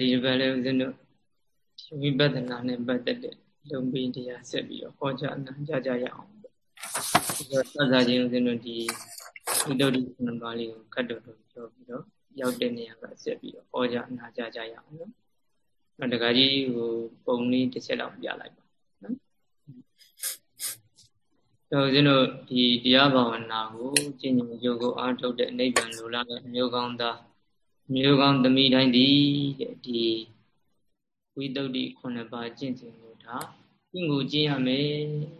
ဒီဘက်လည်းဦးဇင်းတို့ဝိပဿနာနဲ့ပတ်သက်တဲ့လုံပင်းတရားဆက်ပြီးတော့ဟောကြားနာကြားကြရအောင်ပေါ့ဒီတော့သတ်စားခြင်းဦးဇင်းတို့ဒီဝိတ္တုဒ္ဓနံပါးလေးကိုခတ်တော်တော်ပြောပြီးတော့ရောက်တဲ့နေရာကဆက်ပြီးတော့ဟောကြားနာကြားကြရအောင်နော်။တခါကြီးဟိုပုံလေးတစ်ချက်လောက်ပြလိုက်ပါနော်။တော့ဦးဇင်းတို့ဒီတရားဘာဝနာကိုကျင့်ကြံရုပ်ကိုအားထုတ်တဲ့နိဗ္ဗာန်လိုလားတဲ့မျိုးကောင်းသား မျိုးကောင်းသမီးတိုင်းဒီတဲ့ဒီဝိတုဒ္ဓိခုနှစ်ပါးကျင့်စဉ်ကိုဒါကျင့်ကိုကျင့်ရမယ်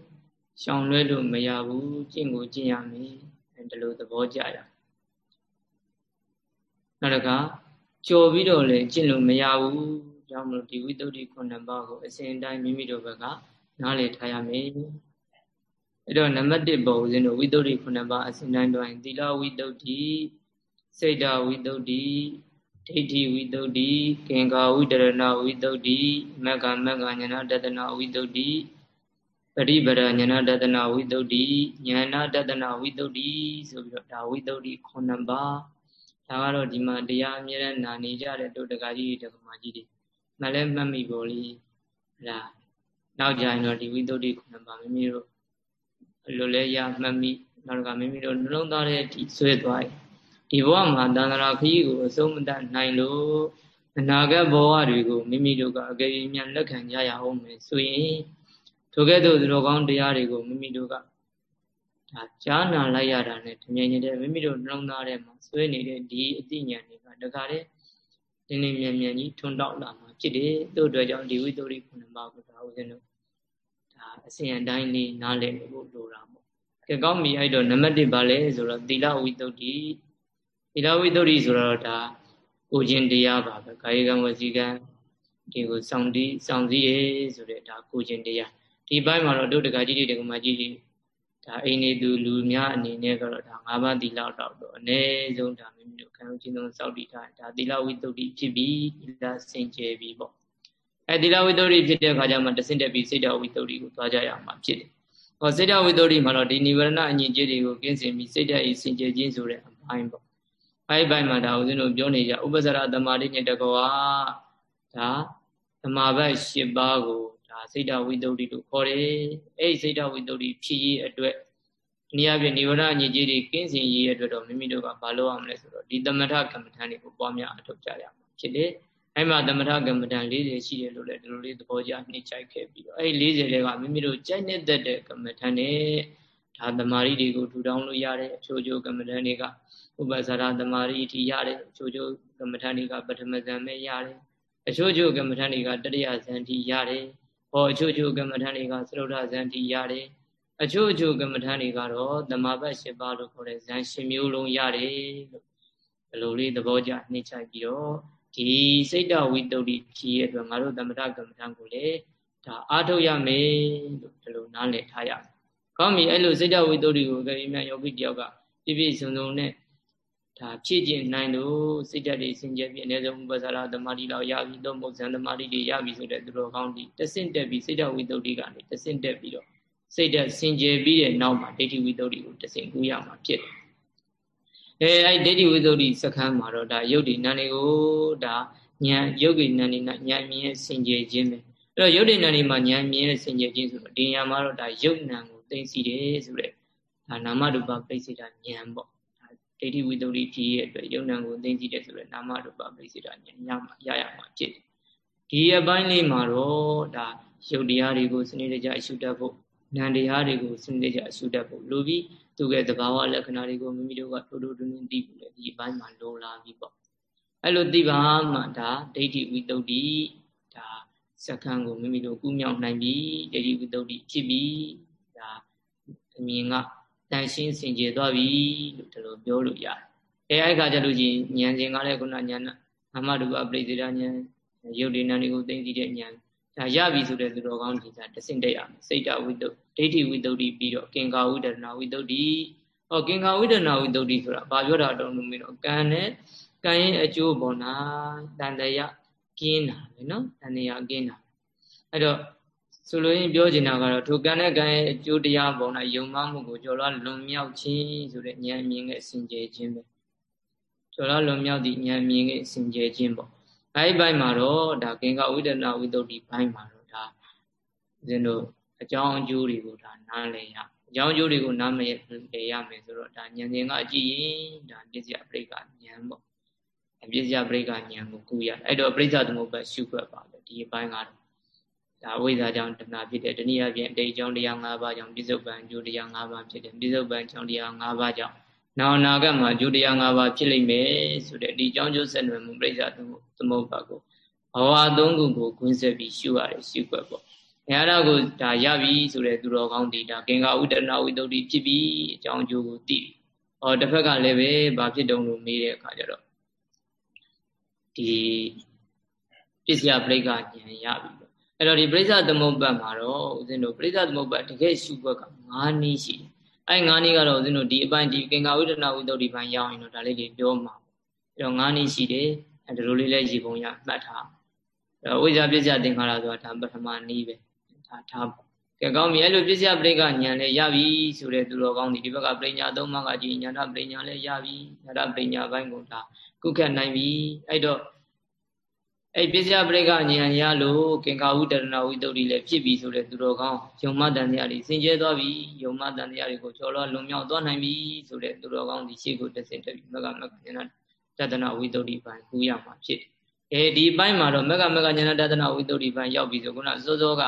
။ရှောင်လွဲလို့မရဘူးကျင့်ကိုကျင့်ရမယ်။ဒီလိုသဘောကြရ။နောက်တစ်ခါကြော်ပြီးတော့လည်းကျင့်လို့မရဘူးကြောင့်မလို့ဒီဝိတ္တုခုနှစ်ပါးကိုအစဉ်တိုင်းမိမိတို့ဘက်ကနားလည်ထားရမယ်အဲ့တော့နံပါတ်1ပုံဦးဇင်းတို့ဝိတ္တုခုနှစ်ပါးအစဉ်တိုင်းတွင်သီလဝိတ္တု စိတ်ဓာဝိတ္တုဒိဋ္ဌိဝိတ္တုကင်္ကာဝိတရဏဝိတ္တုမက္ကမက္ကဉာဏတတနာဝိတ္တုပရိပရဉာဏတတနာဝိတ္တုဉာဏတတနာဝိတ္တုဆိုပြီးတော့ဒါဝိတ္တုခုနှစ်ပါးဒါကတော့ဒီမှာတရားအမြဲတမ်းနာနေကြတဲ့တို့တကာကြီးတက္ကမကြီးတွေမလဲမှတ်မိပေါ်လေဟလားနောက်ကြရင်တော့ဒီဝိသုဒ္ဓိခုနှစ်ပါမိမိတို့လိုလဲရမှတ်မိနောက်ကမိမိတို့နှလုံးသားတဲ့အထိဆွဲသွားတယ် ဒီဘဝမှာတန္တရာခရီးကိုအဆုံးမတတ်နိုင်လို့အနာဂတ်ဘဝတွေကိုမိမိတို့ကအကြိမ်မြန်လက်ခံကြရအောင်မယ်ဆိုရင်ထိုကဲ့သို့သူတော်ကောင်းတရားတွေကိုမိမိတို့ကဒါကြားနာလိုက်ရတာနဲ့တမြင်နေတဲ့မိမိတို့နှလုံးသားထဲမှာဆွဲနေတဲ့ဒီအသိဉာဏ်တွေကတခါတည်းနင်းနေမြန်မြန်ကြီးထွန်းတောက်လာမှာဖြစ်တယ်တို့အတွက်ကြောင့်ဒီဝိတ္တုရိခုနပါကိုဒါဦးဇင်းတို့ဒါအစဉ်အတိုင်းလေးနားလည်ဖို့လိုတာပေါ့ကဲကောင်းပြီအဲ့တော့နံပါတ်1ပါလဲဆိုတော့သီလဝိတ္တုတိသီ လဝိတ္တုတိဆိုတော့ဒါကိုခြင်းတရားပါပဲကာယကံဝစီကံဒီကိုစောင့်တီးစောင့်စည်းရဲဆိုတဲ့ဒါကိုခြင်းတရားဒီဘက်မှာတော့တို့တက္ကကြီးတွေတက္ကမကြီးတွေဒါအိနေသူလူများအနေနဲ့ကတော့ဒါ၅ပါးသီလတော့တော့အ ਨੇ ဆုံးဒါမိမိတို့ခံယူခြင်းသုံးစောင့်တည်ထားဒါသီလဝိတ္တုဖြစ်ပြီးသီလစင်ကြယ်ပြီးပေါ့အဲသီလဝိတ္တုဖြစ်တဲ့အခါကျမှတဆင့်တက်ပြီးစိတ်တော်ဝိတ္တုကိုသွားကြရမှာဖြစ်တယ်ဟောစိတ်တော်ဝိတ္တုမှာတော့ဒီနိဗ္ဗာန်အညင်ကြေးတွေကိုကင်းစင်ပြီးစိတ်တော်ဤစင်ကြယ်ခြင်းဆိုတဲ့အပိုင်းပေါ့ အဲဒီဘက်မှာဒါဦးဇင်းတို့ပြောနေကြဥပ္ပဇ္ဇရသမာဓိညတကောဟာဒါသမာဘတ်၈ပါးကိုဒါစိတ်တဝိတ္တုလို့ခေါ်တယ်အဲ့ဒီစိတ်တဝိတ္တုဖြစ်ရေးအတွက်နည်းအားဖြင့်နိဗ္ဗာန်ညစ်ကြေးတွေကင်းစင်ရေးအတွက်တော့မိမိတို့ကဘာလုပ်ရမလဲဆိုတော့ဒီသမထကမ္မဋ္ဌာန်းတွေကိုပွားများအထောက်ကြရမှာဖြစ်တယ်အဲ့မှာသမထကမ္မဋ္ဌာန်း40ရှိတယ်လို့လည်းဒီလိုလေးသဘောကျနှိမ့်ချိုက်ခဲ့ပြီးတော့အဲ့ဒီ40တွေကမိမိတို့ကြိုက်နေတဲ့တဲ့ကမ္မဋ္ဌာန်းနဲ့ဒါသမာဓိတွေကိုထူထောင်လို့ရတယ်အချို့ချို့ကမ္မဋ္ဌာန်းတွေက ဥပ္ပဇာရသမာဓိအထိရတယ်အချို့ချို့ကမ္မဋ္ဌာန်းတွေကပထမဇန်ပဲရတယ်အချို့ချို့ကမ္မဋ္ဌာန်းတွေကတတိယဇန်ထိရတယ်ဟောအချို့ချို့ကမ္မထာတွေကသရုဒ္ဓဇန်တိရတယ်အချို့အချို့ကမ္မထာတွေကတော့ဓမ္မဘတ်၈ပါးလို့ခေါ်တဲ့ဇန်၈မျိုးလုံးရတယ်လို့ဒီလိုလေးသဘောကျနှိမ့်ချပြီးတော့ဒီစိတ်တဝိတ္တုဖြည့်ရအတွက်ငါတို့သမထကမ္မထာကိုလည်းဒါအားထုတ်ရမယ်လို့ဒီလိုနားလည်ထားရမယ်။ကောင်းပြီအဲ့လိုစိတ်တဝိတ္တုကိုကြိမ်မြန်ယောဂီတယောက်ကပြည့်ပြည့်စုံစုံနဲ့ ဒါဖြည့်ကျင်နိုင်လို့စိတ်ဓာတ်တွေစင်ကြယ်ပြီးအ ਨੇ ဆုံးဥပ္ပဇာရသမာဓိလောက်ရပြီတော့မဟုတ်ဇန်သမာဓိတွေရပြီဆိုတဲ့သူတော်ကောင်းဒီတဆင့်တက်ပြီးစိတ်ဓာတ်ဝိတ္တုကနေတဆင့်တက်ပြီးတော့စိတ်ဓာတ်စင်ကြယ်ပြီးတဲ့နောက်မှာဒိဋ္ဌိဝိတ္တုကိုတဆင့်ကူးရမှာဖြစ်တယ်အဲအဲ့ဒိဋ္ဌိဝိတ္တုစခန်းမှာတော့ဒါယုတ်ဒီနန္ဒီကိုဒါဉာဏ်ယုတ်ဒီနန္ဒီနာဉာဏ်မြင်စင်ကြယ်ခြင်းပဲအဲ့တော့ယုတ်ဒီနန္ဒီမှာဉာဏ်မြင်စင်ကြယ်ခြင်းဆိုတော့ဒီဉာဏ်မှာတော့ဒါယုတ်နံကိုသိသိတယ်ဆိုတဲ့ဒါနာမရူပပိစိတာဉာဏ်ပေါ့ ဒိဋ္ဌိဝိတ္တုကြီးရဲ့အတွက်ယုံ nant ကိုသိသိတယ်ဆိုတော့နာမရူပပိစိတာဉာဏ်ရမှာရရမှာဖြစ်တယ်ဒီအပိုင်းလေးမှာတော့ဒါယုတ်တရားတွေကိုစနစ်တကျအရှုတတ်ဖို့နံတရားတွေကိုစနစ်တကျအရှုတတ်ဖို့လိုပြီးသူကသဘာဝလက္ခဏာတွေကိုမိမိတို့ကထိုးထိုးတွင်းတွင်းသိဖို့လေဒီအပိုင်းမှာလိုလာပြီပေါ့အဲ့လိုသိပါမှဒါဒိဋ္ဌိဝိတ္တုဒါစက္ကန့်ကိုမိမိတို့ကူးမြောက်နိုင်ပြီဒိဋ္ဌိဝိတ္တုဖြစ်ပြီဒါအမြင်က တန်ရှင်းစင်ကြယ်သွားပြီလို့ဒီလိုပြောလို့ရတယ်။အဲအဲ့ခါကျလို့ချင်းဉာဏ်စဉ်ကလည်းခုနဉာဏ်နာမရူပပရိသေရဉာဏ်ယုတ်ဒီနာတွေကိုသိသိတဲ့ဉာဏ်ဒါရပြီဆိုတဲ့သူတော်ကောင်းဒီကတဆင့်တက်ရမယ်စိတ်တဝိတ္တုဒိဋ္ဌိဝိတ္တုပြီးတော့ကင်္ကာဝိဒနာဝိတ္တုဟောကင်္ကာဝိဒနာဝိတ္တုဆိုတာဘာပြောတာတုံးလို့မင်းတော့ကံနဲ့ကံရဲ့အကျိုးပေါ်နာတန်တရာကင်းတာပဲနော်တန်တရာကင်းတာအဲ့တော့ ဆိုလိုရင်းပြောချင်တာကတော့ထိုကံနဲ့ကံရဲ့အကျိုးတရားပေါ်၌ယုံမှမှုကိုကျော်လွှားလွန်မြောက်ခြင်းဆိုတဲ့ဉာဏ်မြင်ရဲ့စင်ကြယ်ခြင်းပဲကျော်လွှားလွန်မြောက်သည့်ဉာဏ်မြင်ရဲ့စင်ကြယ်ခြင်းပေါ့အဲဒီဘိုင်းမှာတော့ဒါကင်္ဂဝိဒနာဝိတုဒ္ဓိဘိုင်းမှာတော့ဒါဦးဇင်းတို့အကြောင်းအကျိုးတွေကိုဒါနားလည်ရအကြောင်းအကျိုးတွေကိုနားမရလေရမယ်ဆိုတော့ဒါဉာဏ်ဉာဏ်ကအကြည့်ရင်ဒါပြည့်စရာပြိဋ္ဌာဉာဏ်ပေါ့အပြည့်စရာပြိဋ္ဌာဉာဏ်ကိုကူရအဲ့တော့ပြိဋ္ဌာသမုပ္ပါရှုခွက်ပါပဲဒီအပိုင်းကတော့ ဒါဝိဇ္ဇာကြောင့်တဏှာဖြစ်တဲ့တနည်းအားဖြင့်အတိတ်ကြောင့်တရား၅ပါးကြောင့်ပြစ္ဆုတ်ပံအကျိုးတရား၅ပါးဖြစ်တယ်ပြစ္ဆုတ်ပံကြောင့်တရား၅ပါးကြောင့်နောက်အနာဂတ်မှာအကျိုးတရား၅ပါးဖြစ်လိမ့်မယ်ဆိုတဲ့ဒီကြောင့်ကျိုးဆက်နွယ်မှုပြိဿသမုပ္ပါကိုဘဝသုံးခုကိုခွင်းဆက်ပြီးရှုရတယ်ရှုွက်ပေါ့အဲအဲ့ဒါကိုဒါရပြီဆိုတဲ့သူတော်ကောင်းဒီဒါကင်္ဂဝိတနာဝိတုဒ္ဓိဖြစ်ပြီးအကြောင်းကျိုးကိုသိပြီဟောတစ်ဖက်ကလည်းပဲဘာဖြစ်တုံလို့မေးတဲ့အခါကျတော့ဒီပစ္စယပရိက္ခဉာဏ်ရပြီ အဲ့တော့ဒီပရိစ္ဆသမုပ္ပတ်မှာတော့ဦးဇင်းတို့ပရိစ္ဆသမုပ္ပတ်တကယ်ရှုွက်က9နည်းရှိတယ်အဲ့9နည်းကတော့ဦးဇင်းတို့ဒီအပိုင်းဒီကင်္ဂဝိဒနာဝိတုဒ္ဓိပိုင်းရောက်ရင်တော့ဒါလေးတွေပြောမှာအဲ့တော့9နည်းရှိတယ်အဲ့ဒါလိုလေးလဲရေပုံရမှတ်ထားအဲ့တော့ဝိဇ္ဇာပစ္စယသင်္ခါရဆိုတာဒါပထမနည်းပဲဒါထားပေါ့ကဲကောင်းပြီအဲ့လိုပစ္စယပရိက္ခဉာဏ်လည်းရပြီဆိုတဲ့သူတော်ကောင်းဒီဒီဘက်ကပရိညာသုံးပါးကကြည်ညာဏပရိညာလည်းရပြီညာဏပရိညာဘိုင်းကိုဒါကုခတ်နိုင်ပြီအဲ့တော့ အဲ့ပစ္စယပရိက္ခဉာဏ်ရလို့ကင်္ကာဝုတရဏဝိတ္တုလည်းဖြစ်ပြီဆိုတဲ့သူတော်ကောင်းယုံမတန်တရားတွေစင်ကြဲသွားပြီယုံမတန်တရားတွေကိုကျော်လွှားလွန်မြောက်သွားနိုင်ပြီဆိုတဲ့သူတော်ကောင်းဒီရှေ့ကိုတဆင့်တက်ပြီးမကမကဉာဏတတနာဝိတ္တုပိုင်းကူရမှာဖြစ်တယ်။အဲဒီပိုင်းမှာတော့မကမကဉာဏတတနာဝိတ္တုပိုင်းရောက်ပြီဆိုခုနစောစောက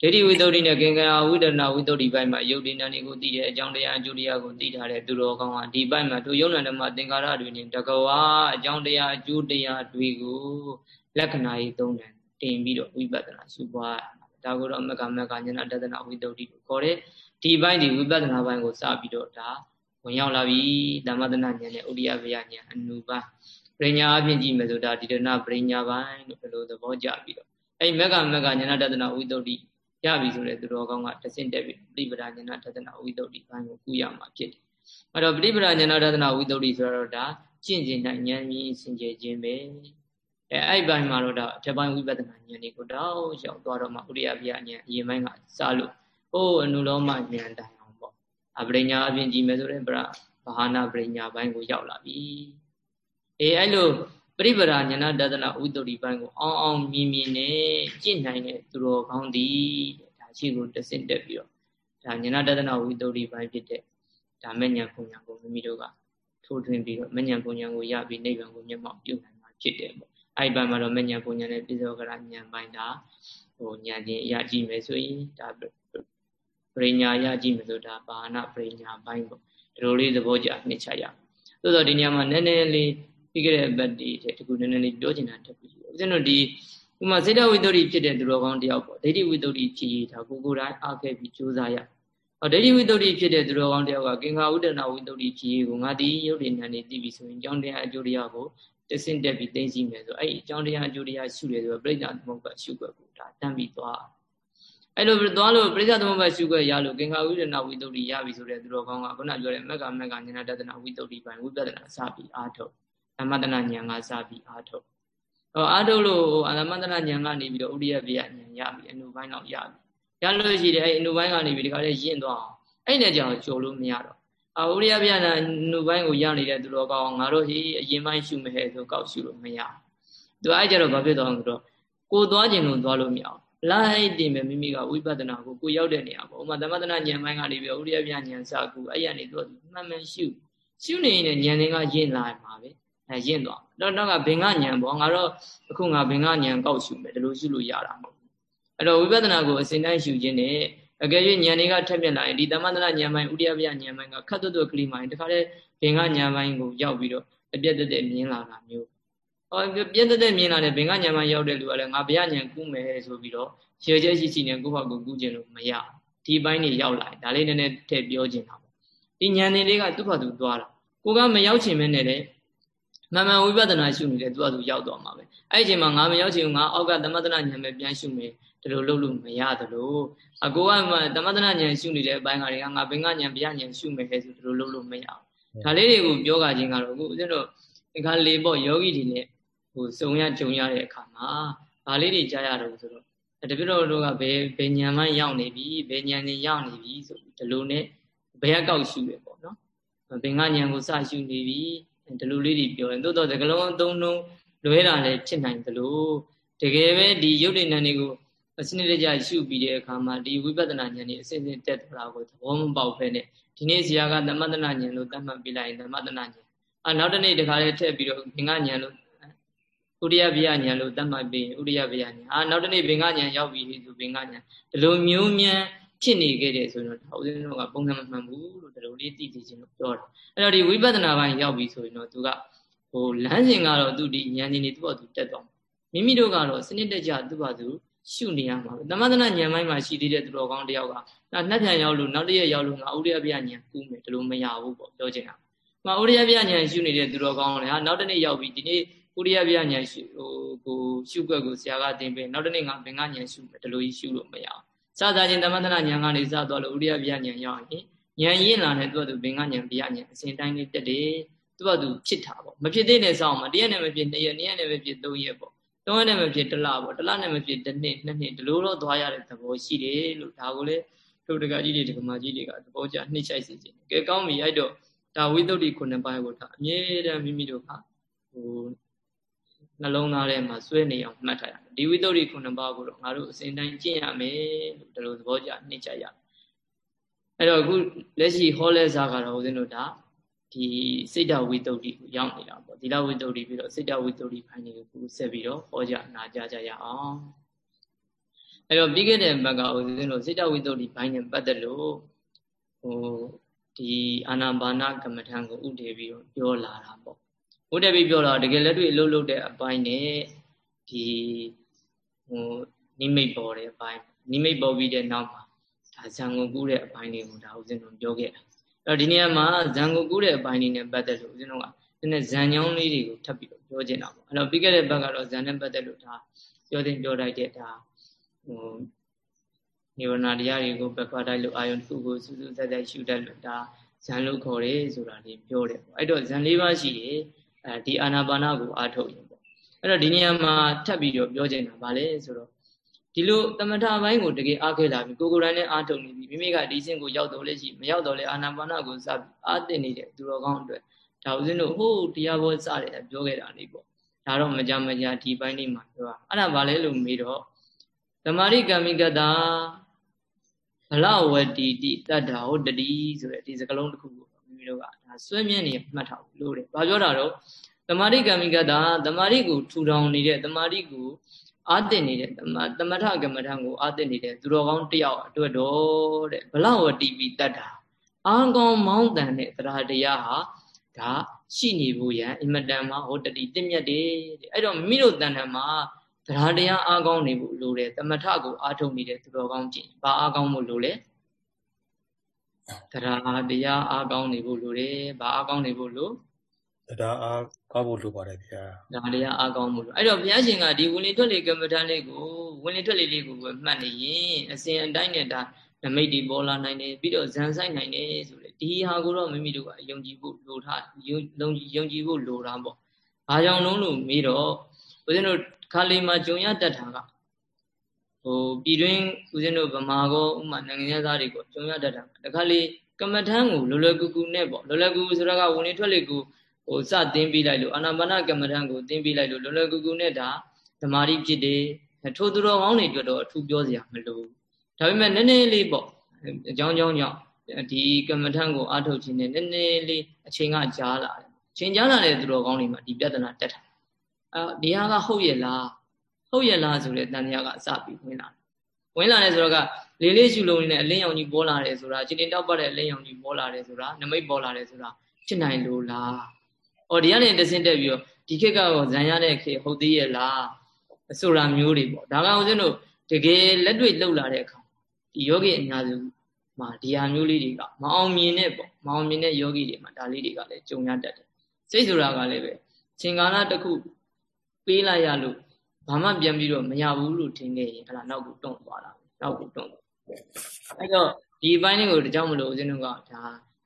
ဒိဋ္ဌိဝိတ္တုနဲ့ကင်္ဂါဝိတနာဝိတ္တုပိုင်းမှာယုတ်တိဏ္ဍကိုသိတဲ့အကြောင်းတရားအကျိုးတရားကိုသိထားတဲ့သူတော်ကောင်းကဒီပိုင်းမှာတို့ယုံနာဓမ္မသင်္ကာရတွေနဲ့တကဝါအကြောင်းတရားအကျိုးတရားတွေကိုလက္ခဏာကြီးသုံးတယ်တင်ပြီးတော့ဝိပဿနာရှုပွားဒါကိုတော့မကမကဉာဏတတနာဝိတ္တုကိုခေါ်တဲ့ဒီပိုင်းဒီဝိပဿနာပိုင်းကိုစပြီးတော့ဒါဝင်ရောက်လာပြီဓမ္မတနာဉာဏ်နဲ့ဥဒိယဗယဉာဏ်အနုပိုင်းပရိညာအပြင်ကြည့်မယ်ဆိုတာဒီဒနာပရိညာပိုင်းလို့ဘယ်လိုသဘောကျပြီးတော့အဲ့မကမကဉာဏတတနာဝိတ္တု ရပြီဆိုတဲ့သူတော်ကောင်းကတဆင့်တက်ပြီးပြိပဒဉာဏတဒနာဝိတ္တုဘိုင်းကိုကူရမှာဖြစ်တယ်အဲ့တော့ပြိပဒဉာဏတဒနာဝိတ္တုဆိုတော့ဒါကျင့်ကျင်နိုင်ဉာဏ်ကြီးစင်ကြယ်ခြင်းပဲအဲအဲ့ဘိုင်းမှာတော့ဒါအထက်ပိုင်းဝိပဿနာဉာဏ်တွေကိုတောက်ရောက်သွားတော့မှဥရိယပြဉာဏ်အရင်ပိုင်းကစလို့ဟိုးအနုလောမဉာဏ်တိုင်အောင်ပေါ့အပရိညာအပြင်ကြည့်မယ်ဆိုရင်ပရဘာဟာနာပရိညာဘိုင်းကိုရောက်လာပြီအေးအဲ့လို ပရိပရာဉာဏတဒနာဥတ္တရိပိုင်းကိုအောင်းအောင်မြင်မြင်နဲ့ကြင့်နိုင်တဲ့သူတော်ကောင်းသည်ဒါရှိကိုတဆင့်တက်ပြီးတော့ဒါဉာဏတဒနာဝိတ္တရိပိုင်းဖြစ်တဲ့ဒါမဉ္ဇဉ်ပုံညာကိုမိမိတို့ကထိုးထွင်းပြီးတော့မဉ္ဇဉ်ပုံညာကိုရပြီးနိဗ္ဗာန်ကိုမျက်မှောက်ပြုနိုင်မှာဖြစ်တယ်ပေါ့အဲ့ဒီဘက်မှာတော့မဉ္ဇဉ်ပုံညာနဲ့ပြစ္ဆောကရဉာဏ်ပိုင်းဒါဟိုဉာဏ်ချင်းအရကြည့်မယ်ဆိုရင်ဒါပရိညာရကြည့်မယ်ဆိုဒါဘာနာပရိညာပိုင်းပေါ့ဒီလိုလေးသဘောကျနှစ်ချရအောင်သို့တော့ဒီညမှာနည်းနည်းလေး ပြီးခဲ့တဲ့ဘက်ဒီတဲ့ဒီခုနည်းနည်းလေးပြောချင်တာတက်ပြီးဦးဇင်းတို့ဒီဥမာစေတဝိတ္တုဖြစ်တဲ့သူတော်ကောင်းတယောက်ပေါ့ဒိဋ္ဌိဝိတ္တုဖြစ်ရတာကိုကိုယ်တိုင်အားခဲ့ပြီးကြိုးစားရအော်ဒိဋ္ဌိဝိတ္တုဖြစ်တဲ့သူတော်ကောင်းတယောက်ကကင်္ခာဥဒနာဝိတ္တုဖြစ်ရကိုငါဒီရုပ်ရည်နာနေသိပြီဆိုရင်ကြောင်းတရားအကျိုးတရားကိုတဆင့်တက်ပြီးသိသိမယ်ဆိုအဲ့ဒီအကြောင်းတရားအကျိုးတရားရှုတယ်ဆိုတော့ပြိဿသမုပ္ပါရှုွက်ကိုဒါတန်းပြီးသွားအဲ့လိုသွားလို့ပြိဿသမုပ္ပါရှုွက်ရလို့ကင်္ခာဥဒနာဝိတ္တုရပြီဆိုတဲ့သူတော်ကောင်းကခုနပြောတဲ့မက္ကမက္ကဉာဏတဒနာဝိတ္တုပိုင်းဝိပဿနာစပြီးအားထုတ် သမတနာဉာဏ်ကစပြီးအာထုတ်ဟောအာထုတ်လို့အသမတနာဉာဏ်ကနေပြီးတော့ဥရိယပြဉာဏ်ရပြီအနုပိုင်းတော့ရပြီရလို့ရှိတယ်အဲ့အနုပိုင်းကနေပြီးဒီခါလေးရင့်သွားအောင်အဲ့နဲ့ကြောင်ကြော်လို့မရတော့အာဥရိယပြဉာဏ်အနုပိုင်းကိုရနေတဲ့သူတော်ကောင်းငါတို့ဟိအရင်ပိုင်းရှုမဟဲ့ဆိုကောက်ရှုလို့မရသူအဲ့ကြတော့ဘာဖြစ်သွားလဲဆိုတော့ကိုသွားခြင်းလို့သွားလို့မရအောင်လိုက်တင်ပဲမိမိကဝိပဿနာကိုကိုရောက်တဲ့နေရာပေါ့ဥမာသမတနာဉာဏ်ပိုင်းကနေပြီးဥရိယပြဉာဏ်စကူအဲ့ရနေသူမှန်မှန်ရှုရှုနေရင်ဉာဏ်တွေကရင့်လာမှာပဲ အဲရင့်သွားတော့တော့ကဘင်္ဂညံပေါ့ငါတော့အခုငါဘင်္ဂညံကောက်ရှုမယ်ဒီလိုရှုလို့ရတာမဟုတ်ဘူးအဲ့တော့ဝိပဿနာကိုအစဉ်တိုင်းရှုခြင်းနဲ့အကယ်၍ဉာဏ်တွေကထက်မြက်လာရင်ဒီသမန္တနာဉာဏ်ပိုင်းဥဒိယပြဉာဏ်ပိုင်းကခတ်တွတ်တွတ်ကလေးမှရင်တခါတည်းဘင်္ဂဉာဏ်ပိုင်းကိုရောက်ပြီးတော့အပြတ်တက်တက်မြင်လာတာမျိုးဟောပြတ်တက်တက်မြင်လာတဲ့ဘင်္ဂဉာဏ်ပိုင်းရောက်တဲ့လူကလည်းငါဘုရားဉာဏ်ကူးမယ်ဆိုပြီးတော့ရေကျဲရှိရှိနဲ့ကိုယ့်ဘာကိုကူးခြင်းလို့မရဒီပိုင်းနေရောက်လာဒါလေးနည်းနည်းထည့်ပြောခြင်းတာပေါ့ဒီဉာဏ်တွေလေးကသူ့ဘာသူသွားတာကိုကမရောက်ချင်မဲနဲ့လေ မှန်မှန်ဝိပဿနာရှုနေတယ်သူကသူရောက်သွားမှာပဲအဲ့ဒီအချိန်မှာငါမရောက်ချင်ဘူးငါအောက်ကသမထနာဉာဏ်ပဲပြန်ရှုမယ်ဒီလိုလုပ်လို့မရသလိုအကိုကသမထနာဉာဏ်ရှုနေတဲ့အပိုင်းကတွေကငါဘင်္ဂဉာဏ်ဗျာဉာဏ်ရှုမယ်ခဲ့ဆိုဒီလိုလုပ်လို့မရဘူးဒါလေးတွေကိုပြောကြခြင်းကတော့အခုဦးဇင်းတို့အခါလေးပေါ့ယောဂီတွေနဲ့ဟိုစုံရကြုံရတဲ့အခါမှာဒါလေးတွေကြားရတော့ဆိုတော့တပြည့်တော်တို့ကဘယ်ဘယ်ဉာဏ်မှရောက်နေပြီဘယ်ဉာဏ်နဲ့ရောက်နေပြီဆိုဒီလိုနဲ့ဘယ်ကောက်ရှုရပေါ့နော်ဘင်္ဂဉာဏ်ကိုစရှုနေပြီ ဒီလိုလေးတွေပြောရင်သို့တော့သကလုံးအသုံးလုံးလွဲတာလည်းဖြစ်နိုင်သလိုတကယ်ပဲဒီရုပ်တည်ဉာဏ်တွေကိုစနစ်တကျရှုပြီးတဲ့အခါမှာဒီဝိပဿနာဉာဏ်นี่အစဉ်စဉ်တက်သွားတာကိုသဘောမပေါက်ဖဲနဲ့ဒီနေ့ဇာကသမတနာဉာဏ်လို့သတ်မှတ်ပြလိုက်ရင်သမတနာဉာဏ်အာနောက်တစ်နေ့တခါလေးထည့်ပြီးတော့ဘင်္ဂဉာဏ်လို့ဥရိယဗျာဉာဏ်လို့သတ်မှတ်ပြီးဥရိယဗျာဉာဏ်အာနောက်တစ်နေ့ဘင်္ဂဉာဏ်ရောက်ပြီဆိုဘင်္ဂဉာဏ်ဒီလိုမျိုးမြန် ဖြစ်နေခဲ့တယ်ဆိုတော့ဒါဦးဇင်းတို့ကပုံစံမမှန်ဘူးလို့ဒီလိုလေးသိသိချင်းလို့ပြောတာအဲ့တော့ဒီဝိပဿနာပိုင်းရောက်ပြီဆိုရင်တော့သူကဟိုလမ်းစဉ်ကတော့သူဒီဉာဏ်ကြီးနေသူ့ဘာသူတက်သွားမိမိတို့ကတော့စနစ်တကျသူ့ဘာသူရှုနေရမှာပဲသမထနာဉာဏ်ပိုင်းမှာရှိသေးတဲ့သူတော်ကောင်းတယောက်ကဒါနှက်ပြန်ရောက်လို့နောက်တစ်ရက်ရောက်လို့ငါဥရိယပြဉာဏ်ကူးမယ်ဒီလိုမရဘူးပေါ့ပြောချင်တာ။မှာဥရိယပြဉာဏ်ရှုနေတဲ့သူတော်ကောင်းလည်းဟာနောက်တစ်နေ့ရောက်ပြီဒီနေ့ဥရိယပြဉာဏ်ရှုဟိုကိုရှုွက်ကိုဆရာကသင်ပေးနောက်တစ်နေ့ငါဘင်္ဂဉာဏ်ရှုမယ်ဒီလိုကြီးရှုလို့မရဘူး။ စသချင်းသမထနာဉာဏ်ကနေစသွားလို့ဥရိယပြဉာဏ်ရောက်ရင်ဉာဏ်ရင်းလာတဲ့သူကသူဘင်္ဂဉာဏ်ပြဉာဏ်အစဉ်တိုင်းလေးတက်တယ်သူကသူဖြစ်တာပေါ့မဖြစ်သေးတဲ့စောင့်မှာတရက်နဲ့မဖြစ်နှစ်ရက်နှစ်ရက်နဲ့မဖြစ်သုံးရက်ပေါ့သုံးရက်နဲ့မဖြစ်တစ်လပေါ့တစ်လနဲ့မဖြစ်တစ်နှစ်နှစ်နှစ်ဒီလိုတော့သွားရတဲ့သဘောရှိတယ်လို့ဒါကိုလေတို့တကကြီးတွေတကမာကြီးတွေကသဘောကျနှိမ့်ချိုက်စေခြင်းကဲကောင်းပြီအဲ့တော့ဒါဝိသုဒ္ဓိခုနှစ်ပါးကိုဒါအမြဲတမ်းမိမိတို့ကဟို နှလုံးသားထဲမှာစွဲနေအောင်မှတ်ထားရတယ်ဒီဝိသုဒ္ဓိခုနှစ်ပါးကိုတော့ငါတို့အစဉ်တိုင်းကျင့်ရမယ်လို့ဒီလိုသဘောကျနှိမ့်ချိုက်ရအဲ့တော့အခုလက်ရှိဟောလဲစားကတော့ဦးဇင်းတို့ဒါဒီစိတ်တဝိတုဒ္ဓိကိုရောက်နေတာပေါ့ဒီလဝိတုဒ္ဓိပြီးတော့စိတ်တဝိတုဒ္ဓိခိုင်းတွေကိုဆက်ပြီးတော့ဟောကြနာကြကြရအောင်အဲ့တော့ပြီးခဲ့တဲ့ဘက်ကဦးဇင်းတို့စိတ်တဝိတုဒ္ဓိဘိုင်းနဲ့ပတ်သက်လို့ဟိုဒီအာနာပါနကမ္မထံကိုဥတည်ပြီးတော့ပြောလာတာပေါ့ ဥတည်ပြီးပြောတော့တကယ်လက်တွေ့အလုပ်လုပ်တဲ့အပိုင်းနဲ့ဒီဟိုနိမိတ်ပေါ်တဲ့အပိုင်းနိမိတ်ပေါ်ပြီးတဲ့နောက်မှာဒါဇံကိုကူးတဲ့အပိုင်းတွေကိုဒါဦးဇင်းတို့ပြောခဲ့တာတော့ဒီနေရာမှာဇံကိုကူးတဲ့အပိုင်းလေးနဲ့ပတ်သက်လို့ဦးဇင်းတို့ကဒီနေ့ဇံညောင်းလေးတွေကိုထပ်ပြီးတော့ပြောချင်တာပေါ့အဲ့တော့ပြီးခဲ့တဲ့ဘက်ကတော့ဇံနဲ့ပတ်သက်လို့ဒါပြောတင်ပြောလိုက်တဲ့ဒါဟိုနိဝရဏတရားတွေကိုဘက်ခွာတိုက်လို့အာယုန်တစ်ခုကိုစူးစူးဆက်ဆက်ရှုတတ်လို့ဒါဇံလို့ခေါ်တယ်ဆိုတာလေးပြောတယ်ပေါ့အဲ့တော့ဇံ၄ပါးရှိတယ် အဲဒီအာနာပါနကိုအားထုတ်ရင်ပေါ့အဲ့တော့ဒီနေရာမှာထပ်ပြီးတော့ပြောချင်တာဗာလဲဆိုတော့ဒီလိုတမထဘိုင်းကိုတကယ်အားခဲလာပြီကိုကိုယ်တိုင်နဲ့အားထုတ်နေပြီမိမိကဒီစင်ကိုရောက်တော့လဲရှိမရောက်တော့လဲအာနာပါနကိုစပြီးအားတင်နေတဲ့သူတော်ကောင်းအတွက်ဒါဦးဇင်းတို့ဟိုးတရားဘောစတယ်ပြောခဲ့တာလေးပေါ့ဒါတော့မကြမကြဒီဘိုင်းလေးမှာပြောတာအဲ့ဒါဗာလဲလို့မေးတော့သမာရိကမိကတာဘလဝတိတိတတ္တာဟောတတိဆိုတဲ့ဒီစကလုံးတစ်ခုကို မိမိတို့ကဒါစွဲမြဲနေမှတ်ထားဘူးလို့တယ်။ဘာပြောတာတော့သမာရိကမိကတာသမာရိကိုထူထောင်နေတဲ့သမာရိကိုအာတင်နေတဲ့သမထကမ္မထံကိုအာတင်နေတဲ့သူတော်ကောင်းတယောက်အတွက်တော့တဲ့ဘလဝတိပိတတ္တာအာကောင်းမောင်းတန်တဲ့တရားတရားဟာဒါရှိနေဖို့ရန်အင်မတန်မှဟောတတိတင့်မြတ်တယ်တဲ့အဲ့တော့မိတို့တန်ထံမှာတရားတရားအားကောင်းနေဖို့လိုတယ်သမထကိုအားထုတ်နေတဲ့သူတော်ကောင်းကြည့်ဘာအားကောင်းဖို့လိုလဲ တရားတရားအားကောင်းနေဖို့လိုတယ်ဘာအားကောင်းနေဖို့လိုတရားအားကောင်းဖို့လိုပါတယ်ဗျာဒါတရားအားကောင်းဖို့လိုအဲ့တော့ဘုရားရှင်ကဒီဝင်လေထွက်လေကမ္မဋ္ဌာန်းလေးကိုဝင်လေထွက်လေလေးကိုပဲမှတ်နေရင်အစဉ်အတိုင်းနဲ့ဒါနမိတ်ဒီပေါ်လာနိုင်တယ်ပြီးတော့ဇန်ဆိုင်နိုင်တယ်ဆိုလေဒီဟာကိုတော့မိမိတို့ကယုံကြည်ဖို့လိုထားယုံယုံကြည်ဖို့လိုတာပေါ့ဘာကြောင့်လုံးလို့မေးတော့ဦးဇင်းတို့ခါလေးမှာကြုံရတတ်တာက ဟိုပြည်တွင်းဦးဇင်းတို့ဗမာကောဥမာနိုင်ငံသားတွေကိုကြုံရတတ်တာတခါလေးကမ္မထမ်းကိုလွယ်လွယ်ကူကူနဲ့ပေါ့လွယ်လွယ်ကူကူဆိုတော့ကဝင်လေထွက်လေကိုဟိုစတင်းပြီးလိုက်လို့အာနာပါနကမ္မထံကိုတင်းပြီးလိုက်လို့လွယ်လွယ်ကူကူနဲ့ဒါသမာဓိဖြစ်တယ်ထိုသူတော်ကောင်းတွေအတွက်တော့အထူးပြောစရာမလိုဒါပေမဲ့နည်းနည်းလေးပေါ့အကြောင်းကြောင်းကြောင့်ဒီကမ္မထံကိုအားထုတ်ခြင်းနဲ့နည်းနည်းလေးအချိန်ကကြားလာတယ်ချိန်ကြားလာတဲ့သူတော်ကောင်းတွေမှာဒီပြဿနာတက်တာအဲဒီဟာကဟုတ်ရဲ့လား ဟုတ်ရဲ့လားဆိုတဲ့တန်တရားကအစပြီးဝင်လာဝင်လာတယ်ဆိုတော့ကလေးလေးရှူလုံးနဲ့အလင်းရောင်ကြီးပေါ်လာတယ်ဆိုတာချင်းတင်တောက်ပတ်တဲ့အလင်းရောင်ကြီးပေါ်လာတယ်ဆိုတာနမိတ်ပေါ်လာတယ်ဆိုတာဖြစ်နိုင်လို့လား။အော်ဒီကနေတဆင့်တက်ပြီးတော့ဒီခေတ်ကတော့ဇံရတဲ့ခေတ်ဟုတ်သေးရဲ့လား။ဆိုတာမျိုးတွေပေါ့။ဒါကဦးဇင်းတို့တကယ်လက်တွေ့လှုပ်လာတဲ့အခါဒီယောဂီအများစုမှာဒီဟာမျိုးလေးတွေကမအောင်မြင်တဲ့ပေါ့မအောင်မြင်တဲ့ယောဂီတွေမှာဒါလေးတွေကလည်းကြုံရတတ်တယ်။စိတ်ဆိုတာကလည်းပဲချိန်ကာလတစ်ခုပေးလိုက်ရလို့ ဘာမှပြန်ပြီးတော့မရဘူးလို့ထင်ခဲ့ရင်အဲ့ဒါနောက်ကိုတွန့်သွားတာနောက်ကိုတွန့်အဲ့တော့ဒီအပိုင်းလေးကိုတကြောင်မလို့ဦးဇင်းတို့ကဒါ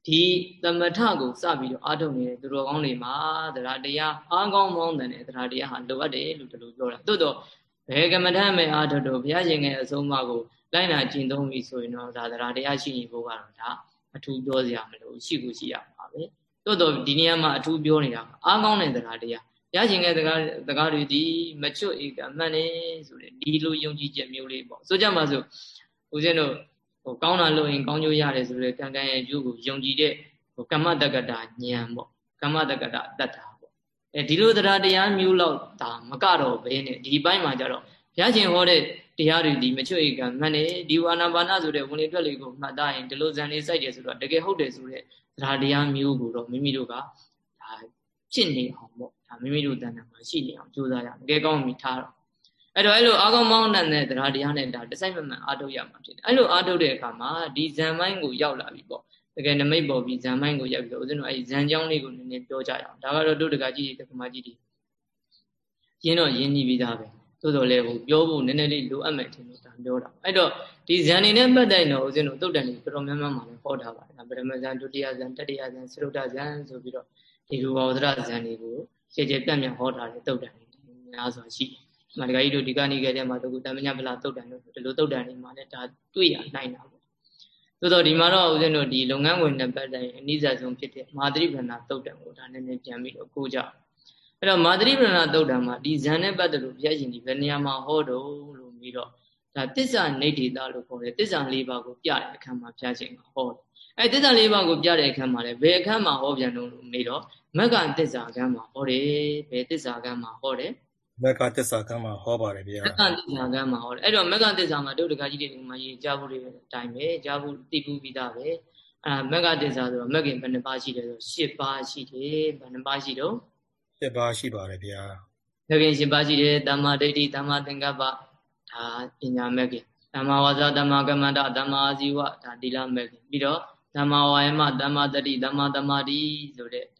ဒီသမထကိုစပြီးတော့အားထုတ်နေတဲ့သူတော်ကောင်းတွေမှာတရားတရားအားကောင်းမောင်းတဲ့တရားတရားဟာလိုအပ်တယ်လို့ဒီလိုပြောတာသို့တော့ဘယ်ကမ္မထမဲ့အားထုတ်တော့ဘုရားရှင်ရဲ့အဆုံးအမကိုလိုက်နာကျင့်သုံးပြီဆိုရင်တော့ဒါတရားတရားရှိနေဖို့ကတော့ဒါအထူးပြောစရာမလိုရှိကိုရှိရမှာပဲသို့တော့ဒီနေရာမှာအထူးပြောနေတာအားကောင်းတဲ့တရားတရား ရရှင်တဲ့တကားတကားတွေဒီမချွတ်ဧကမှန်နေဆိုတဲ့ဒီလိုယုံကြည်ချက်မျိုးလေးပေါ့ဆိုကြမှာဆိုဦးဇင်းတို့ဟိုကောင်းတာလုပ်ရင်ကောင်းကျိုးရတယ်ဆိုတဲ့ကံကံရဲ့အကျိုးကိုယုံကြည်တဲ့ဟိုကမ္မတက္ကတာဉာဏ်ပေါ့ကမ္မတက္ကတာတတ္တာပေါ့အဲဒီလိုတရားတရားမျိုးလောက်ဒါမကတော့ဘဲနဲ့ဒီဘိုင်းမှာကြတော့ဘုရားရှင်ဟောတဲ့တရားတွေဒီမချွတ်ဧကမှန်နေဒီဝါနာဘာနာဆိုတဲ့ဝင်လေထွက်လေကိုမှတ်သားရင်ဒီလိုဇန်လေးစိုက်တယ်ဆိုတော့တကယ်ဟုတ်တယ်ဆိုတဲ့တရားတရားမျိုးကိုတော့မိမိတို့ကဒါဖြစ်နေအောင်ပေါ့ ဒါမိမိတို့တဏ္ဍာမှာရှိနေအောင်ကြိုးစားရအောင်တကယ်ကောင်းပြီထားတော့အဲ့တော့အဲ့လိုအာကောင်းမောင်းတဲ့တရားတရားနဲ့ဒါတစိုက်မမှန်အားထုတ်ရမှာဖြစ်တယ်အဲ့လိုအားထုတ်တဲ့အခါမှာဒီဇံမိုင်းကိုရောက်လာပြီပေါ့တကယ်နမိတ်ပေါ်ပြီးဇံမိုင်းကိုရောက်ပြီးတော့ဦးဇင်းတို့အဲ့ဒီဇံကြောင်းလေးကိုနည်းနည်းပြောကြရအောင်ဒါကတော့တို့တကကြီးတက္ကမကြီးတွေရင်းတော့ရင်းနှီးပြီးသားပဲသို့တော်လည်းဟိုပြောဖို့နည်းနည်းလေးလိုအပ်မယ်ထင်လို့ဒါပြောတာအဲ့တော့ဒီဇန်နေနဲ့ပတ်သက်တော့ဦးဇင်းတို့တုတ်တန်တွေတော်တော်များများမှလည်းဟောထားပါတယ်ဒါပရမဇန်ဒုတိယဇန်တတိယဇန်သရုတ်တဇန်ဆိုပြီးတော့ဒီလိုဘောဓရဇန်တွေကို ရှေ့ကျပြန့်ပြန့်ဟောထားတဲ့တုတ်တန်တွေများစွာရှိတယ်။မာဒဂါကြီးတို့ဒီကနေ့ကတည်းကမှတကူတမညပလာတုတ်တန်တို့ဒီလိုတုတ်တန်တွေမှာလည်းဒါတွေ့ရနိုင်တာပေါ့။သို့တော့ဒီမှာတော့ဦးဇင်းတို့ဒီလုပ်ငန်းဝင်တဲ့ပတ်တိုင်းအနည်းဆုံးဖြစ်တဲ့မာသရိပဏတုတ်တန်ကိုဒါနည်းနည်းပြန်ပြီးတော့ကိုးကြ။အဲ့တော့မာသရိပဏတုတ်တန်မှာဒီဇန်နဲ့ပတ်သက်လို့ဘုရားရှင်ဒီဘယ်နေရာမှာဟောတော့လို့ပြီးတော့ဒါတစ္ဆာနေဋ္ဌိတလို့ခေါ်တယ်တစ္ဆာ၄ပါးကိုပြတဲ့အခါမှာဘုရားရှင်ကဟောတယ်။အဲတစ္ဆာ၄ပါးကိုပြတဲ့အခါမှာလည်းဘယ်အခါမှာဟောပြန်တော့လို့မေးတော့ မက္ကတစ္ဆာကံမှာဟောတယ်ဘယ်တစ္ဆာကံမှာဟောတယ်မက္ကတစ္ဆာကံမှာဟောပါတယ်ဗျာမက္ကတစ္ဆာကံမှာဟောတယ်အဲ့တော့မက္ကတစ္ဆာမှာဒုဒကကြီးတွေကမှရေးကြားဖို့တွေအတိုင်းပဲကြားဖို့သိဖို့ပြီးသားပဲအာမက္ကတစ္ဆာဆိုတော့မက္ကင်ဘယ်နှပါရှိတယ်ဆို၈ပါးရှိတယ်ဘယ်နှပါရှိတော့၈ပါးရှိပါတယ်ဗျာမက္ကင်၈ပါးရှိတယ်တမ္မာဒိဋ္ဌိတမ္မာသင်္ကပ္ပဒါပညာမက္ကင်တမ္မာဝါစာတမ္မာကမ္မန္တတမ္မာအာဇီဝဒါတိလမက္ကင်ပြီးတော့တမ္မာဝါယမတမ္မာတတိတမ္မာသမာဓိဆိုတဲ့ဒါ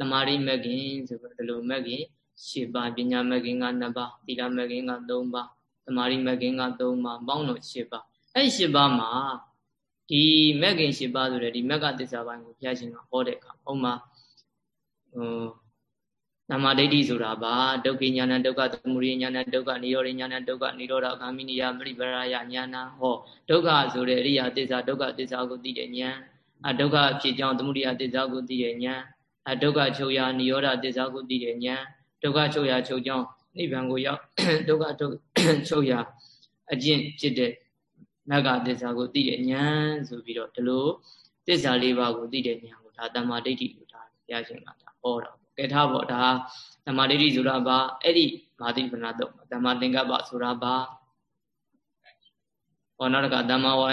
တမာရိမဂ်ခင်ဆိုပြီးဒီလိုမဂ်ခင်၈ပါးပညာမဂ်ခင်က2ပါးသီလမဂ်ခင်က3ပါးတမာရိမဂ်ခင်က3ပါးပေါင်းတော့၈ပါးအဲ့၈ပါးမှာဒီမဂ်ခင်၈ပါးဆိုတဲ့ဒီမဂ္ဂသစ္စာပိုင်းကိုဘုရားရှင်ကဟောတဲ့အခါဥမာဟိုနာမဒိဋ္ဌိဆိုတာဘာဒုက္ခညာဏဒုက္ခသမုဒိညာဏဒုက္ခនិရောဓညာဏဒုက္ခនិရောဓဂ ामि နိယပရိပရာယညာဏဟောဒုက္ခဆိုတဲ့အရိယာသစ္စာဒုက္ခသစ္စာကိုသိတဲ့ဉာဏ်အဒုက္ခဖြစ်ကြောင်းသမုဒိယသစ္စာကိုသိတဲ့ဉာဏ် အဒုက္ခချုပ်ရာនិရောဓသစ္စာကိုသိတဲ့ဉာဏ်ဒုက္ခချုပ်ရာချုပ်ကြောင်းနိဗ္ဗာန်ကိုရောက်ဒုက္ခချုပ်ရာအကျင့်ဖြစ်တဲ့မဂ္ဂသစ္စာကိုသိတဲ့ဉာဏ်ဆိုပြီးတော့ဒီလိုသစ္စာလေးပါးကိုသိတဲ့ဉာဏ်ကိုဒါတမ္မာဒိဋ္ဌိလို့ဒါဘုရားရှင်ကဒါဟောတာကဲထားပေါ့ဒါတမ္မာဒိဋ္ဌိဆိုတာဘာအဲ့ဒီမာတိပဏတော့တမ္မာသင်္ကပ္ပဆိုတာဘာဟောနောက်တစ်ခါတမ္မာဝါ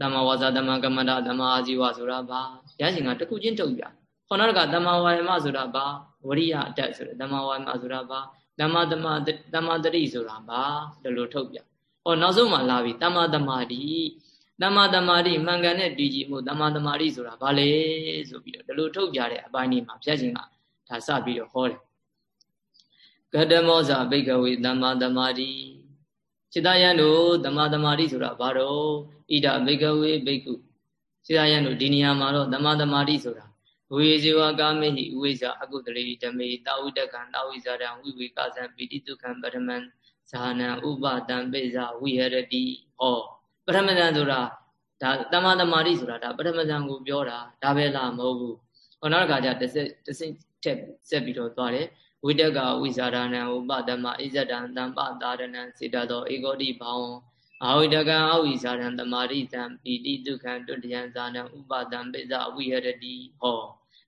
တမ္မာဝါစာတမ္မာကမ္မန္တတမ္မာအာဇီဝဆိုတာဘာဘုရားရှင်ကတခုချင်းထုတ်ပြ ဟောနောက်ကတမ္မာဝါယမဆိုတာဘာဝရိယအတက်ဆိုတယ်တမ္မာဝါယမဆိုတာဘာတမ္မာတမတမ္မာတတိဆိုတာဘာဒီလိုထုတ်ပြဟောနောက်ဆုံးမှလာပြီတမ္မာတမာတိတမ္မာတမာတိမှန်ကန်တဲ့တည်ကြည်မှုတမ္မာတမာတိဆိုတာဘာလဲဆိုပြီးတော့ဒီလိုထုတ်ပြတဲ့အပိုင်းလေးမှာဘုရားရှင်ကဒါစပြီးတော့ဟောတယ်ကတမောဇာဘိကဝေတမ္မာတမာတိစိတ္တယံတို့တမ္မာတမာတိဆိုတာဘာတော့ဣဒဘိကဝေဘိက္ခုစိတ္တယံတို့ဒီနေရာမှာတော့တမ္မာတမာတိဆိုတာ ဝေဇေဝကာမေဟိဥဝိဇာအကုတလေဓမေတာဝိတကံတာဝိဇာရံဝိဝေကဇံပိတိတုခံပရမံဇာနံဥပတံပိဇာဝိဟရတိဟောပရမဇံဆိုတာဒါတမ္မာတမာတိဆိုတာဒါပရမဇံကိုပြောတာဒါပဲလားမဟုတ်ဘူးဟောနောက်တစ်ခါကျတစ်စက်တစ်စက်ထက်ဆက်ပြီးတော့သွားတယ်ဝိတကဝိဇာရဏံဥပတမဣဇဒံတံပတာရဏံစေတသောဧကောတိဘောင်အာဝိတကံအဝိဇာရံတမာရိတံပိတိတုခံတုတယံဇာနံဥပတံပိဇာဝိဟရတိဟော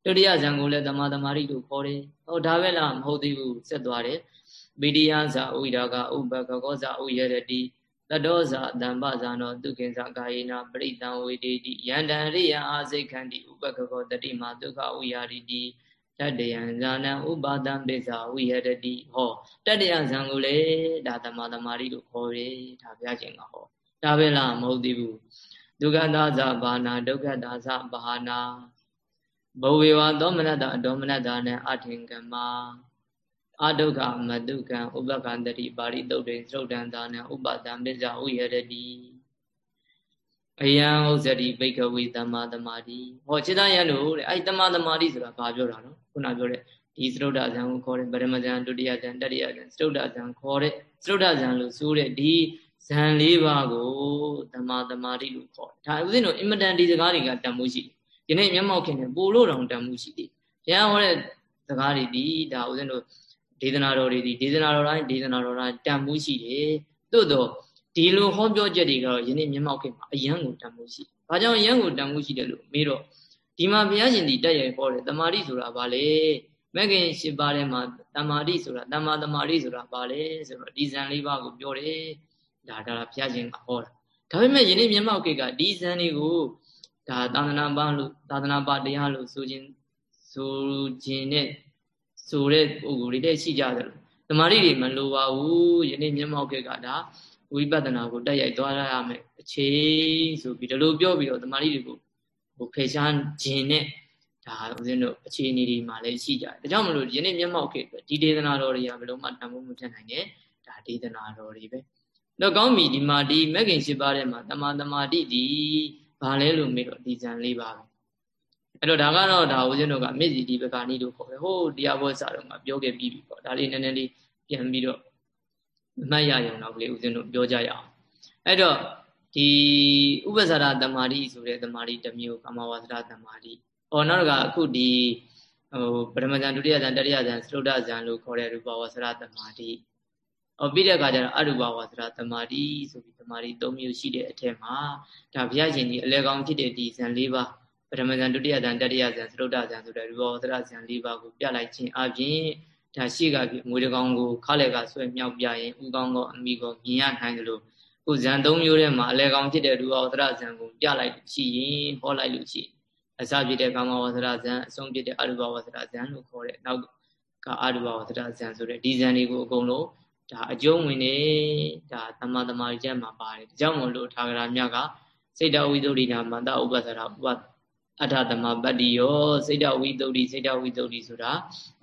ဒုတိယဇံကိုလည်းတမာတမာရီလို့ခေါ်တယ်ဟောဒါပဲလားမဟုတ်သေးဘူးဆက်သွားတယ်ဗိဒိယဇာဥိဒါကဥပကကောဇာဥယရတိတတောဇာဓမ္ပဇာနောသူခင်ဇာကာယေနာပရိတံဝေဒေတိယန္တံရိယအာစိခန္တိဥပကကောတတိမာဒုက္ခဥယာရီတိတတယံဇာနံဥပါဒံပိဇာဝိဟရတိဟောတတယံဇံကိုလေဒါသမာသမာရီလို့ခေါ်တယ်ဒါပြခြင်းကဟောဒါပဲလားမဟုတ်သေးဘူးဒုက္ခသာဇာဘာနာဒုက္ခသာဇာဘာနာ ဘဝေဝသောမနတအတောမနတနဲ့အထင်ကမအဒုက္ခမတုကံဥပကံတတိပါရိတုတ်တေသုတ်တံသာနံဥပတံပစ္စဥယရတိအယံဥဇတိဘိကဝေတမ္မာသမာတိဟောစေတယံတို့တဲ့အဲ့တမ္မာသမာတိဆိုတာဘာပြောတာနော်ခုနပြောတဲ့ဒီသရုတ်တဇံကိုခေါ်တဲ့ပရမဇံဒုတိယဇံတတိယဇံသရုတ်တဇံခေါ်တဲ့သရုတ်တဇံလို့ဆိုတဲ့ဒီဇံ၄ပါးကိုတမ္မာသမာတိလို့ခေါ်တယ်ဒါဥစဉ်တို့အင်မတန်ဒီစကားတွေကတန်မိုးရှိတယ် ဒီနေ့မျက်မှောက်ခင်နဲ့ပို့လို့တောင်တန်မှုရှိသေးဘုရားဟောတဲ့စကားတွေဒီဒါဦးဇင်းတို့ဒေသနာတော်တွေဒီဒေသနာတော်တိုင်းဒေသနာတော်တိုင်းတန်မှုရှိတယ်သို့တော့ဒီလိုဟောပြောချက်တွေကတော့ယနေ့မျက်မှောက်ခေတ်မှာအယံကိုတန်မှုရှိ။ဘာကြောင့်အယံကိုတန်မှုရှိတယ်လို့မေးတော့ဒီမှာဘုရားရှင်ဒီတက်ရိုက်ဟောတယ်တမာတိဆိုတာဘာလဲမဂ္ဂင်၈ပါးထဲမှာတမာတိဆိုတာတမာတမာတိဆိုတာဘာလဲဆိုတော့ဒီဇန်၄ပါးကိုပြောတယ်ဒါဒါဘုရားရှင်ကဟောတာဒါပေမဲ့ယနေ့မျက်မှောက်ခေတ်ကဒီဇန်တွေကို ဒါသာသနာပါလို့သာသနာပါတရားလို့ဆိုခြင်းဆိုခြင်းနဲ့ဆိုတဲ့ပုဂ္ဂိုလ်တွေတည်းရှိကြတယ်တမာတိတွေမလိုပါဘူးယနေ့မျက်မှောက်ခေတ်ကဒါဝိပဿနာကိုတက်ရိုက်သွားရမယ်အချိန်ဆိုပြီးဒီလိုပြောပြီးတော့တမာတိတွေကိုဟိုဖေရှားခြင်းနဲ့ဒါဦးဇင်းတို့အခြေအနေတွေမှာလည်းရှိကြတယ်ဒါကြောင့်မလို့ယနေ့မျက်မှောက်ခေတ်ဒီဒေသနာတော်တွေကဘယ်လိုမှတန်ဖိုးမဖြစ်နိုင်နဲ့ဒါဒေသနာတော်တွေပဲတော့ကောင်းပြီဒီမှာဒီမဂ္ဂင်၈ပါးထဲမှာတမာတမာတိဒီ ဘာလဲလို့မေးတော့ဒီဇန်၄ပါးပဲအဲ့တော့ဒါကတော့ဒါဦးဇင်းတို့ကမြစ်စီဒီပကာနီလို့ခေါ်တယ်ဟိုတရားဘောစာတော်မှာပြောခဲ့ပြီးပြီပေါ့ဒါလေးနည်းနည်းလေးပြန်ပြီးတော့အမှတ်ရရင်တော့ကလေးဦးဇင်းတို့ပြောကြရအောင်အဲ့တော့ဒီဥပ္ပဇာရတမာတိဆိုတဲ့တမာတိတစ်မျိုးကာမဝါစရတမာတိဟောနောက်တစ်ခါအခုဒီဟိုပထမဇန်ဒုတိယဇန်တတိယဇန်သရုတ်ဇန်လို့ခေါ်တဲ့ရူပဝါစရတမာတိ ဟောပြီးတဲ့အခါကျတော့အရူပဝါစရတမာတိဆိုပြီးတမာတိ၃မျိုးရှိတဲ့အထက်မှာဒါဘုရားရှင်ကြီးအလဲကောင်းဖြစ်တဲ့ဒီဇန်၄ပါးပထမဇန်ဒုတိယဇန်တတိယဇန်သရုတ်ဇန်ဆိုတဲ့ရူပဝါစရဇန်၄ပါးကိုပြလိုက်ခြင်းအပြင်ဒါရှိကပြငွေတကောင်ကိုခါလက်ကဆွဲမြောက်ပြရင်ဥကောင်းကောအမိကောမြင်ရနိုင်တယ်လို့ခုဇန်၃မျိုးထဲမှာအလဲကောင်ဖြစ်တဲ့ရူပဝါစရဇန်ကိုပြလိုက်ရှိရင်ဟောလိုက်လို့ရှိရင်အစဖြစ်တဲ့ကာမဝဆရာဇံအဆုံးဖြစ်တဲ့အရူပဝဆရာဇံလို့ခေါ်တဲ့နောက်ကအာရူပဝဆရာဇံဆိုတဲ့ဒီဇံတွေကိုအကုန်လုံး ဒါအကျုံးဝင်နေဒါတမသမารချက်မှာပါတယ်ဒါကြောင့်မို့လို့ထာဂရမြတ်ကစိတ်တဝိသုဒ္ဓိနာမန္တဥပ္ပဆရာဥပအထသမပတ္တိယောစိတ်တဝိသုဒ္ဓိစိတ်တဝိသုဒ္ဓိဆိုတာ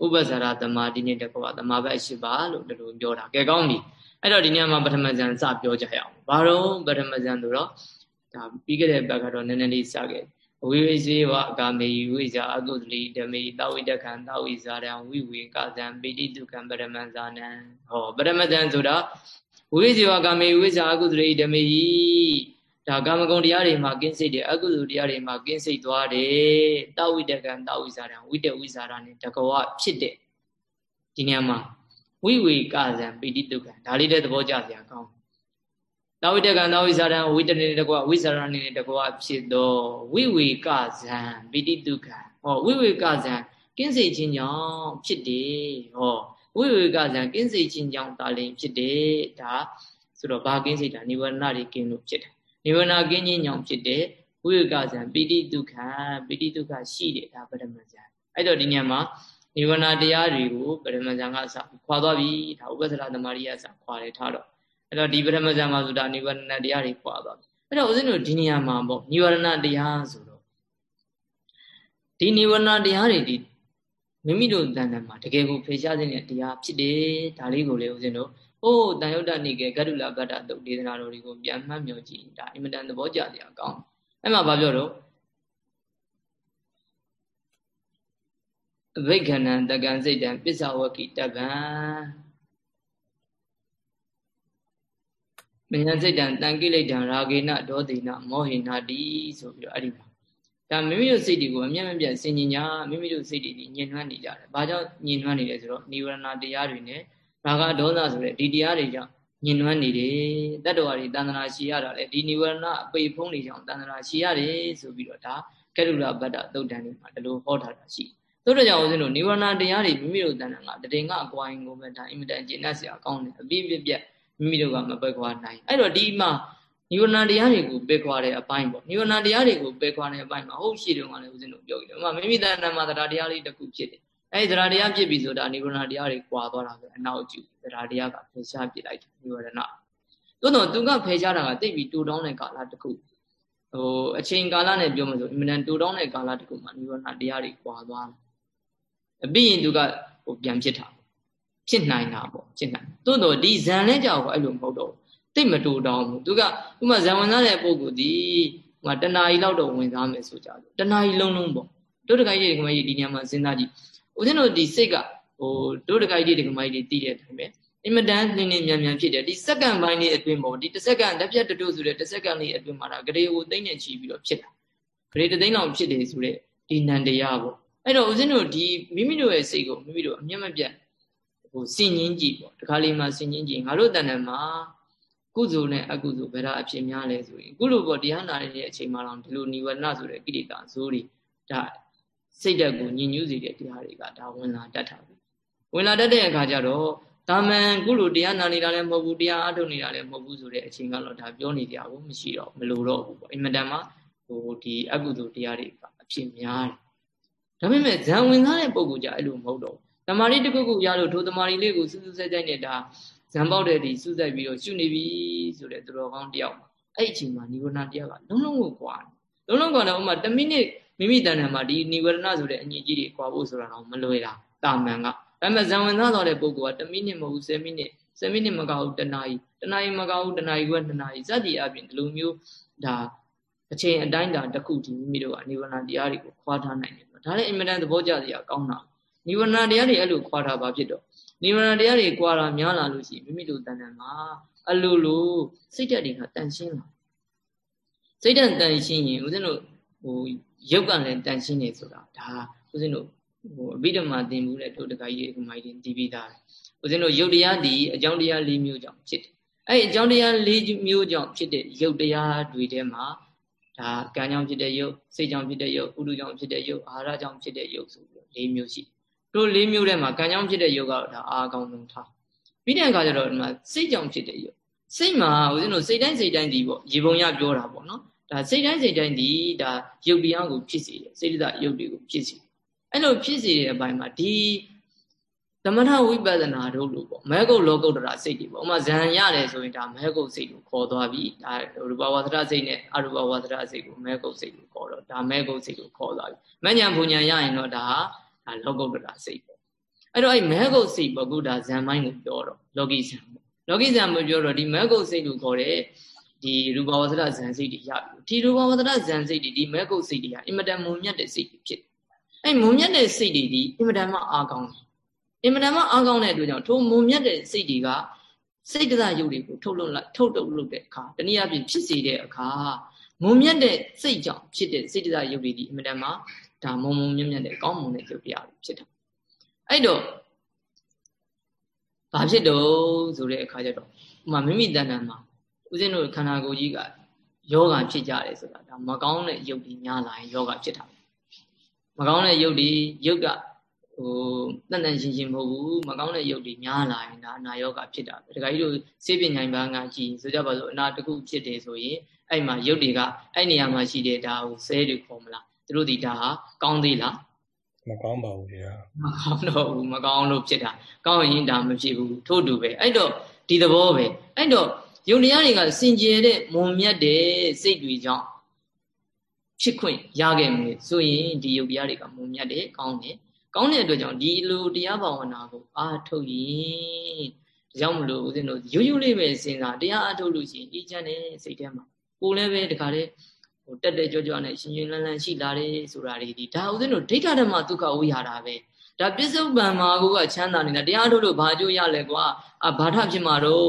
ဥပ္ပဆရာသမာဓိနဲ့တကွာသမာဘတ်ရှိပါလို့ဒီလိုပြောတာကဲကောင်းပြီအဲ့တော့ဒီညမှာပထမဇန်စပြောကြရအောင်ဘာတော့ပထမဇန်ဆိုတော့ဒါပြီးခဲ့တဲ့ဘက်ကတော့နည်းနည်းလေးစခဲ့ ဝိဝိစေဝကာမေဝိဇာအကုသလိဓမေတာဝိတခံတာဝိဇာရံဝိဝေကဇံပိတိတုခံပရမဇာနံဟောပရမဇံဆိုတာဝိဝိစေဝကာမေဝိဇာအကုသလိဓမေဒါကာမဂုဏ်တရားတွေမှာကင်းစိတ်တယ်အကုသိုလ်တရားတွေမှာကင်းစိတ်သွားတယ်တာဝိတခံတာဝိဇာရံဝိတဝိဇာရနဲ့တကဝဖြစ်တဲ့ဒီနေရာမှာဝိဝေကဇံပိတိတုခံဒါလေးတဲ့သဘောကျစရာကောင်း တာဝိတကံတာဝိဇာရံဝိတနေတကွဝိဇာရဏနေတကွဖြစ်သောဝိဝေကဇံပိတိတုခံဟောဝိဝေကဇံကင်းစေခြင်းကြောင့်ဖြစ်တယ်ဟောဝိဝေကဇံကင်းစေခြင်းကြောင့်တာလင်ဖြစ်တယ်ဒါဆိုတော့ဘာကင်းစေတာနိဝရဏတွေကင်းလို့ဖြစ်တယ်နိဝရဏကင်းခြင်းကြောင့်ဖြစ်တယ်ဝိဝေကဇံပိတိတုခံပိတိတုခရှိတယ်ဒါပရမဇံအဲ့တော့ဒီညမှာနိဝရဏတရားတွေကိုပရမဇံကအစခွာသွားပြီဒါဥပ္ပစရသမารိယအစခွာတယ်ထားတော့ အဲ့တော့ဒီပထမဇာမှာဆိုတာနိဗ္ဗာန်တရားတွေပွားသွားပြီအဲ့တော့ဦးဇင်းတို့ဒီနေရာမှာပေါ့နိဗ္ဗာန်တရားဆိုတော့ဒီနိဗ္ဗာန်တရားတွေဒီမိမိတို့တန်တန်မှာတကယ်ကိုဖေရှားခြင်းတဲ့တရားဖြစ်တယ်ဒါလေးကိုလေဦးဇင်းတို့ဟိုးတန်ယုတ်တနိကေဂတုလဗတ္တတုတ်ဒေသနာတော်တွေကိုပြန်မှတ်မြော်ကြည့်ဒါအင်မတန်သဘောကျစရာကောင်းအဲ့မှာဘာပြောတော့အဘိက္ခဏံတက္ကံစိတ်တံပစ္စဝကိတပံ မညာစိတ်တံတန်ကိလေတံရာဂေနဒေါသေနမောဟိနာတိဆိုပြီးတော့အဲ့ဒီမှာဒါမိမိတို့စိတ်တွေကိုအမျက်မပြတ်စင်ញညာမိမိတို့စိတ်တွေညင်နှွမ်းနေကြတယ်။ဘာကြောင့်ညင်နှွမ်းနေလဲဆိုတော့နိဝရဏတရားတွေနဲ့ရာဂဒေါသဆိုတဲ့ဒီတရားတွေကြောင့်ညင်နှွမ်းနေတယ်။တတ္တဝါတွေတန်တရာရှိရတာလေဒီနိဝရဏအပေဖုံးတွေကြောင့်တန်တရာရှိရတယ်ဆိုပြီးတော့ဒါကရုလဗတ္တသုတ်တန်တွေမှာဒီလိုဟောထားတာရှိ။သို့တော်ကြောင့်ဦးဇင်းတို့နိဝရဏတရားတွေမိမိတို့တန်တရာကတည်ငါအကွာရင်ကိုပဲဒါအင်မတန်ကျင့်တတ်စရာကောင်းတယ်အပြည့်ပြည့်ပြည့် မိမိတို့ကမပယ်ခွာနိုင်အဲ့တော့ဒီမှာနိဝရဏတရားတွေကိုပယ်ခွာတဲ့အပိုင်းပေါ့နိဝရဏတရားတွေကိုပယ်ခွာတဲ့အပိုင်းမှာဟုတ်ရှိတယ်ကလည်းဦးဇင်းတို့ပြောကြတယ်ဥပမာမိမိတဏ္ဍာမှာတရားတရားလေးတစ်ခုဖြစ်တယ်အဲ့ဒီတရားတရားဖြစ်ပြီဆိုတာနိဝရဏတရားတွေကွာသွားတာပဲအနောက်ကျူတရားတရားကဖယ်ရှားပြလိုက်တယ်နိဝရဏသို့တော့သူကဖယ်ရှားတာကတိတ်ပြီးတူတောင်းတဲ့ကာလတစ်ခုဟိုအချိန်ကာလနဲ့ပြောမှဆိုအင်မတန်တူတောင်းတဲ့ကာလတစ်ခုမှာနိဝရဏတရားတွေကွာသွားတယ်ပြီးရင်သူကဟိုပြန်ဖြစ်တာ ဖြစ်နိုင်တာပေါ့ဖြစ်နိုင်သို့တော့ဒီဇန်လဲကြောက်အဲ့လိုမဟုတ်တော့တိတ်မတူတောင်းဘူးသူကဥမာဇန်ဝင်သားတဲ့ပုံကိုဒီဟိုတဏှာကြီးလောက်တော့ဝင်သားမယ်ဆိုကြတယ်တဏှာကြီးလုံးလုံးပေါ့တို့တကိုင်းကြီးဒီကမကြီးဒီနေရာမှာစဉ်းစားကြည့်ဦးဇင်းတို့ဒီစိတ်ကဟိုတို့တကိုင်းကြီးဒီကမကြီးတည်တဲ့အတိုင်းပဲအင်မတန်နင်းနေမြန်မြန်ဖြစ်တယ်ဒီစက္ကန့်ပိုင်းလေးအတွင်းပေါ့ဒီတစ်စက္ကန့်လက်ပြတ်တတို့ဆိုတဲ့တစ်စက္ကန့်လေးအတွင်းမှာဒါဂရေကိုသိမ့်နေချီပြီးတော့ဖြစ်တာဂရေတသိန်းလောက်ဖြစ်တယ်ဆိုတဲ့ဒီနန္တရားပေါ့အဲ့တော့ဦးဇင်းတို့ဒီမိမိတို့ရဲ့စိတ်ကိုမိမိတို့အမျက်မပြတ် ဟိုစင်ငင်းကြည့်ပေါ့တခါလေးမှစင်ငင်းကြည့်ငါတို့တဏ္ဍမှာကုသိုလ်နဲ့အကုသိုလ်ဘယ်တာအဖြစ်များလဲဆိုရင်ကုလိုပေါ်တရားနာတဲ့အချိန်မှတော့ဒီလိုနိဝရဏဆိုတဲ့ကိရိတာဇိုးတွေဒါစိတ်ဓာတ်ကိုညင်ညူးစေတဲ့တရားတွေကဒါဝင်လာတတ်တာပဲဝင်လာတတ်တဲ့အခါကျတော့တာမန်ကုလိုတရားနာနေတာလည်းမဟုတ်ဘူးတရားအထုတ်နေတာလည်းမဟုတ်ဘူးဆိုတဲ့အချိန်ကတော့ဒါပြောနေကြဘူးမရှိတော့မလိုတော့ဘူးပေါ့အင်မတန်မှဟိုဒီအကုသိုလ်တရားတွေကအဖြစ်များတယ်ဒါပေမဲ့ဇံဝင်စားတဲ့ပုံကကြအဲ့လိုမဟုတ်တော့ဘူး တမာရီတခုခုရလို့ထိုတမာရီလေးကိုစူးစူးစိုက်စိုက်နေတာဇံပေါက်တဲ့ဒီစူးစိုက်ပြီးတော့ရှုနေပြီဆိုတဲ့သူတော်ကောင်းတယောက်အဲ့အချိန်မှာနိဝရဏတရားကလုံးလုံးကိုကွာလုံးလုံးကွာတော့ဥမာ1မိနစ်မိမိတဏ္ဍာမှာဒီနိဝရဏဆိုတဲ့အညစ်အကြေးတွေကွာဖို့ဆိုတာတော့မလွယ်တာတာမန်ကဒါပေမဲ့ဇံဝင်သားတော်တဲ့ပုဂ္ဂိုလ်က1မိနစ်မဟုတ်ဘူး10မိနစ်10မိနစ်မကဘူးတနာရီတနာရီမကဘူးတနာရီက2နာရီစသည်အပြင်ဒီလိုမျိုးဒါအချိန်အတိုင်းတာတစ်ခုဒီမိမိတို့ကနိဗ္ဗာန်တရားတွေကိုခွာထားနိုင်တယ်ဒါလည်းအင်မတန်သဘောကျစရာကောင်းတာ နိဗ္ဗာန်တရားတွေအဲ့လိုခွာထားပါဖြစ်တော့နိဗ္ဗာန်တရားတွေကွာတာများလာလို့ရှိရင်မိမိတို့တဏ္ဍာမှာအလိုလိုစိတ်ဓာတ်တွေကတန်ရှင်းလာစိတ်ဓာတ်တန်ရှင်းရင်ဦးဇင်းတို့ဟိုရုပ်ကလည်းတန်ရှင်းနေဆိုတာဒါဦးဇင်းတို့ဟိုအဘိဓမ္မာသင်မှုတဲ့တို့တခါကြီးဒီမိုင်းတင်တည်ပြီးသားဦးဇင်းတို့ရုပ်တရားဒီအကြောင်းတရား၄မျိုးကြောင့်ဖြစ်တယ်အဲ့အကြောင်းတရား၄မျိုးကြောင့်ဖြစ်တဲ့ရုပ်တရားတွေထဲမှာဒါကံကြောင့်ဖြစ်တဲ့ရုပ်စိတ်ကြောင့်ဖြစ်တဲ့ရုပ်ဥဒုကြောင့်ဖြစ်တဲ့ရုပ်အာဟာရကြောင့်ဖြစ်တဲ့ရုပ်ဆိုပြီး၄မျိုးရှိတို့ ၄မျိုးထဲမှာကံကြောင့်ဖြစ်တဲ့ရုပ်ကတော့ဒါအာအကောင်းဆုံးထားပြီးတဲ့အခါကျတော့ဒီမှာစိတ်ကြောင့်ဖြစ်တဲ့ရုပ်စိတ်မှာဦးဇင်းတို့စိတ်တိုင်းစိတ်တိုင်းဒီပေါ့ရေပုံရပြောတာပေါ့နော်ဒါစိတ်တိုင်းစိတ်တိုင်းဒီဒါရုပ်တရားကိုဖြစ်စေတယ်စိတ်ဓာတ်ရုပ်တွေကိုဖြစ်စေအဲ့လိုဖြစ်စေတဲ့အပိုင်းမှာဒီသမထဝိပဿနာတို့လို့ပေါ့မဲကုတ်လောကုတ္တရာစိတ်တွေပေါ့ဥမာဇန်ရတယ်ဆိုရင်ဒါမဲကုတ်စိတ်ကိုခေါ်သွားပြီဒါရူပဝါဒရာစိတ်နဲ့အရူပဝါဒရာစိတ်ကိုမဲကုတ်စိတ်ကိုခေါ်တော့ဒါမဲကုတ်စိတ်ကိုခေါ်သွားပြီမဉ္ဇဉ်ဘုံဉ္ဇဉ်ရရင်တော့ဒါ ဒါလောကုတ္တရာစိတ်ပေါ့အဲ့တော့အဲ့မဲကုတ်စိတ်ပေါ့ခုဒါဇန်မိုင်းကိုပြောတော့လောကီဇန်ပေါ့လောကီဇန်မပြောတော့ဒီမဲကုတ်စိတ်ကိုခေါ်တဲ့ဒီရူပဝါဒရာဇန်စိတ်တွေရပြီဒီရူပဝါဒရာဇန်စိတ်တွေဒီမဲကုတ်စိတ်တွေကအင်မတန်မုံမြတ်တဲ့စိတ်တွေဖြစ်အဲ့မုံမြတ်တဲ့စိတ်တွေဒီအင်မတန်မှအားကောင်းတယ်အင်မတန်မှအားကောင်းတဲ့အတွက်ကြောင့်ထိုမုံမြတ်တဲ့စိတ်တွေကစိတ်တရားရုပ်တွေကိုထုတ်လွှတ်လိုက်ထုတ်တုပ်လုပ်တဲ့အခါတနည်းအားဖြင့်ဖြစ်စေတဲ့အခါမုံမြတ်တဲ့စိတ်ကြောင့်ဖြစ်တဲ့စိတ်တရားရုပ်တွေဒီအင်မတန်မှ ဒါမုံမုံမြတ်မြတ်တဲ့ကောင်းမွန်တဲ့ရုပ်တရားတွေဖြစ်တာအဲ့တော့ဘာဖြစ်တော့ဆိုတဲ့အခါကျတော့ဥမာမိမိတဏ္ဍာမှာဦးဇင်းတို့ခန္ဓာကိုယ်ကြီးကယောဂဖြစ်ကြတယ်ဆိုတာဒါမကောင်းတဲ့ရုပ်တွေများလာရင်ယောဂဖြစ်တာမကောင်းတဲ့ရုပ်တွေရုပ်ကဟိုတန်တန်ရှင်းရှင်းမဟုတ်ဘူးမကောင်းတဲ့ရုပ်တွေများလာရင်ဒါအနာယောဂဖြစ်တာပဲဒါကြကြီးတို့စေပညာဘာငါကြည့်ဆိုကြပါစို့အနာတစ်ခုဖြစ်တယ်ဆိုရင်အဲ့မှာရုပ်တွေကအဲ့နေရာမှာရှိတဲ့ဒါကိုဆဲတွေခေါ်မလား သူတို့ဒီဒါဟာကောင်းသေးလားမကောင်းပါဘူးဗျာမကောင်းတော့ဘူးမကောင်းလို့ဖြစ်တာကောင်းရင်ဒါမဖြစ်ဘူးထို့တူပဲအဲ့တော့ဒီသဘောပဲအဲ့တော့ယုံတရားတွေကစင်ကြယ်တဲ့မုံမြတ်တဲ့စိတ်တွေကြောင့်ဖြစ်ခွင့်ရခဲ့မယ်ဆိုရင်ဒီယုတ်တရားတွေကမုံမြတ်တယ်ကောင်းတယ်ကောင်းတဲ့အတွက်ကြောင့်ဒီလိုတရားဘာဝနာကိုအားထုတ်ရင်ဒါကြောင့်မလို့ဦးဇင်းတို့ရိုးရိုးလေးပဲစဉ်းစားတရားအားထုတ်လို့ရှိရင်အေးချမ်းတဲ့စိတ်ထဲမှာကိုယ်လည်းပဲတခါလေဟို တက်တက်ကြွကြွနဲ့ရှင်ရှင်လန်းလန်းရှိလာတယ်ဆိုတာတွေဒီဒါဦးဇင်းတို့ဒိဋ္ဌဓမ္မဒုက္ခဝိဟာတာပဲဒါပစ္စုပန်မှာကိုကချမ်းသာနေတာတရားထုတ်လို့ဘာကြိုးရလဲကွာအာဘာထဖြစ်မှာတော့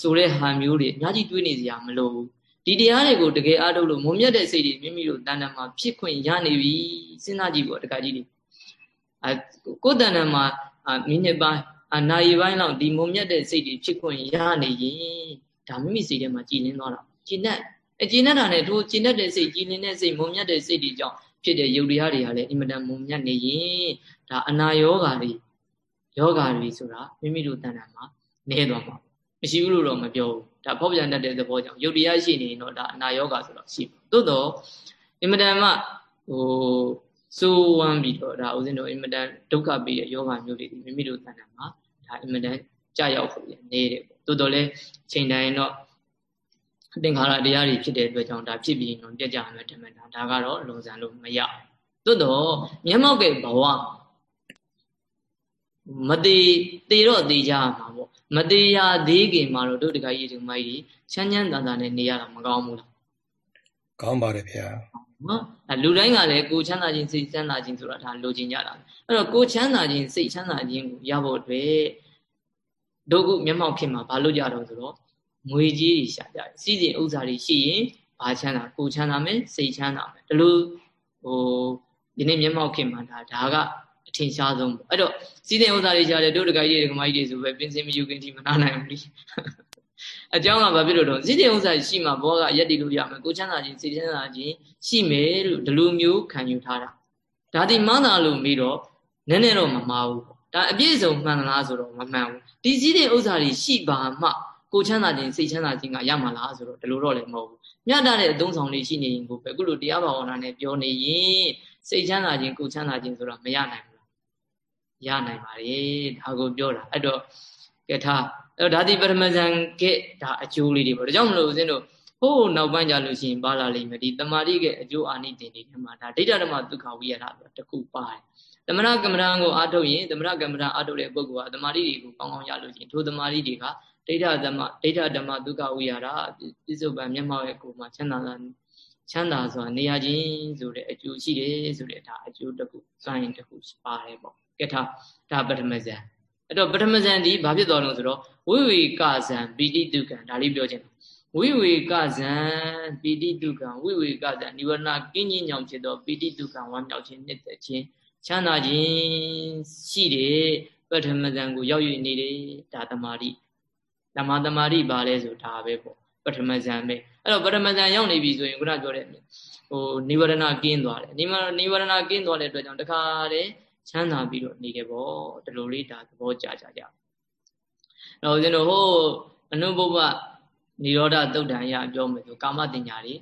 ဆိုတဲ့ဟာမျိုးတွေအများကြီးတွေးနေစရာမလိုဘူးဒီတရားတွေကိုတကယ်အားထုတ်လို့မုံမြတ်တဲ့စိတ်တွေမိမိတို့တဏ္ဍာမှာဖြစ်ခွင့်ရနေပြီစဉ်းစားကြည့်ပေါ့တခါကြီးတွေအဲကိုယ်တဏ္ဍာမှာမိနစ်ပိုင်းအနာရီပိုင်းလောက်ဒီမုံမြတ်တဲ့စိတ်တွေဖြစ်ခွင့်ရနေရင်ဒါမိမိစိတ်ထဲမှာကြည်လင်းသွားတာကြည်နဲ့ အကြည်နဲ့တာနဲ့တို့ကြည်နဲ့တဲ့စိတ်ကြည်လင်းတဲ့စိတ်မုံမြတ်တဲ့စိတ်တွေကြောင့်ဖြစ်တဲ့ယုတ်တရားတွေကလည်းအင်မတန်မုံမြတ်နေရင်ဒါအနာယောဂါတွေယောဂါတွေဆိုတာမိမိတို့တဏ္ဍာမှာနေသွားမှာမရှိဘူးလို့တော့မပြောဘူးဒါဖောက်ပြန်တတ်တဲ့သဘောကြောင့်ယုတ်တရားရှိနေရင်တော့ဒါအနာယောဂါဆိုတော့ရှိသို့တော့အင်မတန်မှဟိုစိုးဝမ်းပြီးတော့ဒါဦးဇင်းတို့အင်မတန်ဒုက္ခပေးတဲ့ယောဂမျိုးတွေဒီမိမိတို့တဏ္ဍာမှာဒါအင်မတန်ကြာရောက်ဖို့ရနေတယ်ပေါ့တိုးတော်လဲချိန်တိုင်းတော့အ သင်္ခါရတရားတွေဖြစ်တဲ့အတွက်ကြောင့်ဒါဖြစ်ပြီးတော့ပြက်ကြမယ်တမန်ဒါဒါကတော့လုံဆန်လို့မရတိုးတော်မျက်မှောက်ကဘဝမသေးသေးတော့သေးကြမှာပေါ့မသေးရသေးခင်မှာတော့တို့တခါကြီးဒီမိုက်ကြီးချမ်းချမ်းသာသာနဲ့နေရတာမကောင်းဘူးလားကောင်းပါတယ်ဗျာနော်အဲလူတိုင်းကလည်းကိုချမ်းသာခြင်းစိတ်ချမ်းသာခြင်းဆိုတာဒါလိုချင်ကြတာအဲ့တော့ကိုချမ်းသာခြင်းစိတ်ချမ်းသာခြင်းကိုရဖို့အတွက်ဒုက္ခမျက်မှောက်ခင်မှာဘာလို့ကြတော့ဆိုတော့ ငွေကြီးတွေရှာကြတယ်စီးစိမ်ဥစ္စာတွေရှိရင်ဘာချမ်းသာကိုချမ်းသာမယ်စိတ်ချမ်းသာမယ်ဒီလိုဟိုဒီနေ့မျက်မှောက်ခင်မှာဒါဒါကအထထင်ရှားဆုံးပေါ့အဲ့တော့စီးတဲ့ဥစ္စာတွေရှားတယ်တို့တကကြီးတွေကမကြီးတွေဆိုပဲပင်စင်မယူခင်ထိမနာနိုင်ဘူးလေအကြောင်းကဘာဖြစ်လို့တော့စီးတဲ့ဥစ္စာရှိမှဘောကရက်တည်လို့ရမယ်ကိုချမ်းသာခြင်းစိတ်ချမ်းသာခြင်းရှိမယ်လို့ဒီလိုမျိုးခံယူထားတာဒါဒီမှန်းသာလို့ပြီးတော့နည်းနည်းတော့မမှားဘူးပေါ့ဒါအပြည့်စုံမှန်လားဆိုတော့မမှန်ဘူးဒီစည်းတဲ့ဥစ္စာတွေရှိပါမှ ကိုချမ်းသာခြင်းစိတ်ချမ်းသာခြင်းကရမှာလားဆိုတော့ဒီလိုတော့လည်းမဟုတ်ဘူးမြတ်တဲ့အသုံးဆောင်လေးရှိနေရင်ကိုပဲအခုလိုတရားဘာဝနာနဲ့ပြောနေရင်စိတ်ချမ်းသာခြင်းကိုချမ်းသာခြင်းဆိုတာမရနိုင်ဘူးလားရနိုင်ပါလေဒါကိုပြောတာအဲ့တော့ကဲထားအဲ့တော့ဒါဒီပထမဇန်ကဒါအကျိုးလေးတွေပေါ့ဒါကြောင့်မလို့ဦးဇင်းတို့ဟိုးနောက်ပိုင်းကြလို့ရှိရင်ပါလာလိမ့်မယ်ဒီတမာတိကအကျိုးအာနိသင်တွေထဲမှာဒါဒိဋ္ဌဓမ္မဒုက္ခဝိရဒဆိုတာတစ်ခုပါတယ်သမဏကမ္မဋ္ဌာန်းကိုအားထုတ်ရင်သမဏကမ္မဋ္ဌာန်းအားထုတ်တဲ့ပုဂ္ဂိုလ်ကတမာတိတွေကိုကောင်းကောင်းရလို့ရှိရင်ထိုတမာတိတွေက ဒိဋ္ဌဓမ္မဒိဋ္ဌဓမ္မဒုက္ခဝိရဒပြစ္ဆုတ်ပံမျက်မှောက်ရဲ့ကိုယ်မှာချမ်းသာတာချမ်းသာစွာနေရခြင်းဆိုတဲ့အကျိုးရှိတယ်ဆိုတဲ့ဒါအကျိုးတစ်ခုစွမ်းရင်တစ်ခုပါတယ်ပေါ့ကဲထားဒါပထမဇန်အဲ့တော့ပထမဇန်ဒီဘာဖြစ်သွားလို့ဆိုတော့ဝိဝေကဇန်ပိဋိတုကံဒါလေးပြောချင်တယ်ဝိဝေကဇံပိဋိတုကံဝိဝေကဇံនិဝရဏကင်းကြီးညောင်ဖြစ်သောပိဋိတုကံဝမ်းမြောက်ခြင်းနှစ်သက်ခြင်းချမ်းသာခြင်းရှိတယ်ပထမဇန်ကိုရောက်ရနေတယ်ဒါတမာတိ ဓမ္မသမารိပါလဲဆိုဒါပဲပေါ့ပထမဇန်ပဲအဲ့တော့ပထမဇန်ရောက်နေပြီဆိုရင်ခုနပြောတဲ့ဟိုနိဝရဏကင်းသွားတယ်နိနိဝရဏကင်းသွားတဲ့အတွက်ကြောင့်တခါတည်းချမ်းသာပြီးတော့နေတယ်ပေါ့ဒီလိုလေးဒါသဘောကျကြကြတော့ဦးဇင်းတို့ဟိုအနုဘုဗ္ဗနိရောဓတုတ်တန်ရပြောမယ်ဆိုကာမတင်ညာတွေ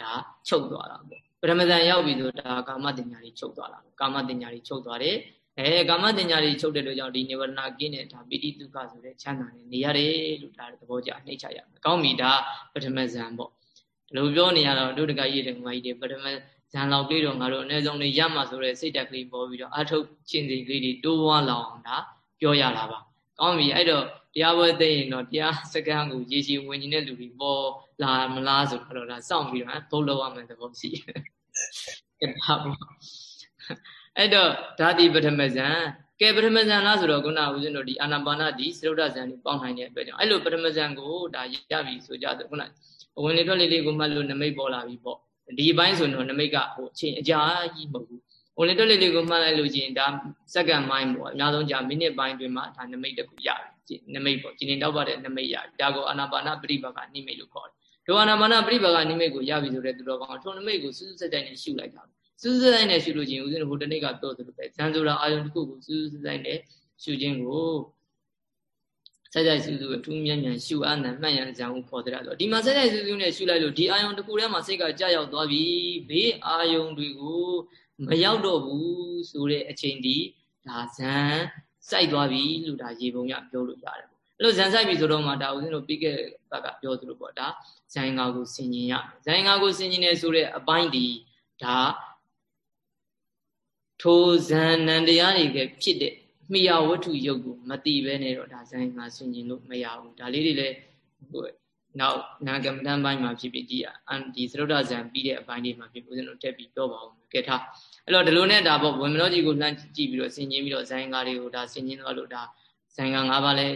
ဒါချုပ်သွားတာပေါ့ပထမဇန်ရောက်ပြီဆိုဒါကာမတင်ညာတွေချုပ်သွားတာကာမတင်ညာတွေချုပ်သွားတယ် အဲကာမတင်ညာတွေချုပ်တဲ့အတွက်ကြောင့်ဒီနေဝရဏကင်းတဲ့ဒါပိဋိတုခဆိုတဲ့ချမ်းသာနဲ့နေရတယ်လို့ဒါသဘောကျနှိမ့်ချရမယ်ကောင်းပြီဒါပထမဇန်ပေါ့ဒီလိုပြောနေရတော့ဒုဒကကြီးတဲ့ငါကြီးတွေပထမဇန်လောက်လေးတော့ငါတို့အနည်းဆုံးလေးရမှာဆိုတဲ့စိတ်တက်ကလေးပေါ်ပြီးတော့အထုတ်ချင်းစီကလေးတွေတိုးဝါလောင်အောင်ဒါပြောရတာပါကောင်းပြီအဲ့တော့တရားပွဲသိရင်တော့တရားစကန်းကိုရေရှည်ဝင်နေတဲ့လူတွေပေါ်လာမလားဆိုတော့ဒါစောင့်ပြီးတော့ဘုတ်လောက်ရမယ်သဘောရှိတယ်ဒါပေါ့ အဲ့တော့ဓာတိပထမဇန်ကဲပထမဇန်လားဆိုတော့ခုနဦးဇင်းတို့ဒီအာနာပါနဒီသရုဒ္ဓဇန်ကိုပေါင်းနိုင်တဲ့အတွက်ကြောင့်အဲ့လိုပထမဇန်ကိုဒါရပြီဆိုကြတယ်ခုနဝင်လေထွက်လေလေးကိုမှတ်လို့နမိတ်ပေါ်လာပြီပေါ့ဒီအပိုင်းဆိုတော့နမိတ်ကဟိုအချိန်အကြာကြီးမဟုတ်ဘူးဝင်လေထွက်လေလေးကိုမှတ်လိုက်လို့ချင်းဒါစက္ကန့်ပိုင်းပေါ့အများဆုံးကြာမိနစ်ပိုင်းတွင်မှဒါနမိတ်တစ်ခုရပြီနမိတ်ပေါ့ကျင်တောက်ပါတဲ့နမိတ်ရဒါကိုအာနာပါနပရိပါကနိမိတ်လို့ခေါ်တယ်ဒုအာနာပါနပရိပါကနိမိတ်ကိုရပြီဆိုတဲ့သူတော်ကောင်းထုံနမိတ်ကိုစူးစူးဆက်တိုက်နဲ့ရှုလိုက်တာ စူးစူးဆက်တိုက်နဲ့ရှုလို့ချင်းဦးဇင်းတို့ဟိုတနေ့ကပြောသလိုပဲဇန်ဆိုတာအာယုန်တစ်ခုကိုစူးစူးဆက်တိုက်နဲ့ရှုခြင်းကိုဆက်ကြိုက်စုစုအထူးမြတ်မြန်ရှုအနံမှတ်ရန်ဇံဟုခေါ်တဲ့တော့ဒီမှာဆက်ကြိုက်စုစုနဲ့ရှုလိုက်လို့ဒီအာယုံတစ်ခုထဲမှာစိတ်ကကြာရောက်သွားပြီဘေးအာယုံတွေကိုမရောက်တော့ဘူးဆိုတဲ့အချိန်ဒီဒါဇံစိုက်သွားပြီလို့ဒါရေပုံရပြောလို့ရတယ်ပေါ့အဲ့လိုဇံစိုက်ပြီဆိုတော့မှဒါဦးဇင်းတို့ပြီးခဲ့ဘက်ကပြောသလိုပေါ့ဒါဇံငါကိုဆင်ញင်ရဇံငါကိုဆင်ញင်နေဆိုတဲ့အပိုင်းဒီဒါ ထိုဇံနန္တရားတွေကဖြစ်တဲ့မိယာဝတ္ထုယုတ်ကိုမတိပဲနဲ့တော့ဒါဇန်ငါဆင်ကျင်လို့မရဘူးဒါလေးတွေလည်းဟိုနောက်နာဂမတန်ပိုင်းမှာဖြစ်ဖြစ်ဒီအန်ဒီသရုဒ္ဓဇန်ပြီးတဲ့အပိုင်းလေးမှာဖြစ်ဦးဇင်းတို့တက်ပြီးပြောပါအောင်ကဲထားအဲ့တော့ဒီလိုနဲ့ဒါပေါ့ဝေမနောကြီးကိုလှမ်းကြည့်ပြီးတော့ဆင်ကျင်ပြီးတော့ဇန်ငါတွေကိုဒါဆင်ကျင်သွားလို့ဒါဇန်ငါ၅ပါးလဲ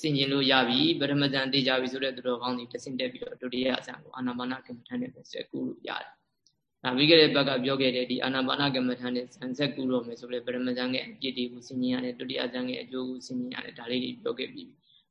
ဆင်ကျင်လို့ရပြီပထမဇန်သိကြပြီဆိုတဲ့သူတော်ကောင်းတွေတဆင့်တက်ပြီးတော့ဒုတိယဇန်ကိုအာနာပါနကမ္မထန်နဲ့ဆက်ကူလို့ရတယ် ဒါပြီးခဲ့တဲ့ဘက်ကပြောခဲ့တဲ့ဒီအာနာပါနကမ္မထာနဲ့ဇန်ဆက်ကူတော့မယ်ဆိုလေပရမဇန်ရဲ့အပြည့်တွေကိုဆင်ញင်ရတယ်ဒုတိယဇန်ရဲ့အကျိုးကိုဆင်ញင်ရတယ်ဒါလေးတွေပြောခဲ့ပြီး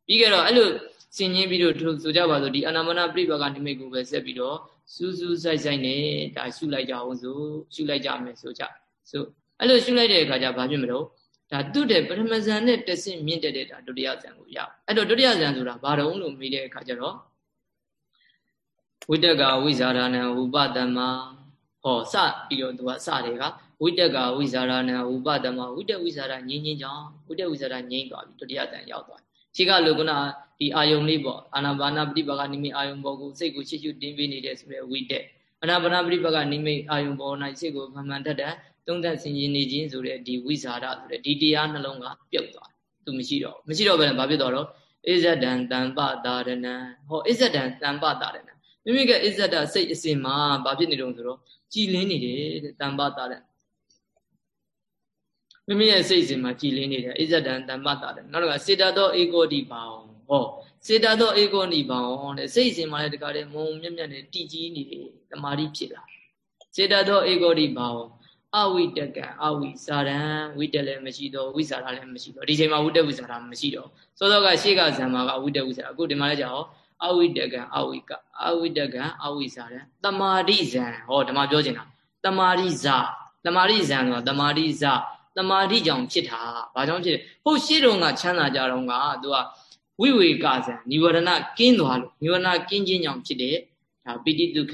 ပြီးခဲ့တော့အဲ့လိုဆင်ញင်ပြီးတော့ဆိုကြပါစို့ဒီအာနာပါနပြိပကနိမိတ်ကိုပဲဆက်ပြီးတော့စူးစူးဆိုင်ဆိုင်နဲ့ဒါရှုလိုက်ကြအောင်ဆိုရှုလိုက်ကြမယ်ဆိုကြဆိုအဲ့လိုရှုလိုက်တဲ့အခါကျဘာဖြစ်မလို့ဒါသူ့တဲ့ပထမဇန်နဲ့တဆင့်မြင့်တက်တဲ့ဒါဒုတိယဇန်ကိုရအဲ့တော့ဒုတိယဇန်ဆိုတာဘာတုံးလို့မေးတဲ့အခါကျတော့ဝိတကဝိဇာရဏံဥပတမ ဟောစပြီးတော့သူကစတယ်ကဝိတက်ကဝိဇာရဏဥပဒမဝိတက်ဝိဇာရငြင်းချင်းကြောင့်ဝိတက်ဝိဇာရငြင်းသွားပြီဒုတိယတန်ရောက်သွားရှိကလူကနာဒီအာယုံလေးပေါ့အာနာပါနာပฏิပါကနိမိအာယုံပေါ်ကိုစိတ်ကိုချစ်ချွတင်းပေးနေတဲ့ဆိုတဲ့ဝိတက်အာနာပါနာပฏิပါကနိမိအာယုံပေါ်၌စိတ်ကိုမှန်မှန်တတ်တတ်သုံးသက်ဆင်ခြင်နေခြင်းဆိုတဲ့ဒီဝိဇာရဆိုတဲ့ဒီတရားနှလုံးကပြုတ်သွားသူမရှိတော့မရှိတော့ဘယ်နဲ့ဘာဖြစ်သွားတော့ဣဇဒံတံပတာရဏံဟောဣဇဒံတံပတာရဏံ မိမိကအစ္ဆဒစိတ်အစဉ်မှာဘာဖြစ်နေတုံးဆိုတော့ကြည်လင်းနေတယ်တဲ့တမ္ပတာတဲ့မိမိရဲ့စိတ်စဉ်မှာကြည်လင်းနေတယ်အစ္ဆဒံတမ္ပတာတဲ့နောက်တော့စေတသောဧကောတိဘာဝဟောစေတသောဧကောနိဘာဝတဲ့စိတ်စဉ်မှာလည်းတခါတည်းမုံမြက်မြက်နဲ့တည်ကြည်နေတယ်တမာတိဖြစ်လာစေတသောဧကောတိဘာဝအဝိတကံအဝိစာရံဝိတလည်းမရှိတော့ဝိစာရလည်းမရှိတော့ဒီချိန်မှာဝိတဝိစာရမရှိတော့စောစောကရှေ့ကဇံမာကဝိတဝိစာရအခုဒီမှာလည်းကြာဟော အဝိတကံအဝိကအဝိတကံအဝိစာရံတမာရိဇံဟောဓမ္မပြောချင်တာတမာရိဇတမာရိဇံဆိုတာတမာရိဇတမာရိကြောင့်ဖြစ်တာဘာကြောင့်ဖြစ်လဲဟုတ်ရှေ့တုန်းကချမ်းသာကြတော့ကသူကဝိဝေကဇံនិဝရဏကင်းသွားလို့និဝရဏကင်းခြင်းကြောင့်ဖြစ်တဲ့ဒါပိဋိဒုက္ခ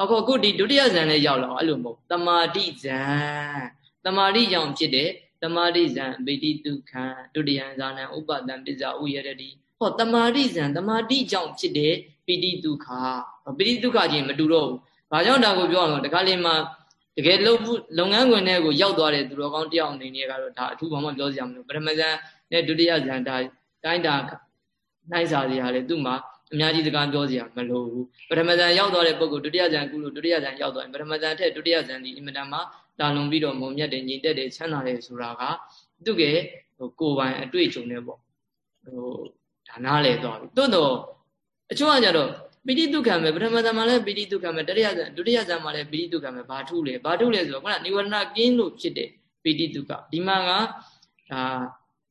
အခုအခုဒီဒုတိယဇန်လည်းရောက်လာအဲ့လိုမဟုတ်တမာတိဇန်တမာတိကြောင့်ဖြစ်တဲ့တမာတိဇန်ပိဋိဒုက္ခဒုတိယဇာနံဥပဒံပစ္စဥယရတိ ဟောတမာတိဇန်တမာတိကြောင့်ဖြစ်တဲ့ပိဋိဒုက္ခပိဋိဒုက္ခချင်းမတူတော့ဘူးဘာကြောင့်ဒါကိုပြောအောင်တခါလေးမှာတကယ်လုပ်လုပ်ငန်းခွင်တွေကိုရောက်သွားတဲ့သူတော်ကောင်းတယောက်အနေနဲ့ကတော့ဒါအထူးဘာမှပြောစရာမလိုပထမဇန်နဲ့ဒုတိယဇန်ဒါတိုင်းတာနိုင်စာစီဟာလေသူ့မှာအများကြီးစကားပြောစရာမလိုဘူးပထမဇန်ရောက်သွားတဲ့ပုဂ္ဂိုလ်ဒုတိယဇန်ကုလို့ဒုတိယဇန်ရောက်သွားရင်ပထမဇန်ထက်ဒုတိယဇန်ဒီအင်မတန်မှတာလွန်ပြီးတော့မုံမြတ်တယ်ညီတက်တယ်ချမ်းသာတယ်ဆိုတာကသူကဟိုကိုယ်ပိုင်အတွေ့အကြုံနဲ့ပေါ့ဟိုဒါ နားလေသွားပြီတွတ်တော့အချို့ကကြတော့ပိဋိဒုက္ခမယ်ပထမဇန်မှာလည်းပိဋိဒုက္ခမယ်တတိယဇန်ဒုတိယဇန်မှာလည်းပိဋိဒုက္ခမယ်ဘာထုလဲဘာထုလဲဆိုတော့ခုနနိဝရဏကင်းလို့ဖြစ်တဲ့ပိဋိဒုက္ခဒီမှာကဒါ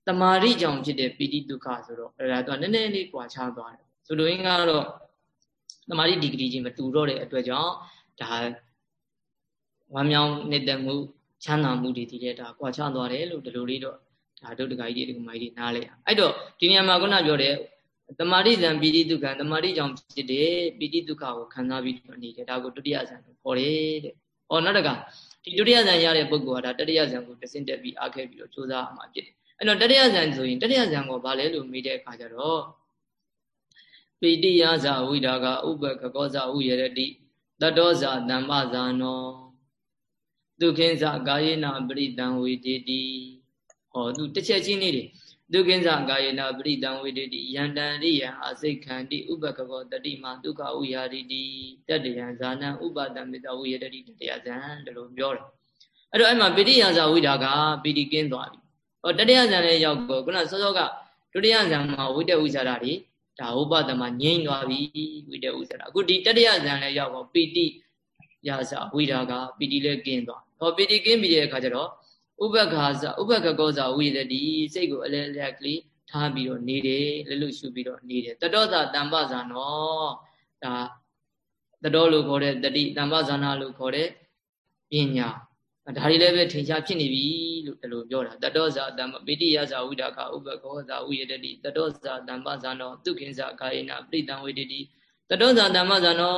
တမာရိကြောင့်ဖြစ်တဲ့ပိဋိဒုက္ခဆိုတော့အဲဒါတော့နည်းနည်းလေးကွာခြားသွားတယ်ဆိုလိုရင်းကတော့တမာရိဒီဂရီကြီးမတူတော့တဲ့အတွက်ကြောင့်ဒါဝမ်းမြောင်းနေတဲ့မှုချမ်းသာမှုတွေဒီတဲ့ဒါကွာခြားသွားတယ်လို့ဒီလိုလေးတော့ ဒါဒုဒ္ဒဂါကြီးတွေဒီမိုင်းတွေနားလဲအဲ့တော့ဒီနေရာမှာခုနပြောတဲ့တမာရိဇံပိဋိဒုက္ခတမာရိကြောင့်ဖြစ်တဲ့ပိဋိဒုက္ခကိုခံစားပြီးနေတယ်ဒါကိုဒုတိယဇံလို့ခေါ်တယ်တဲ့။အော်နောက်တကဒီဒုတိယဇံရတဲ့ပုဂ္ဂိုလ်ကဒါတတိယဇံကိုတဆင့်တက်ပြီးအားခဲ့ပြီးတော့စူးစမ်းအောင်ဖြစ်တယ်။အဲ့တော့တတိယဇံဆိုရင်တတိယဇံကိုဘာလဲလို့မေးတဲ့အခါကျတော့ပိတိယဇဝိဒါကဥပကကောဇဥယရတိတတောဇတမ္ပဇာနောဒုခိဇကာယေနပရိတံဝေတိတိ ဟောသူတစ်ချက်ချင်းလေးတွေဒုက္ခိဇကာယေနပရိတံဝေတိတိယန္တံရိယအာစိတ်ခန္တိဥပကကောတတိမဒုက္ခဥယာရိတိတတယံဇာနံဥပတံမေတ္တဝေယတတိတတယဇံဒီလိုပြောတယ်အဲ့တော့အဲ့မှာပိဋိယဇဝိဒါကပိဋိကင်းသွားပြီဟောတတယဇံလည်းရောက်တော့ခုနစောစောကဒုတိယဇံမှာဝိတ္တဥစ္စာတွေဒါဥပဒမငြိမ့်သွားပြီဝိတ္တဥစ္စာအခုဒီတတယဇံလည်းရောက်တော့ပိဋိယဇဝိဒါကပိဋိလည်းကင်းသွားဟောပိဋိကင်းပြီးတဲ့အခါကျတော့ ဥပက္ခာဇဥပက္ခကောဇဝိရတိစိတ်ကိုအလဲလက်ကလေးထားပြီးတော့နေတယ်လလွရှုပြီးတော့နေတယ်တတောသာတမ္ပဇာနောဒါတတောလို့ခေါ်တဲ့တတိတမ္ပဇာနာလို့ခေါ်တဲ့ပညာဒါတွေလည်းပဲထင်ရှားဖြစ်နေပြီလို့ဒီလိုပြောတာတတောဇာတမ္ပပိတိယဇာဝိဒါကဥပက္ခောဇာဝိရတိတတောဇာတမ္ပဇာနောဒုက္ခိဇာကာယေနပရိတံဝိတတိတတောဇာတမ္ပဇာနော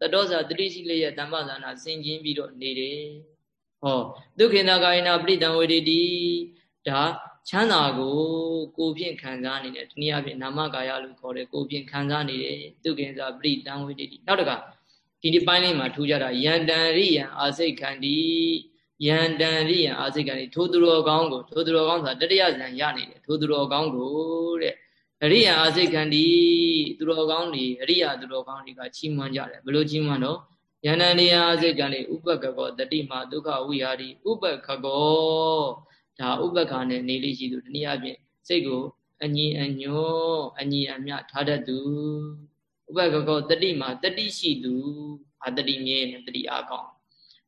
တတောဇာတတိရှိလေးရဲ့တမ္ပဇာနာဆင်ကျင်းပြီးတော့နေတယ် ဟောဒုက္ခိနာကာယနာပရိတံဝေဒတိဒါချမ်းသာကိုကိုဖြင့်ခံစားနေတယ်တနည်းအားဖြင့်နာမကာယလို့ခေါ်တယ်ကိုဖြင့်ခံစားနေတယ်ဒုက္ခိနာပရိတံဝေဒတိနောက်တကဒီဒီပိုင်းလေးမှာထူကြတာယန္တန်ရိယံအာစိတ်ခန္တီယန္တန်ရိယံအာစိတ်ခန္တီထိုသူတော်ကောင်းကိုထိုသူတော်ကောင်းဆိုတာတတိယဇန်ရနေတယ်ထိုသူတော်ကောင်းကိုတဲ့အရိယအာစိတ်ခန္တီသူတော်ကောင်းတွေအရိယသူတော်ကောင်းတွေကချီးမွမ်းကြတယ်ဘယ်လိုချီးမွမ်းတော့ ယန္တန်တရားစိတ်ကလည်းဥပကကောတတိမာဒုက္ခဝိဟာရီဥပကကောဒါဥပကနဲ့နေလေးရှိသူတနည်းအားဖြင့်စိတ်ကိုအညီအညွတ်အညီအမျှထားတတ်သူဥပကကောတတိမာတတိရှိသူအာတတိမြဲနဲ့တတိအားကောင်း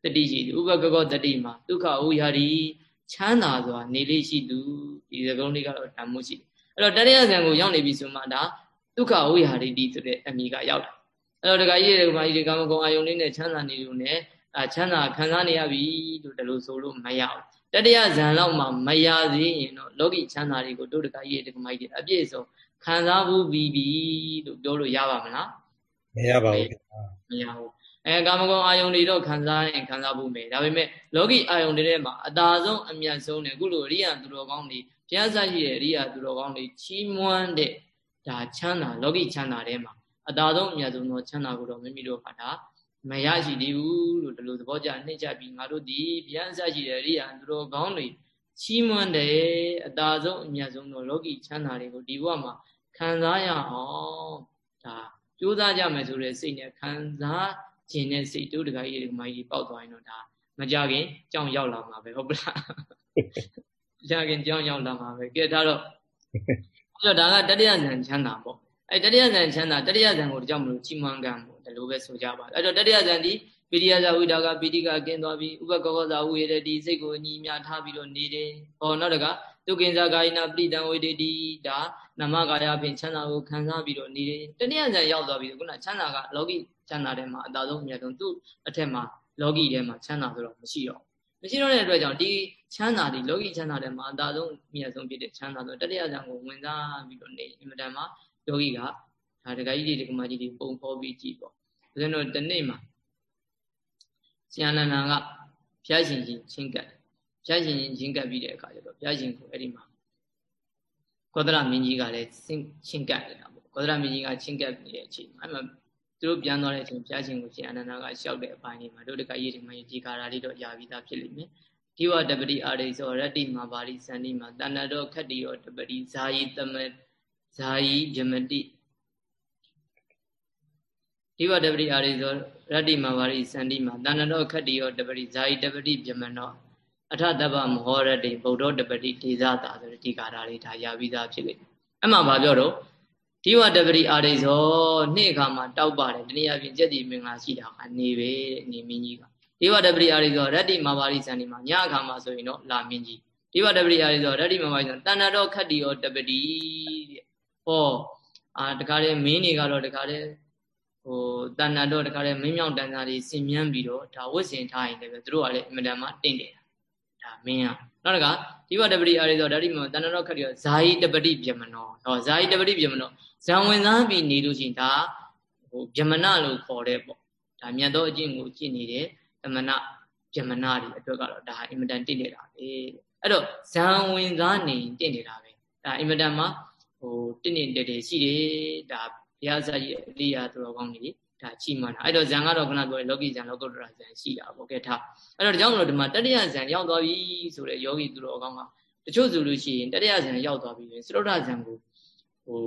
တတိရှိသူဥပကကောတတိမာဒုက္ခဝိဟာရီချမ်းသာစွာနေလေးရှိသူဒီစကားလေးကတော့ဓမ္မို့ရှိတယ်အဲ့တော့တရိယဇံကိုရောက်နေပြီဆိုမှဒါဒုက္ခဝိဟာရီတိဆိုတဲ့အမိကရောက်တာ အဲ့တော့ဒကာကြီးတွေကမာကြီးတွေကာမဂုဏ်အာယုန်လေးနဲ့ချမ်းသာနေလို့ ਨੇ အချမ်းသာခံစားနေရပြီလို့ဒီလိုဆိုလို့မရဘူးတတရဇံလောက်မှမရသေးရင်တော့လောကီချမ်းသာတွေကိုတို့ဒကာကြီးတွေကမာကြီးတွေအပြည့်စုံခံစားဘူးပြီးပြီလို့ပြောလို့ရပါမလားမရပါဘူးမရဘူးအဲကာမဂုဏ်အာယုန်တွေတော့ခံစားရင်ခံစားဖို့မယ်ဒါပေမဲ့လောကီအာယုန်တွေထဲမှာအသာဆုံးအမြတ်ဆုံးနဲ့အခုလိုအရိယာသူတော်ကောင်းတွေဘုရားဆရှိတဲ့အရိယာသူတော်ကောင်းတွေချီးမွမ်းတဲ့ဒါချမ်းသာလောကီချမ်းသာထဲမှာ အသာဆုံးအမြတ်ဆုံးသောချမ်းသာကိုတော့မိမိတို့ကဒါမရရှိသေးဘူးလို့ဒီလိုသဘောကျနှိမ့်ချပြီးငါတို့ဒီဗျာအစရှိတဲ့ရိယာသူတော်ကောင်းတွေချီးမွမ်းတယ်အသာဆုံးအမြတ်ဆုံးသောလောကီချမ်းသာတွေကိုဒီဘဝမှာခံစားရအောင်ဒါကြိုးစားကြမယ်ဆိုတဲ့စိတ်နဲ့ခံစားခြင်းနဲ့စိတ်တို့တခါကြီးဒီမကြီးပေါက်သွားရင်တော့ဒါမကြခင်ကြောင်ရောက်လာမှာပဲဟုတ်ပလားကြခင်ကြောင်ရောက်လာမှာပဲကဲဒါတော့အဲ့တော့ဒါကတတိယဇန်ချမ်းသာပေါ့ အဲတတိယဇန်ချမ်းသာတတိယဇန်ကိုတကြောင်မလို့ချီးမွမ်းကံပေါ့ဒီလိုပဲဆိုကြပါအဲ့တော့တတိယဇန်ဒီပိရိယဇဝိတာကပိဋိကကင်းသွားပြီဥပကောကောဇဝေရတိစိတ်ကိုညီမြထားပြီးတော့နေတယ်ဟောနောက်တကဒုက္ခိဇာကာယနာပဋိတံဝေဒတိဒါနမကာယဖြင့်ချမ်းသာကိုခံစားပြီးတော့နေတယ်တနည်းအားဖြင့်ရောက်သွားပြီခုနချမ်းသာကလောကီချမ်းသာထဲမှာအသာဆုံးအမြတ်ဆုံးသူ့အထက်မှာလောကီထဲမှာချမ်းသာဆိုတော့မရှိတော့မရှိတော့တဲ့အတွက်ကြောင့်ဒီချမ်းသာဒီလောကီချမ်းသာထဲမှာအသာဆုံးအမြတ်ဆုံးဖြစ်တဲ့ချမ်းသာဆိုတတိယဇံကိုဝင်စားပြီးတော့နေအင်မတန်မှာ ယောဂီကဒါဒကာကြီးတွေဒကာမကြီးတွေပုံဖော်ပြီးကြည့်ပေါ့ဦးဇင်းတို့တနေ့မှာဆရာနန္ဒာကဘုရားရှင်ကြီးချင်းကပ်ဘုရားရှင်ကြီးချင်းကပ်ပြီးတဲ့အခါကျတော့ဘုရားရှင်ကိုအဲ့ဒီမှာကောသရမင်းကြီးကလည်းချင်းကပ်နေတာပေါ့ကောသရမင်းကြီးကချင်းကပ်နေတဲ့အချိန်မှာအဲ့မှာသူတို့ပြန်သွားတဲ့အချိန်ဘုရားရှင်ကိုရှင်အနန္ဒာကလျှောက်တဲ့အပိုင်းလေးမှာတို့တကရေးတွေမှာဒီကာရာလေးတော့ယာပြီးသားဖြစ်လိမ့်မယ်ဒီဝတပတိအာရိသောရတ္တိမာပါရိစန္ဒီမှာတဏ္ဍတော်ခတ္တိရောတပတိဇာယီတမ ဇာယီယမတိဒီဝတပတိအာရိသောရတ္တိမာပါရိစန္ဒီမှာတဏ္ဍတော်ခတ္တိရောတပတိဇာယီတပတိပြမနောအထတပမဟောရတိဗုဒ္ဓတပတိဒေသတာဆိုတဲ့ဒီကာရာလေးဒါယာပြီးသားဖြစ်လိမ့်မယ်အမှန်ပါပြောတော့ဒီဝတပတိအာရိသောနေ့အခါမှာတောက်ပါတယ်တနည်းအားဖြင့်စက်တီမင်္ဂလာရှိတာကနေပဲနေမင်းကြီးကဒီဝတပတိအာရိသောရတ္တိမာပါရိစန္ဒီမှာညအခါမှာဆိုရင်တော့လာမင်းကြီးဒီဝတပတိအာရိသောရတ္တိမာပါရိစန္တဏ္ဍတော်ခတ္တိရောတပတိတဲ့ ဟောအာတခါလေမင်းတွေကတော့တခါလေဟိုတဏ္ဍတော်တခါလေမင်းမြောင်တန်စာတွေစင်မြန်းပြီးတော့ဒါဝတ်ဆင်ထားရင်လည်းသူတို့ကလည်းအင်မတန်မှတင့်တယ်ဒါမင်းကနောက်တကဒီဘတပတိအာရိသောဓာတိမတဏ္ဍတော်ခတ်ရောဇာယီတပတိပြမနောဟောဇာယီတပတိပြမနောဇံဝင်စားပြီးနေလို့ရှိရင်ဒါဟိုပြမနလို့ခေါ်တဲ့ပေါ့ဒါမြတ်သောအကျင့်ကိုကျင့်နေတဲ့သမဏပြမနာတွေအတွက်ကတော့ဒါအင်မတန်တင့်နေတာပဲအဲ့တော့ဇံဝင်စားနေတင့်နေတာပဲဒါအင်မတန်မှ ဟိုတင့်တင့်တဲတဲရှိတယ်ဒါဘုရားဇာကြီးအလိယာသူတော်ကောင်းကြီးဒါချီးမှန်းတာအဲ့တော့ဇံကတော့ခဏပြောရင်လောကီဇံလောကုတ္တရာဇံရှိတာပေါ့ကဲထားအဲ့တော့ဒါကြောင့်မလို့ဒီမှာတတိယဇံရောက်သွားပြီဆိုတဲ့ယောဂီသူတော်ကောင်းကတချို့ဆိုလို့ရှိရင်တတိယဇံရောက်သွားပြီဆိုရင်သရုတ်ဇံကိုဟို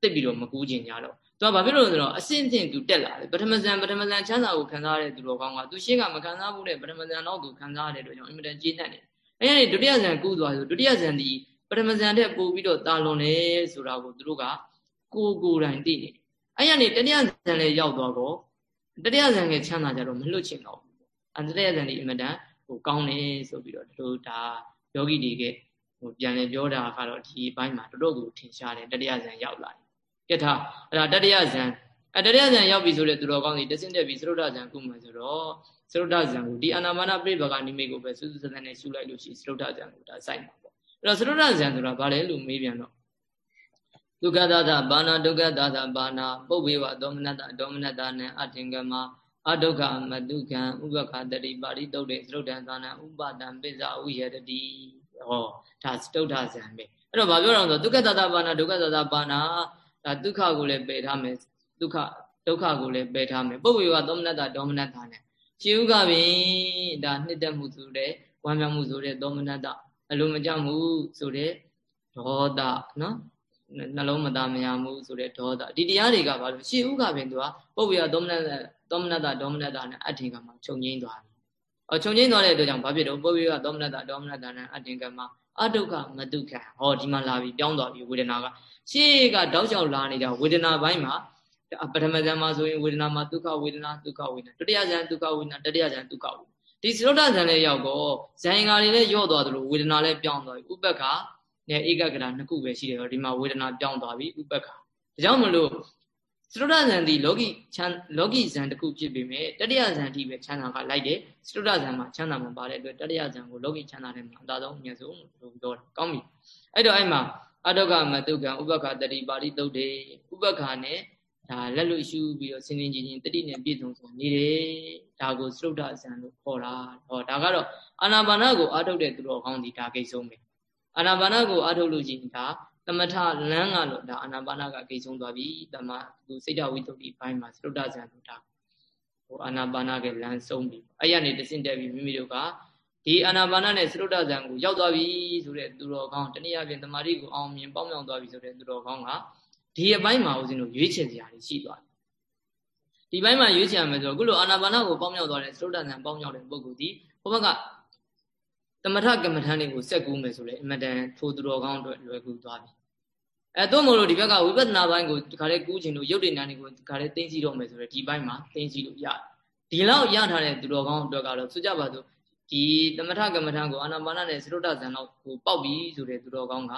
တိတ်ပြီးတော့မကူးကျင်ကြတော့သူကဘာဖြစ်လို့လဲဆိုတော့အစင့်စင့်သူတက်လာတယ်ပထမဇန်ပထမဇန်ချမ်းသာကိုခံစားရတဲ့သူတော်ကောင်းကသူရှေ့ကမခံစားဘူးတဲ့ပထမဇန်တော့သူခံစားရတဲ့အတွက်ကြောင့်အင်မတန်ကြီးတတ်တယ်အဲ့ဒီဒုတိယဇန်ကူးသွားဆိုဒုတိယဇန်ဒီပ ထမဇန်တဲ့ပို့ပြီးတော့တာလွန်တယ်ဆိုတာကိုသူတို့ကကိုကိုယ်တိုင်သိနေတယ်အဲ့ရနေတတိယဇန်လည်းရောက်သွားတော့တတိယဇန်ကချမ်းသာကြတော့မလွတ်ချင်တော့ဘူးအတတိယဇန်ဒီအင်မတန်ဟိုကောင်းတယ်ဆိုပြီးတော့တို့ဒါယောဂီတွေကဟိုပြန်လေပြောတာကတော့ဒီဘိုင်းမှာတော်တော်ကိုထင်ရှားတယ်တတိယဇန်ရောက်လာတယ်ကဲထားအဲ့ဒါတတိယဇန်အတတိယဇန်ရောက်ပြီဆိုတဲ့သူတော်ကောင်းစီတဆင့်တက်ပြီးသရုဒ္ဓဇန်ကုမှဆိုတော့သရုဒ္ဓဇန်ကိုဒီအာနာပါနပြိပကနိမိတ်ကိုပဲစူးစူးစမ်းစမ်းနဲ့ရှုလိုက်လို့ရှိရင်သရုဒ္ဓဇန်ကိုဒါစိုက်မှာပေါ့ အဲ့တော့သရုဒ္ဓဇန်ဆိုတာဘာလဲလို့မေးပြန်တော့ဒုက္ခသာသဘာနာဒုက္ခသာသဘာနာပုပ္ပေဝဒေါမနတဒေါမနတနံအထင်ကမအဒုက္ခမတုခံဥပခတတိပါရိတုတ်တေသရုဒ္ဓံသာနံဥပဒံပိစ္ဆဝိယတတိဟောဒါစတုဒ္ဓဇံပဲအဲ့တော့ဘာပြောတော့ဆိုဒုက္ခသာသဘာနာဒုက္ခသာသဘာနာဒါဒုက္ခကိုလည်းပယ်ထားမယ်ဒုက္ခဒုက္ခကိုလည်းပယ်ထားမယ်ပုပ္ပေဝသောမနတဒေါမနတနဲ့ခြေဥကပင်ဒါနှစ်သက်မှုဆိုတဲ့ဝမ်းမြောက်မှုဆိုတဲ့ဒေါမနတ အလိုမကျမှုဆိုတဲ့ဒေါသနော်နှလုံးမသားမရမှုဆိုတဲ့ဒေါသဒီတရားတွေကဘာလို့ရှေ့ဥကပင်သူကပုပ္ပေဝသောမနတသောမနတဒေါမနတနဲ့အထင်ကမှာခြုံငိမ့်သွားတယ်။အော်ခြုံငိမ့်သွားတဲ့အတွက်ကြောင့်ဘာဖြစ်တော့ပုပ္ပေဝသောမနတဒေါမနတနဲ့အထင်ကမှာအဒုက္ခမတုခံဟောဒီမှာလာပြီးပြောင်းသွားပြီဝေဒနာကရှေ့ကတောက်လျှောက်လာနေတာဝေဒနာပိုင်းမှာပထမဇန်မှာဆိုရင်ဝေဒနာမှာဒုက္ခဝေဒနာဒုက္ခဝေဒနာဒုတိယဇန်ဒုက္ခဝေဒနာတတိယဇန်ဒုက္ခဝေဒနာ ဒီသရုတ်တဇန်လေးရောက်တော့ဇန်ငါတွေလည်းညော့သွားသလိုဝေဒနာလည်းပြောင်းသွားပြီဥပ္ပခနဲ့ဧကဂရနှစ်ခုပဲရှိတယ်တော့ဒီမှာဝေဒနာပြောင်းသွားပြီဥပ္ပခဒါကြောင့်မလို့သရုတ်တဇန်ဒီလောကီချမ်းလောကီဇန်တစ်ခုဖြစ်ပေမဲ့တတိယဇန်ဒီပဲချမ်းသာကလိုက်တယ်သရုတ်တဇန်မှာချမ်းသာမှာပါတဲ့အတွက်တတိယဇန်ကိုလောကီချမ်းသာတဲ့မှာအသာဆုံးအမြတ်ဆုံးလို့ပြောတာကောင်းပြီအဲ့တော့အဲ့မှာအတုကမတုကံဥပက္ခတတိပါဠိတုတ်တေဥပက္ခနဲ့ ဒါလက်လို့ရှုပြီးတော့စင်စင်ချင်းချင်းတတိနဲ့ပြည့်စုံစုံနေတယ်ဒါကိုသရုတ်တဇန်လို့ခေါ်တာဟောဒါကတော့အာနာပါနကိုအာထုတ်တဲ့သူတော်ကောင်းဒီဒါကိဆုံးပဲအာနာပါနကိုအာထုတ်လို့ချင်းဒါသမထလမ်းကလို့ဒါအာနာပါနကကိဆုံးသွားပြီတမသူစိတ်တဝိတ္တုဒီဘိုင်းမှာသရုတ်တဇန်လို့ဒါဟိုအာနာပါနကလမ်းဆုံးပြီအဲ့ရနေတစင်တက်ပြီးမိမိတို့ကဒီအာနာပါနနဲ့သရုတ်တဇံကိုရောက်သွားပြီဆိုတဲ့သူတော်ကောင်းတနည်းအားဖြင့်တမာတိကိုအောင်မြင်ပေါင်းမြောက်သွားပြီဆိုတဲ့သူတော်ကောင်းက ဒီအပိုင်းမှာဦးဇင်းတို့ရွေးချယ်စရာတွေရှိသွားတယ်ဒီဘိုင်းမှာရွေးချယ်ရမယ်ဆိုတော့ခုလိုအာနာပါနကိုပေါင်းမြောက်သွားတဲ့သရုတ်တဇံပေါင်းမြောက်တဲ့ပုဂ္ဂိုလ်ဒီဘုဘကတမထကမ္မထန်တွေကိုစက်ကူးမယ်ဆိုလေအမတန်ထိုသူတော်ကောင်းအတွက်လွယ်ကူသွားပြီအဲတော့မလို့ဒီဘက်ကဝိပဿနာပိုင်းကိုဒီခါလေးကူးခြင်းလို့ရုပ်တည်နာတွေကိုဒီခါလေးသိသိတော့မယ်ဆိုတော့ဒီဘိုင်းမှာသိသိလို့ရတယ်ဒီလောက်ရထားတဲ့သူတော်ကောင်းအတွက်ကတော့ဆိုကြပါစို့ဒီသမထကမ္မထံကိုအာနာပါနနဲ့သရုတ်တဇံလောက်ကိုပေါက်ပြီဆိုတဲ့သူတော်ကောင်းက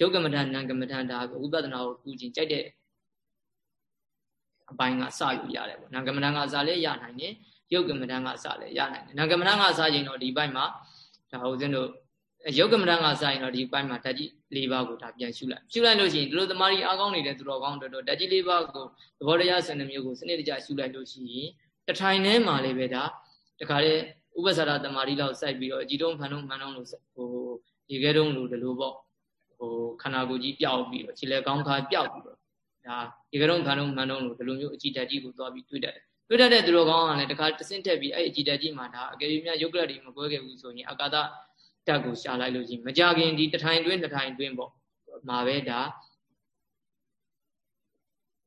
ယုတ်ကမ္မထံနံကမ္မထံဒါဝိပဿနာကိုကူခြင်းကြိုက်တဲ့အပိုင်းကစယူရတယ်ပေါ့နံကမ္မထံကအစလည်းရနိုင်တယ်ယုတ်ကမ္မထံကအစလည်းရနိုင်တယ်နံကမ္မထံကစရင်တော့ဒီဘက်မှာဒါဟုတ်စင်းတို့ယုတ်ကမ္မထံကစရင်တော့ဒီဘက်မှာဓာတ်ကြီး၄ပါးကိုဒါပြန်ရှုလိုက်ရှုလိုက်လို့ရှိရင်ဒီလိုသမားကြီးအားကောင်းနေတဲ့သူတော်ကောင်းတို့တော့ဓာတ်ကြီး၄ပါးကိုသဘောတရားဆန္ဒမျိုးကိုစနစ်တကျရှုလိုက်လို့ရှိရင်တထိုင်ထဲမှာလည်းပဲဒါတခါလေဥပ္ပစာရတမာရီလောက်စိုက်ပြီးတော့အကြည်တုံးဖန်တုံးမှန်တုံးလို့ဟိုရေခဲတုံးလို့ဒီလိုပေါ့ ဟိုခန္ဓာကိုယ်ကြီးပျောက်ပြီးတော့ခြေလက်ကောင်းခါပျောက်ပြီးတော့ဒါရေခဲတုံးဖန်တုံးမှန်တုံးလို့ဒီလိုမျိုးအကြည်ဓာတ်ကြီးကိုသွားပြီးတွေ့တတ်တယ်တွေ့တတ်တဲ့သူတော်ကောင်းကလည်းတခါတဆင့်တက်ပြီးအဲ့အကြည်ဓာတ်ကြီးမှာဒါအကယ်၍များယုတ်ကလတ်တွေမကွဲခဲ့ဘူးဆိုရင်အာကာသဓာတ်ကိုရှာလိုက်လို့ရှိရင်မကြခင်ဒီတထိုင်တွင်းတထိုင်တွင်းပေါ့မှာပဲဒါ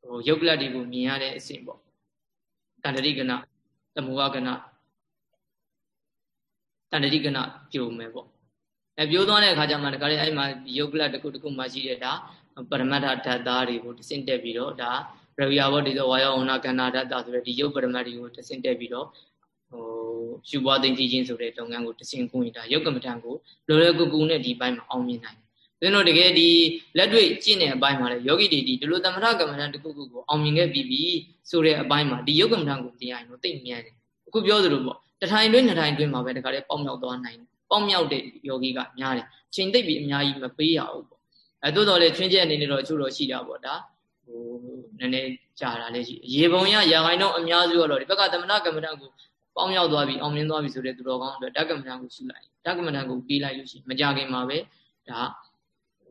ဟိုယုတ်ကလတ်တွေကိုမြင်ရတဲ့အဆင့်ပေါ့တန္တရိကနသမုဝကနတန္တရိကနပြိုမယ်ပေါ့ အဲပြိုသွားတဲ့အခါကျမှတခါလေအဲ့မှာယုတ်ကလတခုတခုမှရှိတဲ့ဒါပရမတ္ထဓာတ်သားတွေကိုတဆင့်တက်ပြီးတော့ဒါရဝိယဘောဒီသောဝါယောဝနာကန္နာဓာတ်သားဆိုတဲ့ဒီယုတ်ပရမတ်တွေကိုတဆင့်တက်ပြီးတော့ဟိုရှုပွားသိသိချင်းဆိုတဲ့လုပ်ငန်းကိုတဆင့်ကူရင်ဒါယုတ်ကမ္မထံကိုလောလောကူကူနဲ့ဒီဘက်မှာအောင်မြင်နိုင်တယ်။ဒါတို့တကယ်ဒီလက်တွေ့ကျင့်တဲ့အပိုင်းမှာလေယောဂီတွေဒီဒီလိုသမထကမ္မထံတစ်ခုခုကိုအောင်မြင်ခဲ့ပြီးပြီဆိုတဲ့အပိုင်းမှာဒီယုတ်ကမ္မထံကိုတရားရင်တော့သိမြန်တယ်။အခုပြောသလိုပေါ့တထိုင်တွင်းနှစ်ထိုင်တွင်းမှာပဲတခါလေပေါက်မြောက်သွားနိုင် ပေါက်မြောက်တဲ့ယောဂီကများတယ်။ချိန်သိပ်ပြီးအများကြီးမပေးရဘူးပေါ့။အဲတိုးတော်လေချွင်းချက်အနေနဲ့တော့အချို့တော့ရှိတာပေါ့ဒါဟိုနည်းနည်းကြာတာလည်းရှိရေပုံရရာခိုင်တော့အများစုကတော့ဒီဘက်ကသမဏကမ္မဋ္ဌာန်းကိုပေါင်းရောက်သွားပြီအောင်မြင်သွားပြီဆိုတဲ့သူတော်ကောင်းအတွက်ဓကမ္မဋ္ဌာန်းကိုရှုလိုက်ဓကမ္မဋ္ဌာန်းကိုပေးလိုက်လို့ရှိရင်မကြခင်မှာပဲဒါ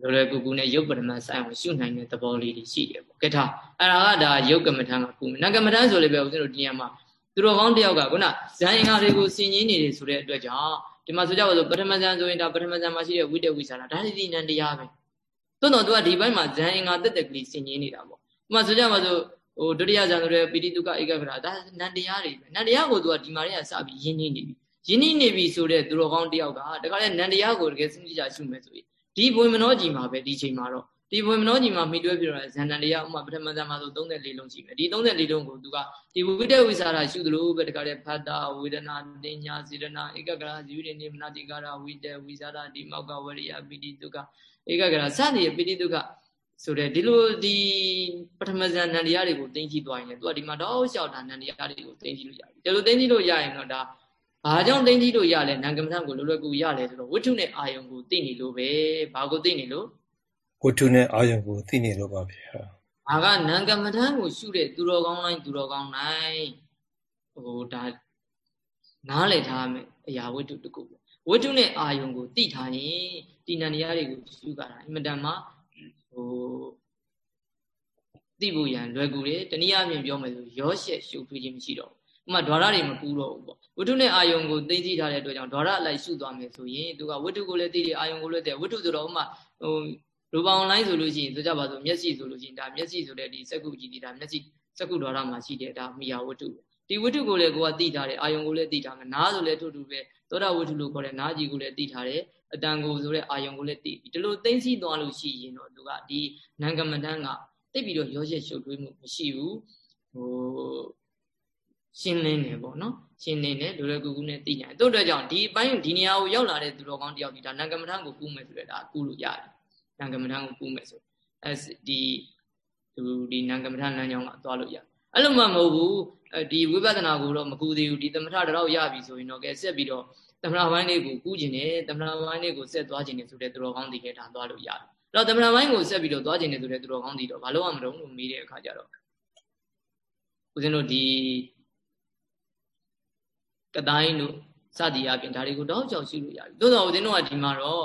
လောလောကူကူနဲ့ရုပ်ပရမတ်ဆိုင်အောင်ရှုနိုင်တဲ့သဘောလေးတွေရှိတယ်ပေါ့ကဲထားအဲ့ဒါကဒါရုပ်ကမ္မဋ္ဌာန်းကကူနကမ္မဋ္ဌာန်းဆိုလည်းပဲဦးဇင်းတို့ဒီညမှာသူတော်ကောင်းတယောက်ကခုနဇန်အင်္ဂါတွေကိုဆင်ញင်းနေတယ်ဆိုတဲ့အတွက်ကြောင့် ဒီမှာဆိုကြပါစို့ပထမဇန်ဆိုရင်ဒါပထမဇန်မှာရှိတဲ့ဝိတ္တဝိသရာဒါဒီဒီနန္တရားပဲတွန်းတော်သူကဒီဘက်မှာဇန်အင်္ဂါတက်တက်ကလေးဆင်ញင်းနေတာပေါ့ဥပမာဆိုကြပါစို့ဟိုဒုတိယဇန်ဆိုတဲ့ပိဋိတုကဧကဂရဒါနန္တရားတွေပဲနန္တရားကိုသူကဒီမှာတွေကစပြီးရင်းနှီးနေပြီရင်းနှီးနေပြီဆိုတဲ့သူတော်ကောင်းတယောက်ကတခါလဲနန္တရားကိုတကယ်စနစ်ကြရှုမယ်ဆိုရင်ဒီဘွေမနောကြီးမှာပဲဒီချိန်မှာတော့ ဒီဘွေမနောကြီးမှာမိတွဲပြတော့ဇန်နန္တရားဥမာပထမဇန်မှာဆို34လုံးရှိမယ်ဒီ34လုံးကိုသူကဒီဝိတ္တဝိစာရရှုသလိုပဲတခါလဲဖတ်တာဝေဒနာတင်ညာစေရနာဧကဂရဇီဝိနေမနာတိကာရဝိတ္တဝိစာရဒီမောက်ကဝရိယပိဋိတုကဧကဂရစတဲ့ပိဋိတုကဆိုတော့ဒီလိုဒီပထမဇန်နန္တရားတွေကိုသိသိသွားရင်လည်းသူကဒီမှာတော့လျှောက်တာနန္တရားတွေကိုသိသိလို့ရပြီဒါလိုသိသိလို့ရရင်တော့ဒါဘာကြောင့်သိသိလို့ရလဲနံကမ္မထံကိုလွယ်လွယ်ကူရလဲဆိုတော့ဝိထုနဲ့အာယုံကိုသိနေလို့ပဲဘာကိုသိနေလို့ ဝိထုနဲ့အာယုံကိုသိနေလို့ပါဗျာဘာကနံကမ္မထံကိုရှုတဲ့သူတော်ကောင်းတိုင်းသူတော်ကောင်းတိုင်းဟိုဒါနားလည်ထားမယ်အရာဝိထုတကူဝိထုနဲ့အာယုံကိုသိထားရင်ဒီနန္တရားတွေကိုရှုကြတာအင်မတန်မှဟိုသိဖို့ရန်လွယ်ကူတယ်တနည်းအားဖြင့်ပြောမယ်ဆိုရောရှက်ရှုပ်ထွေးခြင်းမရှိတော့ဘူးဥမာဒွါရတွေမကူတော့ဘူးပေါ့ဝိတုနဲ့အာယုံကိုသိသိထားတဲ့အတွက်ကြောင့်ဒွါရအလိုက်ရှုသွားမယ်ဆိုရင်သူကဝိတုကိုလည်းသိတယ်အာယုံကိုလည်းသိဝိတုဆိုတော့ဥမာဟို ရူပအွန်လိုင်းဆိုလို့ရှိရင်ဆိုကြပါစို့မျက်စိဆိုလို့ရှိရင်ဒါမျက်စိဆိုတဲ့ဒီစက္ကုကြည့်ဒီဒါမျက်စိစက္ကုဒွါရမှာရှိတဲ့ဒါမိယာဝိတုဒီဝိတုကိုလည်းကိုကသိထားတယ်အာယုံကိုလည်းသိထားမယ်နားဆိုလည်းထို့တူပဲသောတာဝိတုလို့ခေါ်တဲ့နားကြီးကိုလည်းသိထားတယ်အတန်ကိုဆိုတဲ့အာယုံကိုလည်းသိပြီဒီလိုသိသိသွားလို့ရှိရင်တော့သူကဒီနံကမတန်းကသိပြီးတော့ရောရက်ရှုပ်ထွေးမှုမရှိဘူးဟိုရှင်းလင်းတယ်ပေါ့နော်ရှင်းလင်းတယ်လွယ်လွယ်ကူကူနဲ့သိနိုင်တို့အတွက်ကြောင့်ဒီအပိုင်းဒီနေရာကိုရောက်လာတဲ့သူတော်ကောင်းတယောက်ဒီဒါနံကမထံကိုကူးမယ်ဆိုတဲ့ဒါကူးလို့ရတယ် နံကမထံကိုကူးမယ်ဆိုအဲဒီသူဒီနံကမထံလမ်းကြောင်းကသွားလို့ရတယ်အဲ့လိုမှမဟုတ်ဘူးဒီဝိပဿနာကိုတော့မကူသေးဘူးဒီသမထတော့ရပြီဆိုရင်တော့ကဲဆက်ပြီးတော့သမဏပိုင်းလေးကိုကူးကျင်တယ်သမဏပိုင်းလေးကိုဆက်သွားကျင်တယ်ဆိုတဲ့သူတော်ကောင်းတွေလည်းဒါသွားလို့ရတယ်အဲ့တော့သမဏပိုင်းကိုဆက်ပြီးတော့သွားကျင်တယ်ဆိုတဲ့သူတော်ကောင်းတွေတော့ဘာလို့မှမလုပ်လို့မေးတဲ့အခါကျတော့ဦးဇင်းတို့ဒီကတိုင်းတို့စသည်အပြင်ဒါတွေကိုတောက်ချောက်ရှိလို့ရပြီသို့တော်ဦးဇင်းတို့ကဒီမှာတော့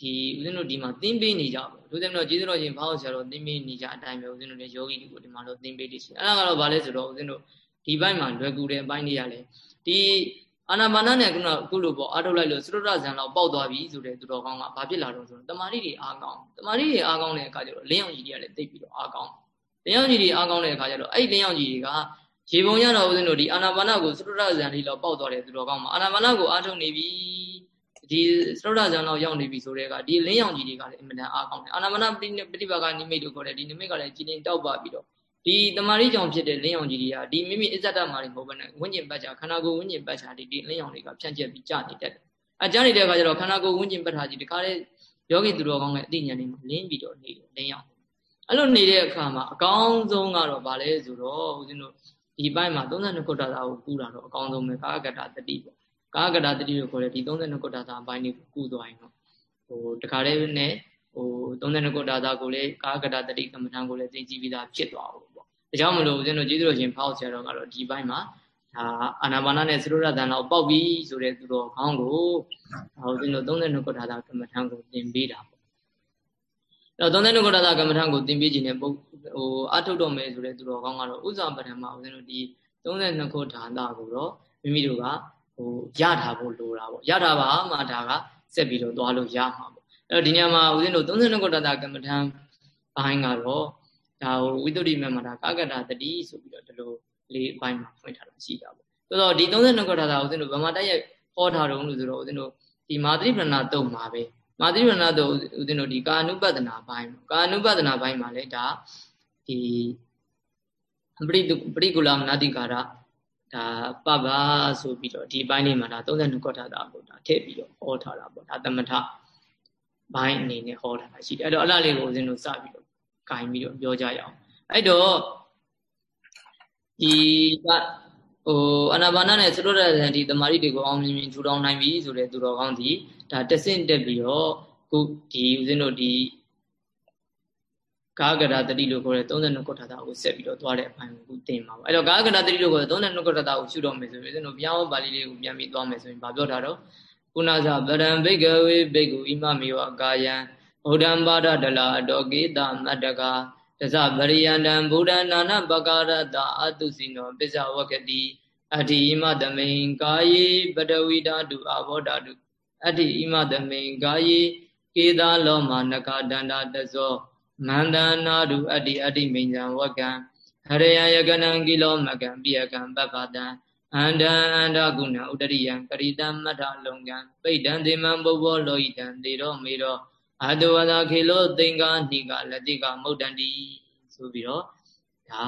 ဒီဦးဇင်းတို့ဒီမှာသင်ပေးနေကြပါဘူးဦးဇင်းတို့ကျေးဇူးတော်ရှင်ဘာလို့ဆရာတော်သင်ပေးနေကြအတိုင်းပဲဦးဇင်းတို့လည်းယောဂီတွေကိုဒီမှာတော့သင်ပေးနေရှိအဲ့ဒါကတော့ဘာလဲဆိုတော့ဦးဇင်းတို့ဒီဘက်မှာလွယ်ကူတဲ့အပိုင်းတွေရလဲဒီအာနာပါနနဲ့ခုနအခုလိုပေါ့အားထုတ်လိုက်လို့သရုတ်ဇံလောက်ပေါက်သွားပြီဆိုတဲ့သူတော်ကောင်းကဘာဖြစ်လာတော့ဆိုတော့တမာရီတွေအားကောင်းတမာရီတွေအားကောင်းတဲ့အခါကျတော့လင်းအောင်ကြီးတွေကလည်းတိတ်ပြီးတော့အားကောင်းလင်းအောင်ကြီးတွေအားကောင်းတဲ့အခါကျတော့အဲ့လင်းအောင်ကြီးတွေကရေပုံရတော်ဦးဇင်းတို့ဒီအာနာပါနကိုသရုတ်ဇံလေးလောက်ပေါက်သွားတဲ့သူတော်ကောင်းမှာအာနာပါနကိုအားထုတ်နေပြီ ဒီသရုတ်ဇံလောက်ရောက်နေပြီဆိုတဲ့ကဒီလင်းအောင်ကြီးတွေကလည်းအင်မတန်အားကောင်းတယ်အာနာပါနပฏิပါကနိမိတ်တို့ခေါ်တဲ့ဒီနိမိတ်ကလည်းကြည်လင်တောက်ပါပြီးတော့ဒီတမာရီကြောင့်ဖြစ်တဲ့လင်းရောင်ကြီးတွေကဒီမိမိအစ္ဆဒမာတွေမဟုတ်ဘဲနဲ့ဝိညာဉ်ပတ်ချာခန္ဓာကိုယ်ဝိညာဉ်ပတ်ချာဒီဒီလင်းရောင်တွေကဖြန့်ကျက်ပြီးကြာနေတတ်တယ်အကြနေတဲ့အခါကျတော့ခန္ဓာကိုယ်ဝိညာဉ်ပတ်ထားကြီးဒီခါလေးယောဂီသူတော်ကောင်းရဲ့အသိဉာဏ်တွေမှာလင်းပြီးတော့နေတယ်လင်းရောင်အဲ့လိုနေတဲ့အခါမှာအကောင်းဆုံးကတော့ဗာလဲဆိုတော့ဦးဇင်းတို့ဒီဘက်မှာ32ခုတ္တသာကိုကူးတာတော့အကောင်းဆုံးပဲကာကတတတိပေါ့ ကာကတတတိလို့ခေါ်တဲ့ဒီ32ခုတ္တသာအပိုင်းလေးကိုကူးသွားရင်တော့ဟိုတခါလေးနဲ့ဟို32ခုတ္တသာကိုလည်းကာကတတတိကမ္မထံကိုလည်းသိကြည့်ပြီးသားဖြစ်သွားဘူးပေါ့ဒါကြောင့်မလို့ဦးဇင်းတို့ကျေးဇူးတော်ရှင်ဖောက်ဆရာတော်ကတော့ဒီဘက်မှာဒါအာနာပါနနဲ့သရုရတန်လောက်ပေါက်ပြီဆိုတဲ့သူတော်ခေါင်းကိုဦးဇင်းတို့32ခုတ္တသာကမ္မထံကိုသင်ပေးတာပေါ့အဲ့တော့32ခုတ္တသာကမ္မထံကိုသင်ပေးခြင်းနဲ့ဟိုအထုတ်တော်မယ်ဆိုတဲ့သူတော်ကောင်းကတော့ဥဇာပထမဦးဇင်းတို့ဒီ32ခုဌာနကိုတော့မိမိတို့က ဟိုရထားဖို့လိုတာပေါ့ရထားပါမှဒါကဆက်ပြီးတော့သွားလို့ရမှာပေါ့အဲ့တော့ဒီညမှာဦးဇင်းတို့32ခုတ္တသာကမ္မထံဘိုင်းကတော့ဒါဟိုဝိတ္တုရိမမတာကာကတာတတိဆိုပြီးတော့ဒီလိုလေးအပိုင်းမှာဖွင့်ထားတာရှိတာပေါ့ဆိုတော့ဒီ32ခုတ္တသာဦးဇင်းတို့ဗမာတိုက်ရိုက်ဟောထားတော့လို့ဆိုတော့ဦးဇင်းတို့ဒီမာသရိပဏနာတုံမှာပဲမာသရိပဏနာတုံဦးဇင်းတို့ဒီကာနုပဒနာဘိုင်းကာနုပဒနာဘိုင်းမှာလည်းဒါဒီပရိပရိကုလမနတိကာရ ဒါပပဆိုပြီးတော့ဒီပိုင်းလေးမှာဒါ32ကောထတာပေါ့ဒါထည့်ပြီးတော့ဟောထားတာပေါ့ဒါသမထဘိုင်းအနေနဲ့ဟောထားတာရှိတယ်အဲ့တော့အလားလေးကိုဦးဇင်းတို့စပြီးတော့ဂိုင်းပြီးတော့ပြောကြရအောင်အဲ့တော့ဒီကဟိုအနာဘာနာနဲ့သရုပ်ရတဲ့ဒီတမာရီတွေကိုအောင်မြင်မြင်ထူထောင်နိုင်ပြီဆိုတဲ့သူတော်ကောင်းစီဒါတဆင့်တက်ပြီးတော့ခုဒီဦးဇင်းတို့ဒီ ကာကရာတတိလို့ခေါ်တဲ့32ခုထတာကိုဆက်ပြီးတော့သွားတဲ့အပိုင်းကိုသင်ပါပါအဲ့တော့ကာကရာတတိလို့ခေါ်တဲ့32ခုထတာကိုရှုတော့မယ်ဆိုရင်ဦးဇင်းတို့ဘုရားဟောပါဠိလေးကိုပြန်ပြီးသွားမယ်ဆိုရင်ဗာပြောတာတော့ကုဏဇဗရံဘိကဝေဘိကုဣမမေဝကာယံဗုဒ္ဓံပါဒတလာအတောကေတမတ္တကာတဇဗရိယန္တံဗုဒ္ဓနာနပကာရတအတုစီနောပစ္စဝကတိအဋ္ဌိဣမတမိန်ကာယေပတဝိဓာတုအဘောဓာတုအဋ္ဌိဣမတမိန်ကာယေကေသာလောမနကဒန္တာတဇော မန္တနာတုအတ္တိအတ္တိမိဉ္ဇံဝကံဟရယယကနံကိလောမကံပိယကံပပ္ပတံအန္တံအန္တကုဏဥတရိယံပရိတံမထလုံကံပိဋ္ဌံသေမံပုဗ္ဗောလောဟိတံသေရောမေရောအတဝဒခေလောသင်္ကာနှိကလတိကမုတ်တန္တိဆိုပြီးတော့ဒါ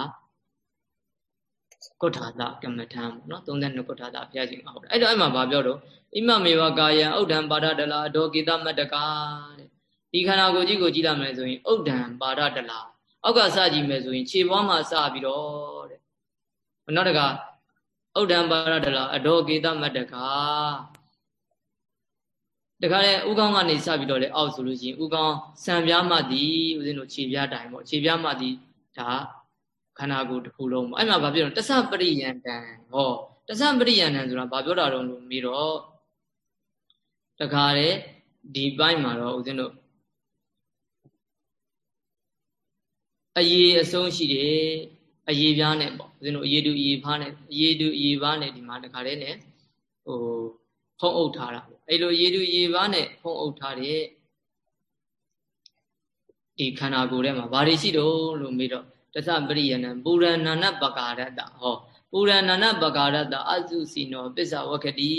ကုဋ္ဌာသကမ္မထံပေါ့နော်32ကုဋ္ဌာသဘုရားရှင်ကဟုတ်တယ်အဲ့တော့အဲ့မှာဗာပြောတော့ဣမမေဝကာယံဥဒ္ဒံပါဒတလာအဒောကိတမတ္တကာတဲ့ ဒီခန္ဓာကိုယ်ကြီးကိုကြည့်လာမယ်ဆိုရင်ဥဒ္ဒံပါဒတလာအောက်ကစကြည့်မယ်ဆိုရင်ခြေပွားမှာစပြီးတော့တဲ့နောက်တကဥဒ္ဒံပါဒတလာအဒောကိတမတ္တကာတခါလေဥကောင်းကနေစပြီးတော့လေအောက်ဆိုလို့ရှိရင်ဥကောင်းစံပြားမှသည်ဦးဇင်းတို့ခြေပြားတိုင်ပေါ့ခြေပြားမှသည်ဒါခန္ဓာကိုယ်တစ်ခုလုံးပေါ့အဲ့မှာဘာပြောတော့တသပရိယံတံဟောတသပရိယံတံဆိုတာဘာပြောတာတော့လို့ပြီးတော့တခါလေဒီပိုင်းမှာတော့ဦးဇင်းတို့ အရေးအဆုံးရှိတယ်အရေးပြားနဲ့ပေါ့ဦးဇင်းတို့အရေးတူအရေးဖားနဲ့အရေးတူအရေးဖားနဲ့ဒီမှာတခါလေနဲ့ဟိုဖုံးအုပ်ထားတာပေါ့အဲ့လိုရေတူရေပါးနဲ့ဖုံးအုပ်ထားတဲ့ဒီခန္ဓာကိုယ်ထဲမှာဘာတွေရှိတော့လို့မေးတော့တသပရိယနံပူရဏနာပကာရတဟောပူရဏနာပကာရတအသုစီနောပစ္ဆဝကတိ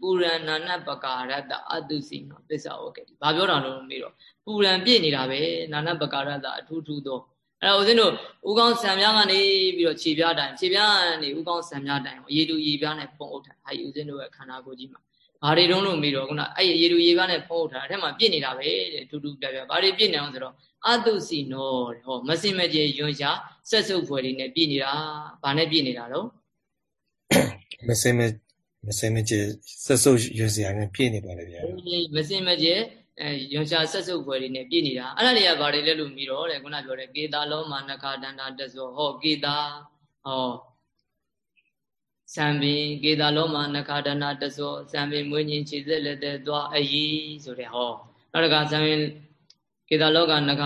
ပူရဏနာပကာရတအသုစီနောပစ္ဆဝကတိဘာပြောတာလို့မေးတော့ပူရန်ပြည့်နေတာပဲနာနာပကာရတအထူးထူးသော အဲ့တော့ဦးဇင်းတို့ဥကောင်းဆံပြားကနေပြီးတော့ခြေပြားတိုင်ခြေပြားကနေဥကောင်းဆံပြားတိုင်ရေတူရေပြားနဲ့ပုံအုပ်ထားအဲဒီဦးဇင်းတို့ရဲ့ခန္ဓာကိုယ်ကြီးမှာဘာတွေတုံးလို့မေးတော့ခုနအဲ့ရေတူရေကားနဲ့ဖုံးထားတဲ့ထဲမှာပြည့်နေတာပဲတဲ့ထူးထူးပြပြဘာတွေပြည့်နေအောင်ဆိုတော့အတုစီနောတဲ့ဟောမစင်မကြေယွန်ရှာဆက်စုပ်ဖွယ်တွေနဲ့ပြည့်နေတာဘာနဲ့ပြည့်နေတာတော့မစင်မမစင်မကြေဆက်စုပ်ရွန်စရာနဲ့ပြည့်နေပါလေဗျာမစင်မကြေ အဲယွန်ရှာဆက်စုပ်ဖွယ်တွေနဲ့ပြည့်နေတာအဲ့ဒါတွေကဘာတွေလဲလို့မေးတော့တဲ့ခုနပြောတဲ့ကေတာလောမာနခဒန္တာတဇောဟောကေတာဟောစံပင်ကေတာလောမနခဒနာတသောစံပင်မွေးညင်ခြေသက်လက်သက်သွားအယီဆိုတဲ့ဟောနောက်တကစံပင်ကေတာလောကနခ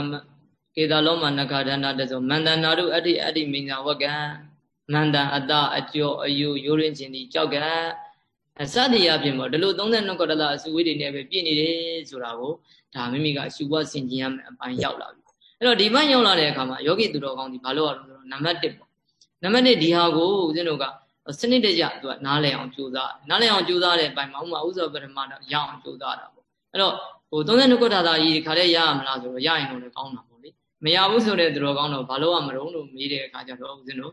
ကေတာလောမနခဒနာတသောမန္တနာရုအတ္တိအတ္တိမိညာဝကံမန္တန်အတအကျော်အယုရိုးရင်းခြင်းဒီကြောက်က အစတိယပြင်ပေါ့ဒီလို32ကတလအစုဝေးတွေနဲ့ပဲပြည့်နေတယ်ဆိုတာကိုဒါမိမိကရှုပွားဆင်ကျင်ရမယ်အပိုင်းရောက်လာပြီအဲ့တော့ဒီဘက်ရောက်လာတဲ့အခါမှာယောဂီသူတော်ကောင်းဒီဘာလို့ရလဲဆိုတော့နံပါတ်1ပေါ့နံပါတ်1ဒီဟာကိုဦးဇင်းတို့ကစနစ်တကျသူကနားလည်အောင်ကြိုးစားနားလည်အောင်ကြိုးစားတဲ့အပိုင်းမှာဥမာဥစ္စာပထမတော့ရအောင်ကြိုးစားတာပေါ့အဲ့တော့ဟို32ခုထာသာကြီးခါလေးရရမလားဆိုတော့ရရင်တော့လည်းကောင်းတာပေါ့လေမရဘူးဆိုတဲ့သူတော်ကောင်းတော့ဘာလို့ရမလို့လို့မေးတဲ့အခါကျတော့ဦးဇင်းတို့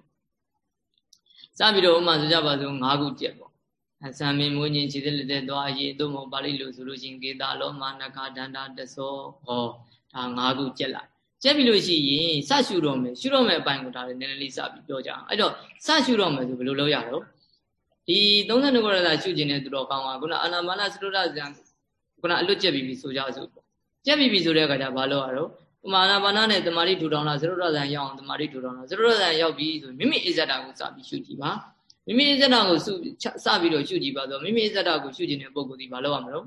စပြီးတော့ဥမာဆိုကြပါစို့၅ခုကြက်ပေါ့ အစံမင်းမွေးခြင်းခြေသက်လက်သက်သွားအရေးသို့မဟုတ်ပါဠိလိုဆိုလို့ရှိရင်ကေတာလောမနခဒန္တာတသောဟောဒါ၅ခုကြက်လိုက်ကြက်ပြီလို့ရှိရင်စရှုတော့မယ်ရှုတော့မယ်အပိုင်းကိုဒါလည်းနည်းနည်းလေးစပြီးပြောကြအောင်အဲ့တော့စရှုတော့မယ်ဆိုဘယ်လိုလုပ်ရတော့ဒီ32ခုရတာရှုခြင်းတဲ့သူတော်ကောင်းကခုနအာနာပါနစရုဒ္ဒဇံခုနအလွတ်ကြက်ပြီပြီဆိုကြစို့ပေါ့ကြက်ပြီပြီဆိုတဲ့အခါကျဘာလို့ရတော့ပမာဏဘာနာနဲ့တမာတိထူထောင်လာစရုဒ္ဒဇံရောက်အောင်တမာတိထူထောင်လာစရုဒ္ဒဇံရောက်ပြီဆိုမိမိအစ္ဆဒကိုစပြီးရှုကြည့်ပါ မိမိအစ္ဆဒကိုစပြီးတော့ရှုကြည့်ပါဆိုမိမိအစ္ဆဒကိုရှုခြင်းတဲ့ပုံကိုဒီဘာလို့ရမလို့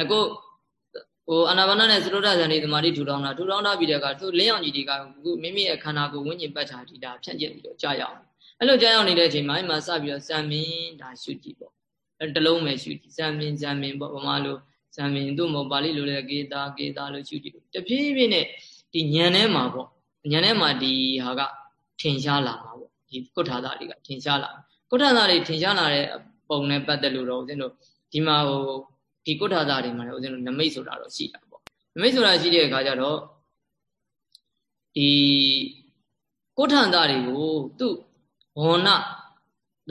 အခုဟိုအာနာပါနနဲ့သရုဒ္ဓဇန်ဒီသမာဓိထူထောင်တာထူထောင်တာပြီးတဲ့အခါသူလင်းအောင်ကြီးဒီကခုမိမိရဲ့ခန္ဓာကိုယ်ဝိညာဉ်ပတ်ချာဒီတာဖြန့်ကျက်ပြီးတော့ကြာရအောင်အဲ့လိုကြာရောက်နေတဲ့အချိန်မှာအဲ့မှာစပြီးတော့စံမင်းဒါရှုကြည့်ပေါ့အဲ့တလုံးပဲရှုကြည့်စံမင်းစံမင်းပေါ့ဗမာလိုစံမင်းတို့မဟုတ်ပါဠိလိုလည်းကေတာကေတာလို့ရှုကြည့်တဖြည်းဖြည်းနဲ့ဒီညံထဲမှာပေါ့ညံထဲမှာဒီဟာကထင်ရှားလာမှာပေါ့ ဒီကုဋ္ဌာသတွေကထင်ရှားလာကုဋ္ဌာသတွေထင်ရှားလာတဲ့ပုံနဲ့ပတ်သက်လို့တော့ဦးဇင်းတို့ဒီမှာဟိုဒီကုဋ္ဌာသတွေမှာလည်းဦးဇင်းတို့နမိတ်ဆိုတာတော့ရှိတာပေါ့နမိတ်ဆိုတာရှိတဲ့အခါကျတော့ဒီကုဋ္ဌာသတွေကိုသူ့ဘောန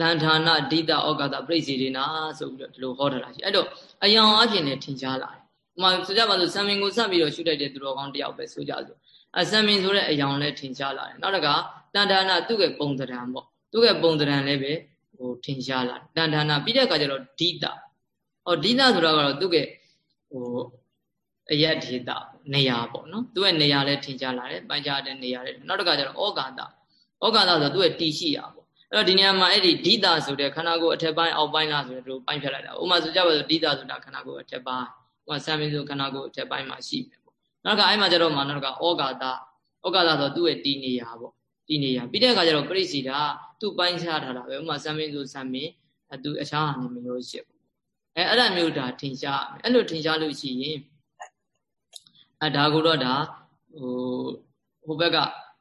တန်ဌာနဒိတာဩကာသပြိစေဒေနာဆိုပြီးတော့ဒီလိုဟောထားတာရှိအဲ့တော့အယောင်အပြင်နဲ့ထင်ရှားလာတယ်။ဥမာဆိုကြပါစို့ဆံမင်ကိုစပ်ပြီးတော့ရှုတိုက်တဲ့သူတော်ကောင်းတယောက်ပဲဆိုကြစို့ အဆံမင်ဆိုတဲ့အယောင်လည်းထင်ရှားလာတယ်။နောက်တစ်ခါတန်ဌာနသူ့ရဲ့ပုံသဏ္ဍာန်ပေါ့သူ့ရဲ့ပုံသဏ္ဍာန်လည်းပဲဟိုထင်ရှားလာတယ်။တန်ဌာနပြီးတဲ့အခါကျတော့ဒိတာဟောဒိတာဆိုတာကတော့သူ့ရဲ့ဟိုအယက်ဒေတာနေရာပေါ့နော်သူ့ရဲ့နေရာလည်းထင်ရှားလာတယ်ပัญจတဲ့နေရာလည်းနောက်တစ်ခါကျတော့ဩကာသဩကာသဆိုသူ့ရဲ့တီရှိရာပေါ့အဲ့တော့ဒီနေရာမှာအဲ့ဒီဒိတာဆိုတဲ့ခန္ဓာကိုယ်အထက်ပိုင်းအောက်ပိုင်းလားဆိုတော့သူပိုင်းဖြတ်လိုက်တာဥမာဆိုကြပါစို့ဒိတာဆိုတာခန္ဓာကိုယ်အထက်ပိုင်းဥမာဆံမင်းဆိုခန္ဓာကိုယ်အထက်ပိုင်းမှာရှိမယ်ပေါ့ နောက်ကအဲ့မှာကျတော့မှနောက်ကဩကာသဩကာသဆိုသူ့ရဲ့တီနေရာပေါ့တီနေရာပြီးတဲ့အခါကျတော့ပရိစီတာသူ့ပိုင်းခြားထားတာပဲဥမာဆံမင်းဆိုဆံမင်းအဲသူအခြားဟာနေမျိုးရှိပေါ့အဲအဲ့ဒါမျိုးဒါထင်ရှားအဲ့လိုထင်ရှားလို့ရှိရင်အဲဒါကိုတော့ဒါဟိုဟိုဘက်က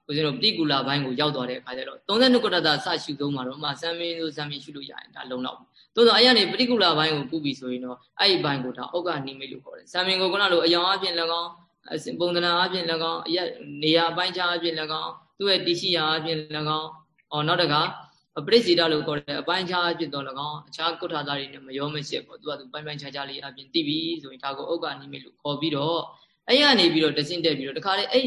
ဦးဇင်းတို့ပိကူလာဘိုင်းကိုရောက်သွားတဲ့အခါကျတော့32ကုဋ္ဌတာစရှုသုံးမှာတော့မှစံမင်းဆိုစံမင်းရှုလို့ရရင်ဒါလုံလောက်သို့သောအဲ့ရနေပိကူလာဘိုင်းကိုကုပြီဆိုရင်တော့အဲ့ဒီဘိုင်းကိုဒါအောက်ကနိမိတ်လို့ခေါ်တယ်စံမင်းကိုခုနလိုအယောင်အပြင်၎င်း ပုံသဏ္ဍာန်အပြင်၎င်းအရနေရာအပိုင်းခြားအပြင်၎င်းသူ့ရဲ့တရှိရာအပြင်၎င်းအော်နောက်တကပရိစီဒလို့ခေါ်တယ်အပိုင်းခြားအဖြစ်တော့၎င်းအခြားကုဋ္ဌာသားတွေနဲ့မရောမရှက်ပေါ့သူကသူပိုင်းပိုင်းခြားခြားလေးအပြင်သိပြီဆိုရင်ဒါကိုဥက္ကနိမိတ်လို့ခေါ်ပြီးတော့အဲ့ရနေပြီးတော့တဆင့်တက်ပြီးတော့တခါလေအဲ့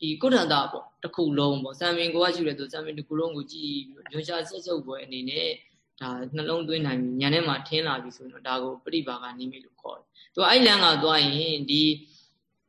ဒီကုဋ္ဌာသားပေါ့တစ်ခုလုံးပေါ့စံပင်ကိုကရှိတယ်ဆိုစံပင်တစ်ခုလုံးကိုကြည့်ပြီးတော့ညွှန်ရှားဆက်စုပ်ပွဲအနေနဲ့ဒါနှလုံးသွင်းနိုင်ပြီညံထဲမှာထင်းလာပြီဆိုရင်တော့ဒါကိုပြိပါကနိမိတ်လို့ခေါ်တယ်သူအဲ့လမ်းကသွားရင်ဒီ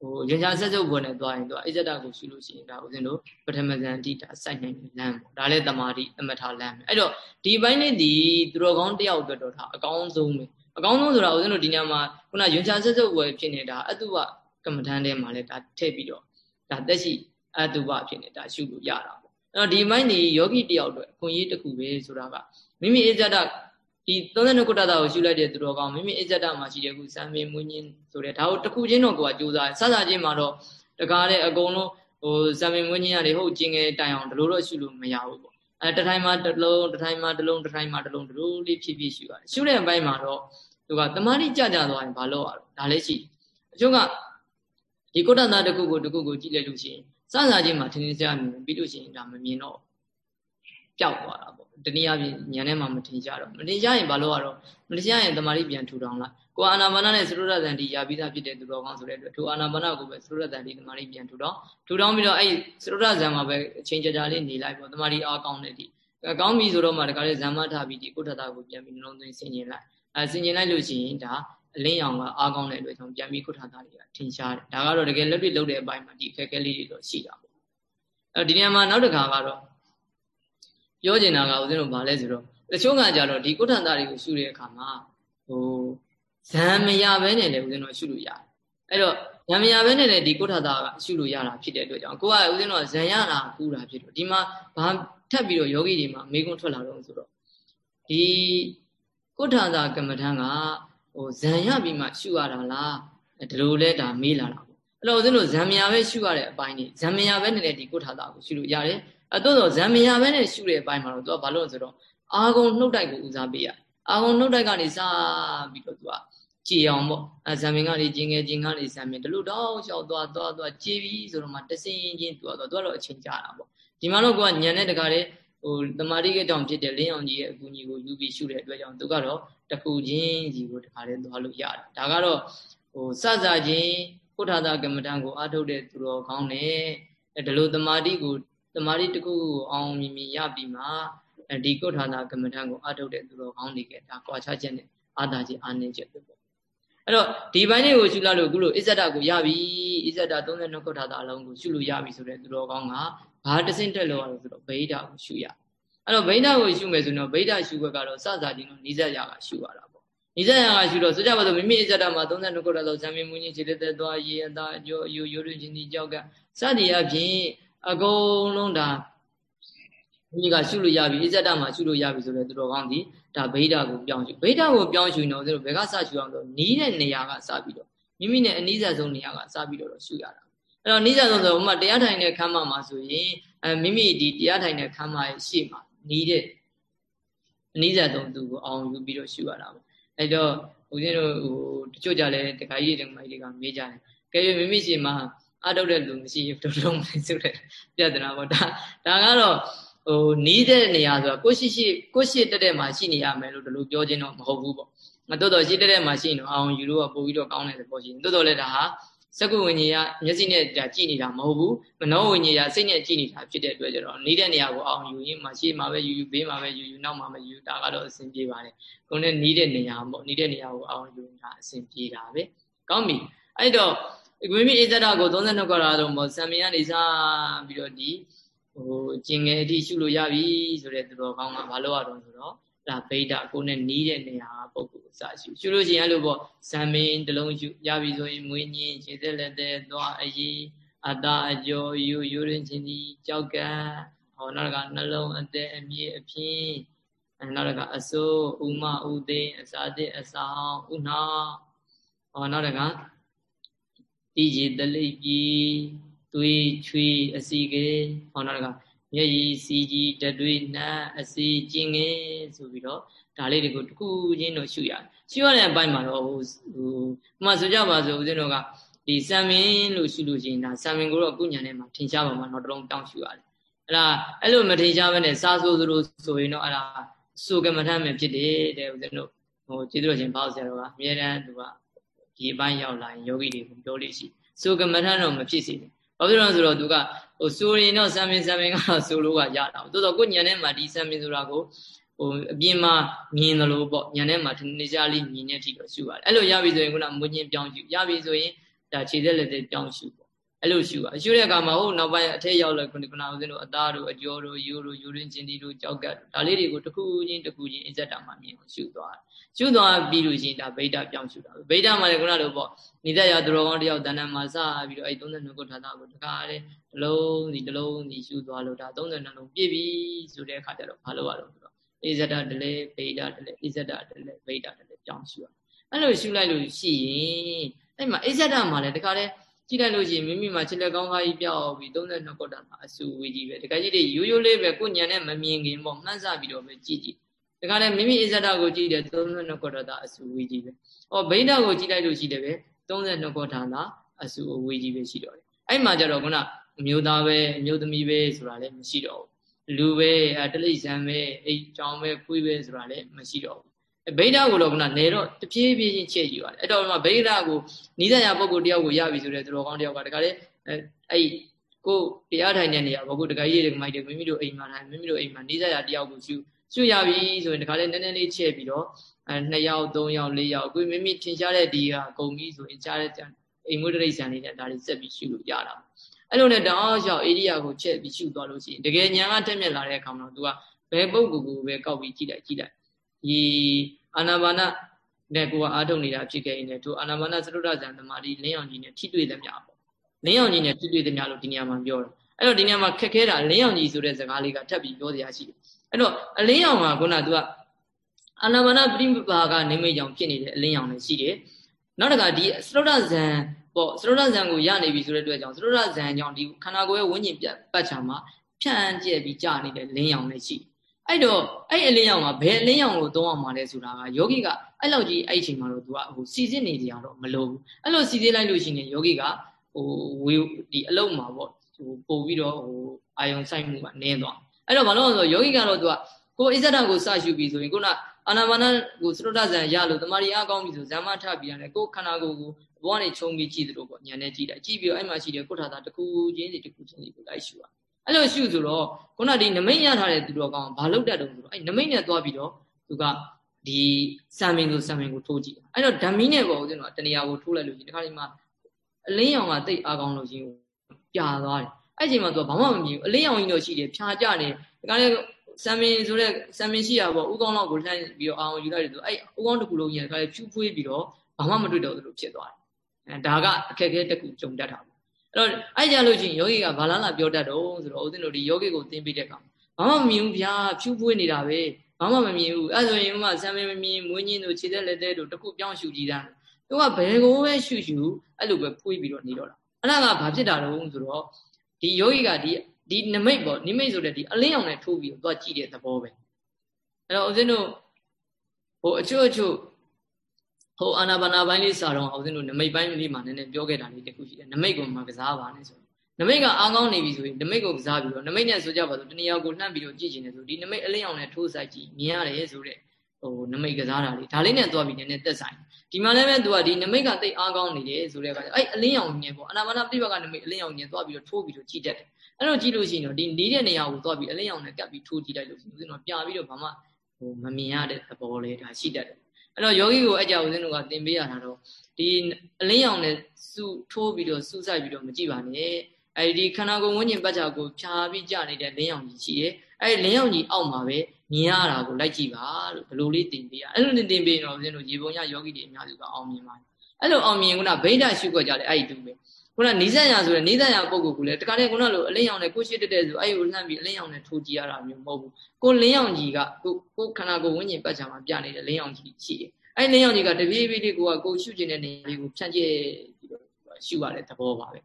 ဟိုညွှန်ရှားဆက်စုပ်ပွဲနဲ့သွားရင်သူအိဇဒကိုရှုလို့ရှိရင်ဒါဦးဇင်းတို့ပထမဇန်တိဒါစိုက်နိုင်လမ်းပေါ့ဒါလည်းတမာတိအမထာလမ်းပဲအဲ့တော့ဒီဘိုင်းလေးဒီသူတော်ကောင်းတယောက်အတွက်တော့ဒါအကောင်းဆုံးပဲအကောင်းဆုံးဆိုတာဦးဇင်းတို့ဒီညမှာခုနညွှန်ရှားဆက်စုပ်ပွဲဖြစ်နေတာအတုဝကမ္မထန်ထဲမှာလည်းဒါထည့်ပြီးတော့ဒါတက်ရှိအတုပဖြစ်နေဒါရှုလို့ရတာပေါ့အဲ့တော့ဒီမိုင်းနေယောဂီတယောက်အတွက်အခွင့်အရေးတစ်ခုပဲဆိုတာကမိမိအစ္ဆဒ ဒီ32ကုဋ္ဌတာကိုရှုလိုက်တဲ့သူတော်ကောင်းမိမိအစ္ဆဒမှာရှိတဲ့ခုစံမင်းမွင်းချင်းဆိုတဲ့ဒါကိုတစ်ခုချင်းတော့ကိုကကြိုးစားစစချင်းမှာတော့တကားတဲ့အကုန်လုံးဟိုစံမင်းမွင်းချင်းရတယ်ဟုတ်ကျင်ငယ်တိုင်အောင်ဒီလိုတော့ရှုလို့မရဘူးပေါ့အဲတထိုင်မှာတစ်လုံးတထိုင်မှာတစ်လုံးတထိုင်မှာတစ်လုံးဒီလိုလေးဖြည်းဖြည်းရှုရတယ်ရှုတဲ့အပိုင်းမှာတော့သူကတမာတိကြကြသွားရင်ဘာလို့ရတော့ဒါလည်းရှိအကျုံးကဒီကုဋ္ဌတာတစ်ခုကိုတစ်ခုကိုကြည့်လိုက်လို့ရှိရင်စစချင်းမှာထင်းထင်းရှားမြင်ပြီးလို့ရှိရင်ဒါမမြင်တော့ ပျောက်သွားတာပေါ့တနည်းအားဖြင့်ဉာဏ်ထဲမှာမထင်ရှားတော့မထင်ရှားရင်ဘာလို့ရတော့မထင်ရှားရင်တမာတိပြန်ထူထောင်လိုက်ကိုအာနာပါနနဲ့သရုဒ္ဓဇန်တီရာပြီးသားဖြစ်တဲ့သူတော်ကောင်းဆိုတဲ့အတွက်ထိုအာနာပါနကိုပဲသရုဒ္ဓဇန်တီတမာတိပြန်ထူထောင်ထူထောင်ပြီးတော့အဲ့သရုဒ္ဓဇန်မှာပဲအချိန်ကြာကြာလေးနေလိုက်ပေါ့တမာတိအားကောင်းတဲ့ဒီကောင်းပြီဆိုတော့မှတခါလေးဇန်မထပြီးဒီကုဋ္ဌတာကိုပြန်ပြီးနှလုံးသွင်းဆင်ခြင်လိုက်အဲဆင်ခြင်လိုက်လို့ရှိရင်ဒါအလင်းရောင်ကအားကောင်းတဲ့အတွက်ကြောင့်ပြန်ပြီးကုဋ္ဌတာတွေကထင်ရှားတယ်ဒါကတော့တကယ်လက်တွေ့လုပ်တဲ့အပိုင်းမှာဒီအခက်အခဲလေးတွေတော့ရှိတာပေါ့အဲဒီနေရာမှာနောက်တစ်ခါကတော့ ပြောချင်တာကဦးဇင်းတို့ဗာလဲဆိုတော့တချို့ကကြတော့ဒီကုဋ္ဌတာတွေကိုရှုတဲ့အခါမှာဟိုဇံမရဘဲနဲ့လည်းဦးဇင်းတို့ရှုလို့ရတယ်အဲ့တော့ဇံမရဘဲနဲ့လည်းဒီကုဋ္ဌတာကရှုလို့ရတာဖြစ်တဲ့အတွက်ကြောင့်ကိုကဦးဇင်းတို့ဇံရတာကူတာဖြစ်တော့ဒီမှာဘာထပ်ပြီးတော့ယောဂီတွေမှာမေးခွန်းထွက်လာတော့ဆိုတော့ဒီကုဋ္ဌတာကမ္မထံကဟိုဇံရပြီးမှရှုရတာလားဒီလိုလဲဒါမေးလာတာပေါ့အဲ့တော့ဦးဇင်းတို့ဇံမရပဲရှုရတဲ့အပိုင်းကြီးဇံမရပဲနဲ့ဒီကုဋ္ဌတာကိုရှုလို့ရတယ် အဲ့တော့ဇံမရပဲနဲ့ရှုတဲ့အပိုင်းမှာတော့သူကဘာလို့လဲဆိုတော့အာဂုံနှုတ်တိုက်ကိုဦးစားပေးရအာဂုံနှုတ်တိုက်ကနေစပြီးတော့သူကကြည်အောင်ပေါ့အဲဇံမင်ကနေကျင်ငယ်ကျင်ကနေဇံမင်ဒီလိုတောက်လျှောက်သွားသွားသွားကြည်ပြီဆိုတော့မှတစင်းချင်းသူကတော့သူကတော့အချိန်ကြာတာပေါ့ဒီမှာတော့ကိုကညံတဲ့တကားလေဟိုတမာတိကတောင်ဖြစ်တဲ့လင်းအောင်ကြီးရဲ့အကူအညီကိုယူပြီးရှုတဲ့အတွက်ကြောင့်သူကတော့တခုချင်းစီကိုတခါလေးသွားလို့ရတယ်ဒါကတော့ဟိုစစချင်းဖုထာတာကမ္မဋ္ဌာန်းကိုအားထုတ်တဲ့သူတော်ကောင်းနဲ့ဒီလိုတမာတိကို တမာတိတခုကိုအောင်မြင်မြင်ရပြီးမှဒီကုဋ္ဌာနာကမ္မဋ္ဌာန်းကိုအားထုတ်တဲ့သူတော်ကောင်းတွေကဒါကွာခြားချက်နဲ့အာသာချင်းအာနေချက်ပဲပေါ့အဲ့တော့ဒီဘိုင်းလေးကိုရှုလာလို့အခုလို့အစ္ဆဒကိုရပြီအစ္ဆဒ32ခုထာတာအလုံးကိုရှုလို့ရပြီဆိုတဲ့သူတော်ကောင်းကဘာတစင်းတက်လို့ရလို့ဆိုတော့ဗိဓာကိုရှုရအဲ့တော့ဗိဓာကိုရှုမယ်ဆိုတော့ဗိဓာရှုခွက်ကတော့စစာချင်းတော့နိစ္စရာကရှုရတာပေါ့နိစ္စရာကရှုတော့ဆိုကြပါစို့မိမိအစ္ဆဒမှာ32ခုထာတော့ဇံမင်းမူကြီးခြေလက်သက်သွားရေအသာအကျော်အယိုရိုးရိုးချင်းဒီကြောက်ကစသည်အပြင် အကုန်လုံးဒါမိကရှုလို့ရပြီအစ္ဆဒမှာရှုလို့ရပြီဆိုတဲ့သူတော်ကောင်းဒီဒါဗိဓာကိုပြောင်းရှုဗိဓာကိုပြောင်းရှုနေတော့ဘယ်ကစရှုအောင်လို့နီးတဲ့နေရာကစပြီးတော့မိမိနဲ့အနီးစပ်ဆုံးနေရာကစပြီးတော့ရှုရတာအဲ့တော့နီးစပ်ဆုံးဆိုဥမာတရားထိုင်တဲ့ခမ်းမမှာဆိုရင်အဲမိမိဒီတရားထိုင်တဲ့ခမ်းမရဲ့ရှေ့မှာနီးတဲ့အနီးစပ်ဆုံးသူကိုအောင်ယူပြီးတော့ရှုရတာပေါ့အဲ့တော့ဦးဇင်းတို့ဟိုတချို့ကြလဲတခါကြီးတခါမကြီးတွေကမေးကြတယ်ကဲ၍မိမိရှေ့မှာ အထုတ်တဲ့လူမရှိဘူးတော်တော်မလဲဆိုတဲ့ပြဿနာပေါ့ဒါဒါကတော့ဟိုနီးတဲ့နေရာဆိုတာကိုရှိရှိကိုရှိတက်တဲ့မှာရှိနေရမယ်လို့ဒီလိုပြောခြင်းတော့မဟုတ်ဘူးပေါ့မတော်တော်ရှိတက်တဲ့မှာရှိနေတော့အောင်ယူလို့ကပို့ပြီးတော့ကောင်းတယ်ပေါ့ရှိရင်တော်တော်လည်းဒါဟာစကုဝိညာဉ်ကမျက်စိနဲ့ကြာကြည့်နေတာမဟုတ်ဘူးမနောဝိညာဉ်ကစိတ်နဲ့ကြည့်နေတာဖြစ်တဲ့အတွက်ကျတော့နေတဲ့နေရာကိုအောင်ယူရင်မှရှေ့မှာပဲယူယူဘေးမှာပဲယူယူနောက်မှာပဲယူဒါကတော့အဆင်ပြေပါတယ်ကိုယ်နဲ့နေတဲ့နေရာပေါ့နေတဲ့နေရာကိုအောင်ယူတာအဆင်ပြေတာပဲကောင်းပြီအဲ့တော့ ဝိမိဣဇဒကို32ခေါ်တာတော့မောဆံမီကနေစပြီးတော့ဒီဟိုကျင်ငယ်အထိရှုလို့ရပြီဆိုတဲ့သူတော်ကောင်းကဘာလို့ရတော့ဆိုတော့ဒါဗိဒ္ဓကိုနဲ့နီးတဲ့နေရာပုံကိုစရှုရှုလို့ရှိရင်အဲ့လိုပေါ့ဇံမင်းတလုံးရှုရပြီဆိုရင်မွေးညင်းခြေသက်လက်သက်သွားအည်အတာအကျော်ယူယူရင်းချင်းဒီကြောက်ကံဟောနောက်ကနှလုံးအသက်အမြင့်အပြင်းနောက်တစ်ခါအစိုးဥမဥသိအစာတိအဆောင်ဥနာဟောနောက်တစ်ခါ တိကြီးတလိပ်ကြီးသွေးချွေးအစီကေဟောနောက်တစ်ခါမျက်ရည်စီကြီးတတွေးနတ်အစီကျင်ငယ်ဆိုပြီးတော့ဒါလေးတွေကိုတခုချင်းတော့ရှုရတယ်ရှုရတဲ့အပိုင်းမှာတော့ဟိုဟိုမှဆိုကြပါစို့ဦးဇင်းတို့ကဒီစံမင်းလို့ရှုလို့ရှိရင်ဒါစံမင်းကိုတော့အခုညံထဲမှာထင်ရှားပါမှာတော့တလုံးတောင်းရှုရတယ်အဲ့ဒါအဲ့လိုမထင်ရှားဘဲနဲ့စားဆိုးသလိုဆိုရင်တော့အဲ့ဒါဆိုကမထမ်းမယ်ဖြစ်တယ်တဲ့ဦးဇင်းတို့ဟိုကျေးဇူးတော်ရှင်ဘောက်ဆရာတော်ကအမြဲတမ်းသူက ဒီအပိုင်းရောက်လာရင်ယောဂီတွေကိုပြောလို့ရှိဆိုကမထမ်းတော့မဖြစ်စေနဲ့ဘာဖြစ်လို့လဲဆိုတော့သူကဟိုဆိုရင်တော့စံပင်စံပင်ကတော့ဆိုလို့ကရတာ။သို့တော့ကိုညံထဲမှာဒီစံပင်ဆိုတာကိုဟိုအပြင်မှာမြင်တယ်လို့ပေါ့ညံထဲမှာနေကြလေးမြင်တဲ့အထိတော့ရှုရတယ်။အဲ့လိုရပြီဆိုရင်ခုနမွေးချင်းပြောင်းရှုရပြီဆိုရင်ဒါခြေသက်လက်သက်ပြောင်းရှုပေါ့။အဲ့လိုရှုရရှုတဲ့အခါမှာဟိုနောက်ပိုင်းအထက်ရောက်လာခုနကဦးဇင်းတို့အသားတို့အကျော်တို့ယူတို့ယူရင်းချင်းတီတို့ကြောက်ကတ်ဒါလေးတွေကိုတစ်ခုချင်းတစ်ခုချင်းအစ္ဆတာမှာမြင်အောင်ရှုသွားတယ်။ ရှုသွားပြီးလို့ရှိရင်ဒါဗိဒ္ဓပြောင်းရှုတာဗိဒ္ဓမှာလည်းခုနလိုပေါ့နေတဲ့ရသူတော်ကောင်းတယောက်တဏ္ဍမှာစပြီးတော့အဲ့32ခုထာတာကိုတခါတည်းတစ်လုံးစီတစ်လုံးစီရှုသွားလို့ဒါ32လုံးပြည့်ပြီဆိုတဲ့အခါကျတော့ဘာလို့ရတော့ဆိုတော့ဣဇဒတလေဗိဒတလေဣဇဒတလေဗိဒတလေကြောင်းရှုရအဲ့လိုရှုလိုက်လို့ရှိရင်အဲ့မှာဣဇဒမှာလည်းတခါတည်းကြည့်လိုက်လို့ရှိရင်မိမိမှာခြေလက်ကောင်းခါကြီးပြောက်ပြီး32ခုထာတာအဆူဝေးကြီးပဲတခါကြီးတွေရိုးရိုးလေးပဲကိုညံနဲ့မမြင်ခင်ပေါ့မှန်းစပြီးတော့ပဲကြည့်ကြည့် တခါလည်းမိမိဣဇဒကိုကြည့်တယ်32ခုထာတာအဆူဝေးကြီးပဲဟောဗိဒကိုကြည့်လိုက်လို့ရှိတယ်ပဲ32ခုထာတာအဆူအဝေးကြီးပဲရှိတော့တယ်အဲ့မှာကျတော့ခုနအမျိုးသားပဲအမျိုးသမီးပဲဆိုတာလည်းမရှိတော့ဘူးလူပဲအတလိษံပဲအိတ်ကြောင်ပဲခွေးပဲဆိုတာလည်းမရှိတော့ဘူးဗိဓာကိုတော့ကနေတော့တပြေးပြေးချင်းချက်ယူရတယ်အဲ့တော့မှဗိဓာကိုနိဒယာပုဂ္ဂိုလ်တယောက်ကိုရပြီဆိုတဲ့သူတော်ကောင်းတယောက်ကတခါလေအဲ့ကိုတရားထိုင်တဲ့နေရာဘကုတခါကြီးတွေမိုက်တယ်မိမိတို့အိမ်မှာထိုင်မိမိတို့အိမ်မှာနိဒယာတယောက်ကိုရှု ရှုရပြီဆိုရင်တခါလေနည်းနည်းလေးချက်ပြီးတော့အဲ2ယောက်3ယောက်4ယောက်ကိုမိမိထင်ရှားတဲ့ဒီကဂုံပြီးဆိုရင်ကြားတဲ့အိမ်မွေးတိရစ္ဆာန်လေးနဲ့ဒါတွေစက်ပြီးရှုလို့ရတာအဲ့လိုနဲ့တောင်းရောက်ဧရိယာကိုချက်ပြီးရှုသွားလို့ရှိရင်တကယ်ညာကတက်မြက်လာတဲ့အခါမှာ तू ကဘယ်ပုံကူကိုပဲကောက်ပြီးကြည့်လိုက်ကြည့်လိုက်ဒီအာနာပါနနဲ့ကိုကအာထုတ်နေတာဖြစ်ခဲ့ရင်လည်းသူအာနာပါနသရုဒ္ဒဇံသမာဓိလင်းအောင်ကြီးနဲ့ထိတွေ့သမျှပေါ့လင်းအောင်ကြီးနဲ့ထိတွေ့သမျှလို့ဒီနေရာမှာပြောတာအဲ့တော့ဒီနေရာမှာခက်ခဲတာလင်းအောင်ကြီးဆိုတဲ့စကားလေးကထပ်ပြီးပြောစရာရှိတယ် အဲ့တော့အလင်းအောင်မှာခုနက तू ကအာနာပါနပရိပါကနေမိတ်ကြောင့်ဖြစ်နေတဲ့အလင်းအောင်လည်းရှိတယ်နောက်တစ်ခါဒီသရုဒ္ဒဇံပေါ့သရုဒ္ဒဇံကိုရနေပြီဆိုတဲ့အတွက်ကြောင့်သရုဒ္ဒဇံကြောင့်ဒီခန္ဓာကိုယ်ရဲ့ဝိညာဉ်ပြတ်ပတ်ချာမှာဖြန့်ကျက်ပြီးကြာနေတဲ့လင်းရောင်လည်းရှိအဲ့တော့အဲ့အလင်းရောင်ကဘယ်အလင်းရောင်ကိုသုံးအောင်မှာလဲဆိုတာကယောဂီကအဲ့လောက်ကြီးအဲ့အချိန်မှာတော့ तू ကဟိုစီစစ်နေကြတော့မလိုဘူးအဲ့လိုစီစစ်လိုက်လို့ရှိရင်ယောဂီကဟိုဝေဒီအလုံးမှာပေါ့ဟိုပို့ပြီးတော့ဟိုအာယုံဆိုင်မှုကနည်းသွား အဲ့တော့ဘာလို့လဲဆိုတော့ယောဂီကတော့ तू ကကိုအစ္ဆဒကိုစရှုပြီးဆိုရင်ခုနအာနာပါနကိုစရုဒ္ဒဇံရလို့တမာရီအားကောင်းပြီဆိုဇမ္မထပြီးရတယ်ကိုခန္ဓာကိုယ်ကိုဘဝနဲ့ခြုံပြီးကြည့်သလိုပေါ့ညာနဲ့ကြည့်တာကြည့်ပြီးတော့အဲ့မှာရှိတဲ့ကုဋ္ဌာတာတစ်ခုချင်းစီတစ်ခုချင်းစီကိုလိုက်ရှုရအဲ့လိုရှုဆိုတော့ခုနဒီနမိတ်ရထားတဲ့သူတော်ကောင်ဘာလုပ်တတ်တုံးဆိုတော့အဲ့နမိတ်နဲ့သွားပြီးတော့သူကဒီစံမင်းဆိုစံမင်းကိုထိုးကြည့်အဲ့တော့ဓမ္မီနဲ့ပေါ့ဦးဇင်းတို့တဏှာကိုထိုးလိုက်လို့ရှိရင်ဒီခါလေးမှာအလင်းရောင်ကတိတ်အားကောင်းလို့ရှိရင်ပြာသွားတယ် အဲ့ချိန်မှာသူကဘာမှမမြင်ဘူးအလင်းရောင်ကြီးတော့ရှိတယ်ဖြာကြနေဒီခါလေးစံမင်းဆိုတဲ့စံမင်းရှိရပေါ့ဥကောင်းလောက်ကိုလှမ်းပြီးတော့အောင်ယူလိုက်တယ်ဆိုအဲ့ဥကောင်းတစ်ခုလုံးကြီးကခါလေးဖြူဖွေးပြီးတော့ဘာမှမတွေ့တော့သလိုဖြစ်သွားတယ်အဲဒါကအခက်အခဲတစ်ခုကြုံတတ်တာပေါ့အဲ့တော့အဲ့ကြလို့ချင်းယောဂီကဘာလာလာပြောတတ်တော့ဆိုတော့ဦးဇင်းတို့ဒီယောဂီကိုသင်ပေးတဲ့ကောင်ဘာမှမမြင်ဘူးဗျာဖြူဖွေးနေတာပဲဘာမှမမြင်ဘူးအဲ့ဆိုရင်ဥမာဆံမင်းမမြင်မွေးညင်းတို့ခြေသက်လက်သက်တို့တခုပြောင်းရှူကြည့်တာသူကဘယ်ကိုပဲရှူရှူအဲ့လိုပဲဖွေးပြီးတော့နေတော့တာအဲ့ဒါကဘာဖြစ်တာတော့ဆိုတော့ ဒီယောဂီကဒီဒီနမိတ်ပေါ့နိမိတ်ဆိုတဲ့ဒီအလင်းအောင်နဲ့ထိုးပြီးတော့ကြည့်တဲ့သဘောပဲအဲ့တော့ဦးဇင်းတို့ဟိုအချို့အချို့ဟိုအာနာပါနာပိုင်းလေးစာတော့ဦးဇင်းတို့နမိတ်ပိုင်းလေးမှာနည်းနည်းပြောခဲ့တာလေးတခုရှိတယ်နမိတ်ကိုမှကစားပါနဲ့ဆိုနမိတ်ကအားကောင်းနေပြီဆိုရင်နမိတ်ကိုကစားပြီးတော့နမိတ်နဲ့ဆိုကြပါစို့တဏှာကိုလှမ်းပြီးတော့ကြည့်ချင်တယ်ဆိုဒီနမိတ်အလင်းအောင်နဲ့ထိုးဆိုင်ကြည့်မြင်ရတယ်ဆိုတဲ့ ဟိုနမိတ်ကစားတာလေးဒါလေးနဲ့သွားပြီးနည်းနည်းသက်ဆိုင်ဒီမှာလည်းပဲသူကဒီနမိတ်ကတိတ်အားကောင်းနေတယ်ဆိုတဲ့အခါကျအဲ့အလင်းအောင်မြင်ပေါ့အနာဘာနာပြိပကနမိတ်အလင်းအောင်မြင်သွားပြီးတော့ထိုးပြီးတော့ကြည့်တတ်တယ်အဲ့တော့ကြည့်လို့ရှိရင်တော့ဒီနေတဲ့နေရာကိုသွားပြီးအလင်းအောင်နဲ့ကပ်ပြီးထိုးကြည့်လိုက်လို့ရှိရင်ဦးဇင်းတို့ပြပြီးတော့ဘာမှဟိုမမြင်ရတဲ့သဘောလေးဒါရှိတတ်တယ်အဲ့တော့ယောဂီကိုအကြောဦးဇင်းတို့ကသင်ပေးရတာတော့ဒီအလင်းအောင်နဲ့စုထိုးပြီးတော့စုဆိုင်ပြီးတော့မကြည့်ပါနဲ့အဲဒီခန္ဓာကိုယ်ဝိညာဉ်ပတ်ချာကိုဖြာပြီးကြနေတဲ့လင်းအောင်ကြီးရှိရဲ့အဲဒီလင်းအောင်ကြီးအောက်မှာပဲ မြင်ရတာကိုလိုက်ကြည့်ပါလို့ဘယ်လိုလေးသင်ပေးရအဲ့လိုသင်ပေးတော့ဦးဇင်းတို့ရေပုံရယောဂီတွေအများစုကအောင်မြင်ပါတယ်အဲ့လိုအောင်မြင်ခုနဗိဓာရှုခွက်ကြတယ်အဲ့ဒီတူပဲခုနနေဆက်ရဆိုတဲ့နေဆက်ရပုံကူကလည်းတခါတည်းခုနလိုအလင်းရောင်နဲ့ကိုရှိတက်တဲ့ဆိုအဲ့ကိုလှမ်းပြီးအလင်းရောင်နဲ့ထိုးကြည့်ရတာမျိုးမဟုတ်ဘူးကိုလင်းရောင်ကြီးကကိုကိုခန္ဓာကိုယ်ဝိညာဉ်ပတ်ချာမှာပြနေတဲ့လင်းရောင်ကြီးရှိတယ်အဲ့လင်းရောင်ကြီးကတပြေးပြေးလေးကိုကကိုရှုကျင်တဲ့နေလေးကိုဖြန့်ကျက်ပြီးတော့ရှုရတဲ့သဘောပါပဲ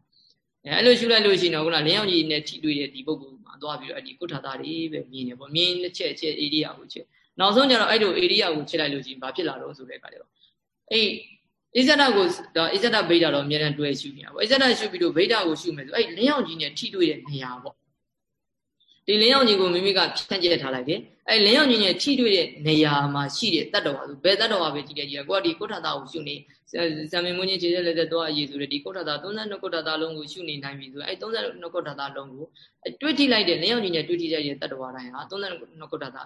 အဲအဲ့လိုရှုလိုက်လို့ရှိရင်တော့ခုနလင်းရောင်ကြီးနဲ့ထိတွေ့တဲ့ဒီပုံကူ မှာသွားပြီးတော့အဲ့ဒီကုဋ္ဌာတာတွေပဲမြင်နေပေါ့မြင်တစ်ချက်ချက်ဧရိယာကိုချက်နောက်ဆုံးကျတော့အဲ့လိုဧရိယာကိုချက်လိုက်လို့ရှိရင်ဘာဖြစ်လာတော့ဆိုတဲ့အခါကျတော့အဲ့ဣဇဒကိုဒါဣဇဒဗိဒတော့အများနဲ့တွဲရှုနေတာပေါ့ဣဇဒရှုပြီးတော့ဗိဒကိုရှုမယ်ဆိုအဲ့လင်းအောင်ကြီးနဲ့ထိတွေ့တဲ့နေရာပေါ့ဒီလင်းအောင်ကြီးကိုမိမိကဖြန့်ကျက်ထားလိုက်တယ် အဲ့လင်းအောင်ကြီးနဲ့ထိတွေ့တဲ့နေရာမှာရှိတဲ့တတ္တဝါဆိုဘယ်တတ္တဝါပဲကြည့်တယ်ကြည့်ကိုကဒီကုဋ္ဌတာကိုရှုနေဇာမေမွန်းကြီးခြေသက်လက်သက်သွားအရေးဆိုတဲ့ဒီကုဋ္ဌတာ32ကုဋ္ဌတာလုံးကိုရှုနေနိုင်ပြီဆိုအဲ့32ကုဋ္ဌတာလုံးကိုတွေးထိလိုက်တဲ့လင်းအောင်ကြီးနဲ့တွေးထိလိုက်တဲ့တတ္တဝါတိုင်းဟာ32ကုဋ္ဌတာ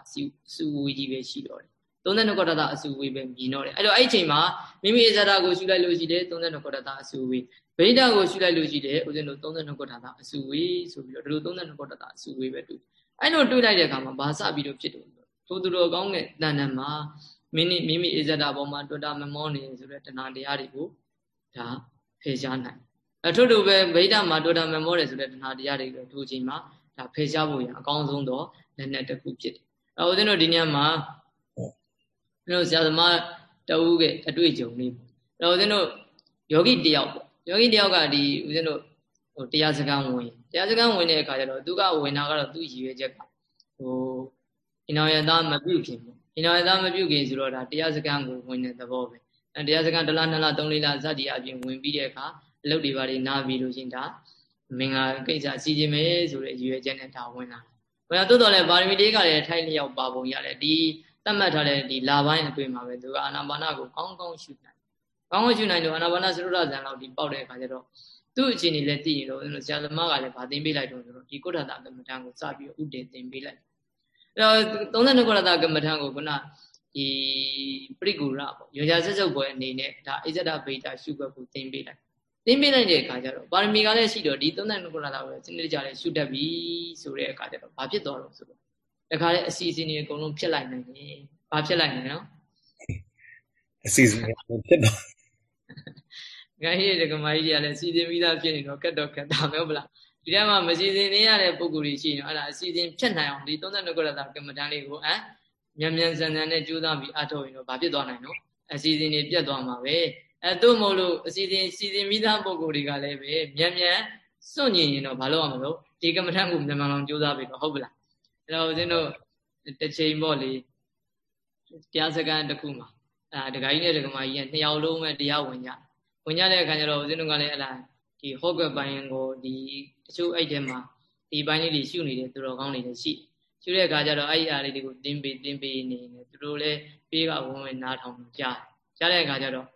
စုဝေးကြီးပဲရှိတော့တယ်32ကောဋ္ဌတာအစုဝေးပဲမြင်တော့တယ်အဲ့တော့အဲ့ဒီအချိန်မှာမိမိအဇာတာကိုရှုလိုက်လို့ရှိတယ်32ကောဋ္ဌတာအစုဝေးဗိဒာကိုရှုလိုက်လို့ရှိတယ်ဦးဇင်းတို့32ကောဋ္ဌတာအစုဝေးဆိုပြီးတော့ဒီလို32ကောဋ္ဌတာအစုဝေးပဲတွေ့ အဲ့လိုတွေ့လိုက်တဲ့အခါမှာဘာစပြီးတော့ဖြစ်တယ်ထိုသူတော်ကောင်းတဲ့တဏ္ဍာမှာမိမိမိမိအဇာတာပေါ်မှာတွေ့တာမမောနေဆိုတဲ့တဏှာတရားတွေကိုဒါဖယ်ရှားနိုင်အထုတူပဲဗိဒာမှာတွေ့တာမမောတယ်ဆိုတဲ့တဏှာတရားတွေကိုထိုချိန်မှာဒါဖယ်ရှားဖို့ရအကောင်းဆုံးသောလက်နက်တစ်ခုဖြစ်တယ်အဲဦးဇင်းတို့ဒီညမှာကျွန်တော်ဆရာသမားတအူးကအတွေ့အကြုံလေးပေါ့အဲ့တော့ဦးဇင်းတို့ယောဂီတယောက်ပေါ့ယောဂီတယောက်ကဒီဦးဇင်းတို့ ဟိုတရားစကားဝင်တရားစကားဝင်တဲ့အခါကျတော့သူကဝင်တာကတော့သူ့ရည်ရွယ်ချက်ကဟိုအင်တော်ရသားမပြုတ်ခင်ပေါ့အင်တော်ရသားမပြုတ်ခင်ဆိုတော့ဒါတရားစကားကိုဝင်တဲ့သဘောပဲအဲတရားစကားတစ်လနှစ်လသုံးလေးလဇတ်တီအပြင်ဝင်ပြီးတဲ့အခါအလုပ်တွေပါတွေနားပြီးလို့ရှင်ဒါမင်္ဂလာကိစ္စစီစဉ်မယ်ဆိုတဲ့ရည်ရွယ်ချက်နဲ့ဒါဝင်လာတယ်။ဘယ်တော့တိုးတော်လဲပါရမီတေးကလည်းထိုက်လျောက်ပါပုံရတယ်ဒီသတ်မှတ်ထားတဲ့ဒီလာပိုင်းအတွင်းမှာပဲသူကအာနာပါနကိုကောင်းကောင်းရှုနိုင်ကောင်းကောင်းရှုနိုင်တော့အာနာပါနသရုဒ္ဓဇံလောက်ဒီပေါက်တဲ့အခါကျတော့ သူ့အခြေအနေလည်းသိရင်တော့ဆရာသမားကလည်းဗာသင်ပေးလိုက်တော့ဆိုတော့ဒီကုဋ္ဌတာကမ္မထံကိုစပြီးဥတည်သင်ပေးလိုက်အဲ့တော့32ကုဋ္ဌတာကမ္မထံကိုခုနဒီပရိကူရပေါ့ရောရာဆက်စုပ်ပွဲအနေနဲ့ဒါအိဇဒဗေဒရှုွက်ကိုသင်ပေးလိုက်သင်ပေးလိုက်တဲ့အခါကျတော့ပါရမီကလည်းရှိတော့ဒီ32ကုဋ္ဌတာကိုစနစ်ကြလည်းရှုတတ်ပြီဆိုတဲ့အခါကျတော့ဘာဖြစ်သွားတော့ဆိုတော့တခါလေအစီအစဉ်တွေအကုန်လုံးဖြစ်လိုက်နိုင်တယ်။ဘာဖြစ်လိုက်နိုင်နော်အစီအစဉ်တွေဖြစ်တော့ ငါဟိရကမကြီးတွေကလည်းစီစဉ်ပြီးသားဖြစ်နေတော့ကတ်တော့ကတ်တာမဟုတ်လားဒီထဲမှာမစီစဉ်နေရတဲ့ပုံကိုယ်ကြီးရှိရင်အဲ့ဒါအစီအစဉ်ဖြစ်နိုင်အောင်ဒီ32ခုရတာကမ္မဋ္ဌာန်းလေးကိုအမြန်မြန်ဆန်ဆန်နဲ့ကြိုးစားပြီးအထောက်ရင်တော့ဘာဖြစ်သွားနိုင်နော်အစီအစဉ်တွေပြတ်သွားမှာပဲအဲတို့မို့လို့အစီအစဉ်စီစဉ်ပြီးသားပုံကိုယ်တွေကလည်းပဲမြန်မြန်စွန့်ညင်ရင်တော့ဘာလို့ရမလို့ဒီကမ္မဋ္ဌာန်းကိုမြန်မြန်အောင်ကြိုးစားပြီးတော့ဟုတ်ပလားအဲ့တော့ဦးဇင်းတို့တစ်ချိန်ပေါ့လေတရားစကန်တစ်ခုမှာအဲဒကာကြီးနဲ့ဒကာမကြီးကနှစ်ယောက်လုံးပဲတရားဝင်ကြ ဝင်ကြတဲ့အခါကျတော့ဦးဇင်းတို့ကလည်းအလားဒီဟော့ကပိုင်းကိုဒီတချို့အဲ့ထဲမှာဒီပိုင်းလေးတွေရှုနေတဲ့သူတော်ကောင်းတွေလည်းရှိရှုတဲ့အခါကျတော့အဲ့ဒီအားလေးတွေကိုတင်းပေးတင်းပေးနေနေသူတို့လည်းပေးကဝင်ဝင်နားထောင်ကြားကြားတဲ့အခါကျတော့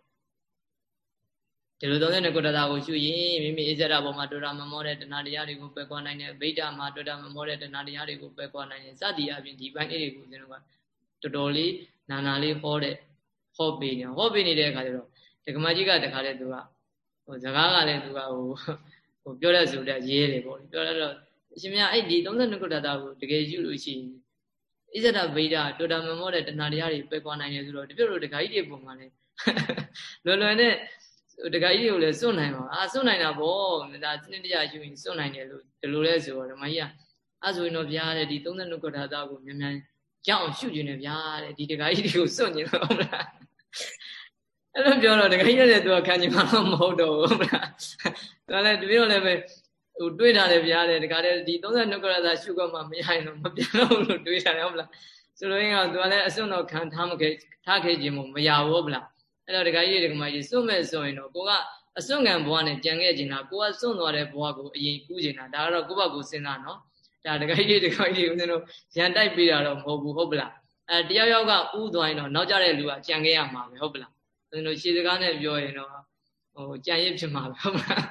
ဒီလို32ကုတ္တတာကိုရှုရင်မိမိအစ္ဆရာပေါ်မှာတွေ့တာမမောတဲ့တဏှာတရားတွေကိုပယ်ကွာနိုင်တယ်ဗိဒ္ဓမှာတွေ့တာမမောတဲ့တဏှာတရားတွေကိုပယ်ကွာနိုင်တယ်စသည်အပြင်ဒီပိုင်းလေးတွေကိုဦးဇင်းတို့ကတော်တော်လေးနာနာလေးဟောတဲ့ဟောပေးနေဟောပေးနေတဲ့အခါကျတော့ ဒကမကြီးကတခါလေသူကဟိုစကားကလည်းသူကဟိုဟိုပြောတဲ့ဆိုတဲ့ရေးတယ်ပေါ့ပြောရတော့အရှင်မြတ်အဲ့ဒီ32ခုတ္တတာကိုတကယ်ယူလို့ရှိရင်ဣဇဒဗိဒတော်တာမမောတဲ့တဏှာတရားတွေပယ်ကွာနိုင်တယ်ဆိုတော့တပြည့်တို့ဒကာကြီးတွေပုံမှန်လဲလွယ်လွယ်နဲ့ဒကာကြီးတွေကိုလည်းစွန့်နိုင်ပါအာစွန့်နိုင်တာဗောဒါစနစ်တရားယူရင်စွန့်နိုင်တယ်လို့ဒီလိုလဲဆိုတော့ဓမ္မကြီးကအဲဆိုရင်တော့ဗျာတဲ့ဒီ32ခုတ္တတာကိုမြန်မြန်ကြောက်အောင်ရှုကျင်တယ်ဗျာတဲ့ဒီဒကာကြီးတွေကိုစွန့်ကျင်တော့ဟုတ်လား အဲ့လိုပြောတော့ဒကာကြီးနဲ့သူကခံကျင်မှာမဟုတ်တော့ဘူးဟုတ်လားဒါလည်းတပည့်တော်လည်းပဲဟိုတွေးထားတယ်ဗျာတဲ့ဒကာတဲ့ဒီ32ခုရသာရှုခွင့်မှမရရင်တော့မပြန်တော့ဘူးလို့တွေးထားတယ်ဟုတ်လားဆိုလိုရင်းကသူကလည်းအစွန်းတော့ခံထားမခဲ့ထားခဲ့ခြင်းမမရဘူးဟုတ်လားအဲ့တော့ဒကာကြီးဒကာမကြီးစွန့်မဲ့ဆိုရင်တော့ကိုကအစွန့်ခံဘဝနဲ့ကြံခဲ့ခြင်းလားကိုကစွန့်သွားတဲ့ဘဝကိုအရင်ကူးခြင်းလားဒါကတော့ကိုယ့်ဘက်ကိုစဉ်းစားနော်ဒါဒကာကြီးဒကာကြီးဦးဇင်းတို့ရန်တိုက်ပေးတာတော့မဟုတ်ဘူးဟုတ်ပလားအဲတယောက်ယောက်ကဥသွားရင်တော့နောက်ကြတဲ့လူကကြံခဲ့ရမှာပဲဟုတ်ပလား ဦးဇင်းတို့ရှေးစကားနဲ့ပြောရင်တော့ဟိုကြံရစ်ဖြစ်မှာပဲဟုတ်ပလား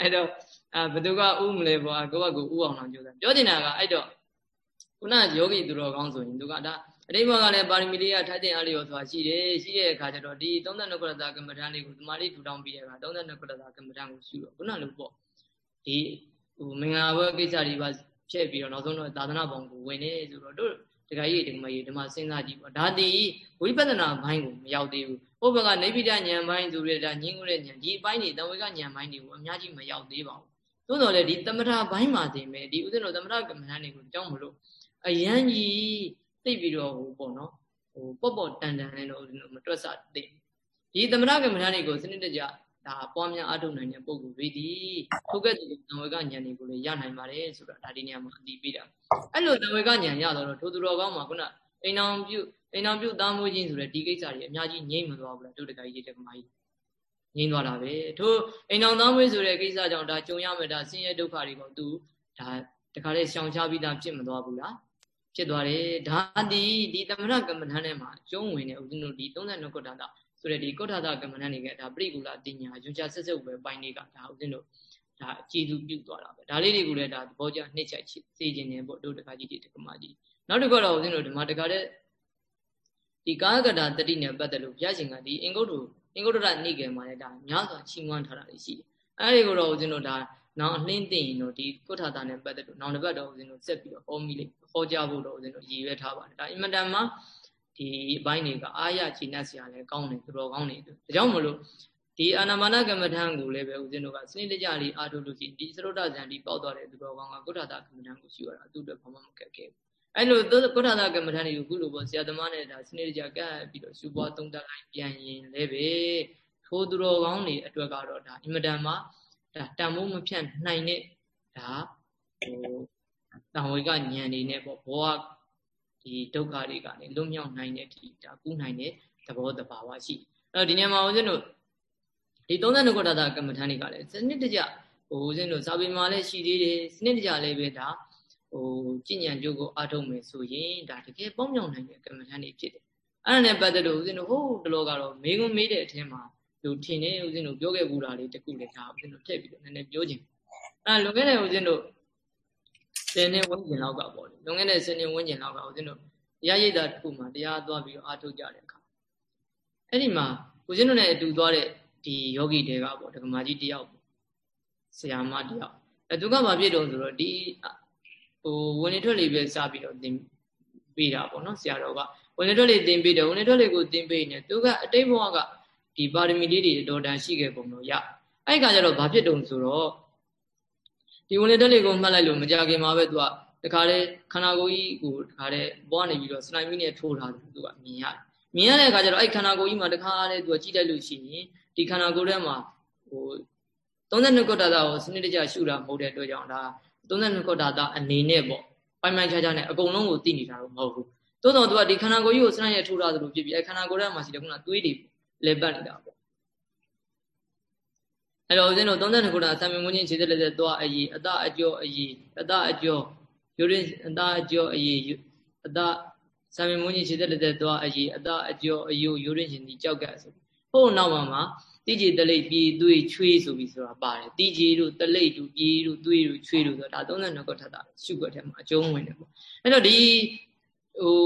အဲ့တော့အဲဘသူကဥမလဲပေါ့ကိုယ့်ဘက်ကိုဥအောင်အောင်ကြိုးစားပြောနေတာကအဲ့တော့ခုနယောဂီသူတော်ကောင်းဆိုရင်သူကဒါအတိဘောကလည်းပါရမီလေးကထိုက်တင်အားလျော်ဆိုတာရှိတယ်ရှိတဲ့အခါကျတော့ဒီ32ခုရတာကမ္မဋ္ဌာန်းလေးကိုသမာဓိထူထောင်ပြီးတဲ့အခါ32ခုရတာကမ္မဋ္ဌာန်းကိုရှုတော့ခုနလိုပေါ့ဒီဟိုမင်္ဂလာဘွဲကိစ္စတွေပါဖြည့်ပြီးတော့နောက်ဆုံးတော့သာသနာပေါင်းကိုဝင်နေဆိုတော့တို့တခါကြီးဒီမကြီးဒီမှာစဉ်းစားကြည့်ပေါ့ဒါတည်ဝိပဿနာဘိုင်းကိုမရောက်သေးဘူး ဟိုဘက်ကနိဗ္ဗိဒဉာဏ်ဘိုင်းဆိုရတာညင်းကိုတဲ့ဉာဏ်ဒီအပိုင်းတွေတဝေကဉာဏ်ဘိုင်းတွေကိုအများကြီးမရောက်သေးပါဘူးသို့တော်လည်းဒီသမထဘိုင်းမှာတင်ပဲဒီဥစဉ်တော်သမထကမ္မဋ္ဌာန်းတွေကိုကြောင်းမလို့အယံကြီးသိပြီးတော့ဟိုပေါ့နော်ဟိုပေါ့ပေါ့တန်တန်နဲ့တော့ဥစဉ်တော်မတွက်ဆသိဒီသမထကမ္မဋ္ဌာန်းတွေကိုစနစ်တကျဒါပွားများအားထုတ်နိုင်တဲ့ပုံကိုဝေဒီထုတ်ခဲ့တဲ့သံဝေကဉာဏ်တွေကိုလည်းရနိုင်ပါတယ်ဆိုတာဒါဒီနေရာမှာအတည်ပြတာအဲ့လိုသံဝေကဉာဏ်ရတော့ထိုသူတော်ကောင်းမှာခုန အိမ်အောင်ပြုအိမ်အောင်ပြုသားမိုးခြင်းဆိုတဲ့ဒီကိစ္စတွေအများကြီးငြိမ့်မသွားဘူးလားတို့တကကြီးတကမကြီးငြိမ့်သွားတာပဲထိုအိမ်အောင်သားမွေးဆိုတဲ့ကိစ္စကြောင့်ဒါကြုံရမယ်ဒါဆင်းရဲဒုက္ခတွေကိုသူဒါတခါလေရှောင်ချပြီးသားဖြစ်မသွားဘူးလားဖြစ်သွားတယ်ဒါဒီဒီသမဏကမ္မဋ္ဌာန်းထဲမှာကျုံးဝင်တဲ့ဦးဇင်းတို့ဒီ32ခုတ္တတာဆိုတဲ့ဒီကုဋ္ဌာတကမ္မဏတွေကဒါပရိကူလာတင်ညာယုံချဆက်ဆက်ပဲပိုင်းတွေကဒါဦးဇင်းတို့ဒါအခြေသူပြုတ်သွားတာပဲဒါလေးတွေကိုလည်းဒါသဘောကျနှိမ့်ချက်စေခြင်းနေပေါ့တို့တခါကြီးဒီတကမာကြီး နောက်တစ်ခုတော့ဦးဇင်းတို့ဒီမှာတခါတဲ့ဒီကာကတာတတိနဲ့ပတ်သက်လို့ဘုရားရှင်ကဒီအင်္ဂုတ္တအင်္ဂုတ္တရနိကေမှာလည်းဒါများစွာချီးမွမ်းထားတာရှိတယ်အဲဒီကိုတော့ဦးဇင်းတို့ဒါနောက်အနှင်းသိရင်တော့ဒီကုဋ္ဌာတာနဲ့ပတ်သက်လို့နောက်တစ်ပတ်တော့ဦးဇင်းတို့ဆက်ပြီးတော့ဟောမိလိဟောကြားဖို့တော့ဦးဇင်းတို့ရည်ရွယ်ထားပါတယ်ဒါအင်မတန်မှဒီအပိုင်းတွေကအာရချိနတ်ဆရာလည်းကောင်းတယ်သူတော်ကောင်းတယ်ဒါကြောင့်မလို့ဒီအာနာမနာကမ္မထံကိုလည်းပဲဦးဇင်းတို့ကစနစ်တကျလေးအားထုတ်လို့ရှိရင်ဒီသရုတ်တဇံဒီပေါက်သွားတဲ့သူတော်ကောင်းကကုဋ္ဌာကမ္မထံကိုရှိရတာသူ့အတွက်ဘာမှမကက်ခဲ့ဘူး အဲ့လိုကုဋ္ဌာကမ္မထံတွေကိုခုလိုပေါ့ဆရာသမားနဲ့ဒါစနစ်တကျကပ်ပြီးတော့ရှုပွားသုံးသပ်လိုက်ပြန်ရင်လည်းပဲထိုးသူတော်ကောင်းတွေအတွက်ကတော့ဒါအင်မတန်မှဒါတန်မိုးမဖြတ်နိုင်တဲ့ဒါဟိုတန်ဝေကဉာဏ်နေနဲ့ပေါ့ဘောကဒီဒုက္ခတွေကနေလွတ်မြောက်နိုင်တဲ့ဒီဒါကူးနိုင်တဲ့သဘောတဘာဝရှိအဲ့တော့ဒီနေရာမှာဦးဇင်းတို့ဒီ32ခုထာတာကမ္မထန်တွေကလည်းစနစ်တကျဟိုဦးဇင်းတို့စာပေမှာလည်းရှိသေးတယ်စနစ်တကျလည်းပဲဒါ ဟိုကြည်ညံကြိုးကိုအားထုတ်မယ်ဆိုရင်ဒါတကယ်ပေါင်းမြောင်နိုင်တဲ့ကမ္မထန်တွေဖြစ်တယ်အဲ့ဒါနဲ့ပတ်သက်လို့ဦးဇင်းတို့ဟိုတလောကတော့မေးခွန်းမေးတဲ့အထင်းမှာသူထင်နေဦးဇင်းတို့ပြောခဲ့ဘူးတာလေးတခုလည်းဒါဦးဇင်းတို့ထည့်ပြီးတော့နည်းနည်းပြောခြင်းအဲ့လွန်ခဲ့တဲ့ဦးဇင်းတို့10နှစ်ဝန်းကျင်လောက်ကပေါ့လေလွန်ခဲ့တဲ့10နှစ်ဝန်းကျင်လောက်ကဦးဇင်းတို့တရားရိပ်တာတစ်ခုမှာတရားသွားပြီးတော့အားထုတ်ကြတဲ့အခါအဲ့ဒီမှာဦးဇင်းတို့နဲ့အတူသွားတဲ့ဒီယောဂီတွေကပေါ့ဒကမာကြီးတယောက်ပေါ့ဆရာမတယောက်အဲသူကဘာဖြစ်တုံးဆိုတော့ဒီ ဟိုဝင်နေထွက်လေပဲစပြီးတော့သင်ပေးတာပေါ့နော်ဆရာတော်ကဝင်နေထွက်လေသင်ပေးတယ်ဝင်နေထွက်လေကိုသင်ပေးနေသူကအတိတ်ဘဝကဒီပါရမီလေးတွေတော်တန်ရှိခဲ့ပုံတော့ရအဲ့ဒီကကြတော့ဘာဖြစ်တုံးဆိုတော့ဒီဝင်လေတက်လေကိုမှတ်လိုက်လို့မကြခင်မှာပဲသူကတခါလေခန္ဓာကိုယ်ကြီးကိုတခါလေဘောကနေပြီးတော့စနိုင်းမီနဲ့ထိုးထားတယ်သူကမြင်ရတယ်မြင်ရတဲ့အခါကျတော့အဲ့ခန္ဓာကိုယ်ကြီးမှာတခါလေသူကကြည့်လိုက်လို့ရှိရင်ဒီခန္ဓာကိုယ်ထဲမှာဟို32ခုတ္တတာကိုစနစ်တကျရှုတာမဟုတ်တဲ့အတွက်ကြောင့်ဒါ 32ခုတ္တတာအနေနဲ့ပေါ့ပိုင်ပိုင်ခြားခြားနဲ့အကုန်လုံးကိုသိနေတာတော့မဟုတ်ဘူးသို့တော့သူကဒီခန္ဓာကိုယ်ကြီးကိုစနရဲ့ထိုးထားသလိုဖြစ်ပြီးအဲခန္ဓာကိုယ်ထဲမှာရှိတဲ့ခုနသွေးတွေလဲပတ်နေတာပေါ့အဲ့တော့ဦးဇင်းတို့32ခုတာသံမြင်မွင်းချင်းခြေသက်လက်သက်သွားအည်အတအကျော်အည်အတအကျော်ယူရင်းအတအကျော်အည်အတသံမြင်မွင်းချင်းခြေသက်လက်သက်သွားအည်အတအကျော်အယိုယူရင်းရှင်ဒီကြောက်ကဲဆိုဟိုနောက်မှာမှာ တိကြီးတလိပ်ပြေးသွေးချွေးဆိုပြီးဆိုတာပါတယ်တိကြီးတို့တလိပ်တို့ပြေးတို့သွေးတို့ချွေးတို့ဆိုတာဒါ32ခုထပ်တာရှုွက်ထဲမှာအကျုံးဝင်တယ်ပေါ့အဲ့တော့ဒီဟို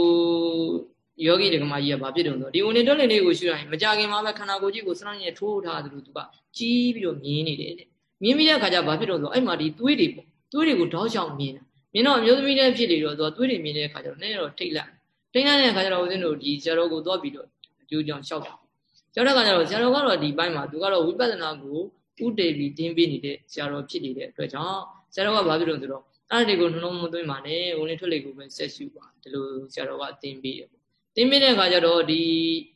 ယောဂီဒကမကြီးကဘာဖြစ်တုံဆိုဒီဝင်နေတွက်လင်လေးကိုရှုရင်မကြခင်မှာပဲခန္ဓာကိုယ်ကြီးကိုစနရဲ့ထိုးထားသလိုသူကကြီးပြီးတော့မြင်နေတယ်တဲ့မြင်ပြီးတဲ့အခါကျဘာဖြစ်တုံဆိုအဲ့မှာဒီသွေးတွေပေါ့သွေးတွေကိုတောက်ချောင်မြင်တာမြင်တော့အမျိုးသမီးတွေဖြစ်နေတော့သူကသွေးတွေမြင်တဲ့အခါကျတော့နည်းတော့ထိတ်လိုက်ထိတ်လိုက်တဲ့အခါကျတော့ဦးဇင်းတို့ဒီဇာတော်ကိုသွားပြီးတော့အကျိုးကြောင့်ရှောက်တာ ရှောက်တဲ့အခါကျတော့ဇာတော်ကတော့ဒီဘက်မှာသူကတော့ဝိပဿနာကိုဥတည်ပြီးတင်းပေးနေတဲ့ဇာတော်ဖြစ်နေတဲ့အတွက်ကြောင့်ဇာတော်ကဘာဖြစ်လို့ဆိုတော့အဲ့ဒီကိုနှလုံးမသွင်းပါနဲ့ဝင်လေထွက်လေကိုပဲဆက်ရှုပါဒီလိုဇာတော်ကအတင်းပေးတယ်တင်းပေးတဲ့အခါကျတော့ဒီ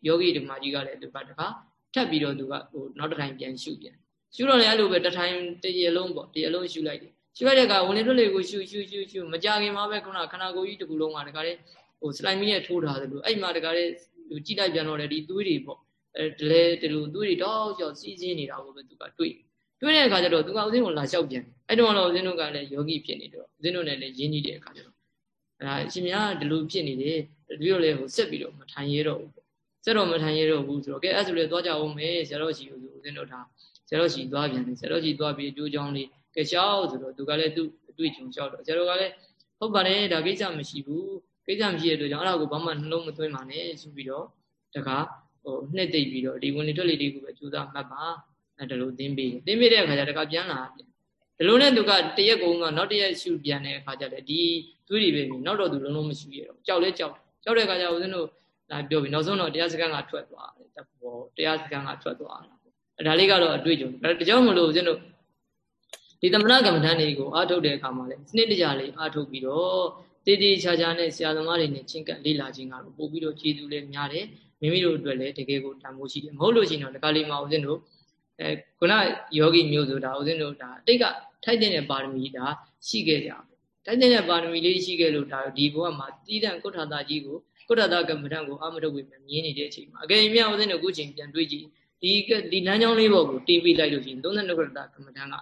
ယောဂီဓမ္မကြီးကလည်းသူကတခါထပ်ပြီးတော့သူကဟိုနောက်တစ်ထိုင်ပြန်ရှုပြန်ရှုတော့လည်းအဲ့လိုပဲတစ်ထိုင်တရေလုံးပေါ့တရေလုံးရှုလိုက်တယ်ရှုရတဲ့အခါဝင်လေထွက်လေကိုရှုရှုရှုရှုမကြခင်မှာပဲခုနခန္ဓာကိုယ်ကြီးတစ်ခုလုံးကတခါလေဟိုစလိုက်မီနဲ့ထိုးထားသလိုအဲ့မှာတခါလေဟိုကြည့်လိုက်ပြန်တော့လေဒီသွေးတွေပေါ့ အဲဒီလေဒီလိုသွေးတွေတောက်လျှောက်စီးစင်းနေတာကိုပဲသူကတွေ့တွေ့တဲ့အခါကျတော့သူကဦးဇင်းကိုလာလျှောက်ပြန်အဲ့တော့တော့ဦးဇင်းတို့ကလည်းယောဂီဖြစ်နေတော့ဦးဇင်းတို့နဲ့လည်းရင်းနှီးတဲ့အခါကျတော့အဲအရှင်များဒီလိုဖြစ်နေတယ်ဒီလိုလေဟိုဆက်ပြီးတော့မထိုင်ရတော့ဘူးပေါ့ဆက်တော့မထိုင်ရတော့ဘူးဆိုတော့ကဲအဲ့ဆိုလေသွားကြအောင်မယ်ဆရာတော်ရှိဦးဆိုဦးဇင်းတို့ဒါဆရာတော်ရှိသွားပြန်တယ်ဆရာတော်ရှိသွားပြီးအကျိုးကြောင်းလေးကဲရှောက်ဆိုတော့သူကလည်းသူ့အတွေ့အကြုံရှောက်တော့ဆရာတော်ကလည်းဟုတ်ပါတယ်ဒါကိစ္စမရှိဘူးကိစ္စမရှိတဲ့အတွက်ကြောင့်အဲ့ဒါကိုဘာမှနှလုံးမသွင်းပါနဲ့ဆိုပြီးတော့တခါ ဟိုနှစ်သိပ်ပြီးတော့ဒီဝင်လေထွက်လေတွေကိုပဲကြိုးစားမှတ်ပါအဲ့ဒါလိုသင်ပေးသင်ပေးတဲ့အခါကျတခါပြန်လာပြန်ဒီလိုနဲ့သူကတရက်ကုန်းကနောက်တရက်ရှုပြန်တဲ့အခါကျလည်းဒီသွေးတွေပဲမြင်နောက်တော့သူလုံးလုံးမရှုရတော့ကြောက်လဲကြောက်ကြောက်တဲ့အခါကျဦးဇင်းတို့လာပြောပြီးနောက်ဆုံးတော့တရားစခန်းကထွက်သွားတယ်တဘောတရားစခန်းကထွက်သွားတာပေါ့အဲဒါလေးကတော့အတွေ့အကြုံဒါကြောင့်မလို့ဦးဇင်းတို့ဒီသမဏကမ္မဋ္ဌာန်းတွေကိုအားထုတ်တဲ့အခါမှာလည်းစနစ်တကျလေးအားထုတ်ပြီးတော့တည်တည်ချာချာနဲ့ဆရာသမားတွေနဲ့ချင်းကပ်လေ့လာခြင်းကတော့ပို့ပြီးတော့ကျေးဇူးလည်းများတယ် မိမိတို့အတွက်လည်းတကယ်ကိုတန်ဖိုးရှိတယ်မဟုတ်လို့ရှိရင်တော့ဒီကလေးမှာဦးဇင်းတို့အဲခုနယောဂီမျိုးဆိုတာဦးဇင်းတို့ဒါအတိတ်ကထိုက်တဲ့ပါရမီဒါရှိခဲ့ကြထိုက်တဲ့ပါရမီလေးရှိခဲ့လို့ဒါဒီဘဝမှာတီးတန့်ကုဋ္ဌာတာကြီးကိုကုဋ္ဌာတာကမ္မထံကိုအာမထုတ်ပြီးမြင်နေတဲ့အချိန်မှာအကယ်၍ဦးဇင်းတို့အခုချိန်ပြန်တွေးကြည့်ဒီဒီလမ်းကြောင်းလေးပေါ်ကိုတီးပြီးလိုက်လို့ရှိရင်32ကုဋ္ဌာတာကမ္မထံက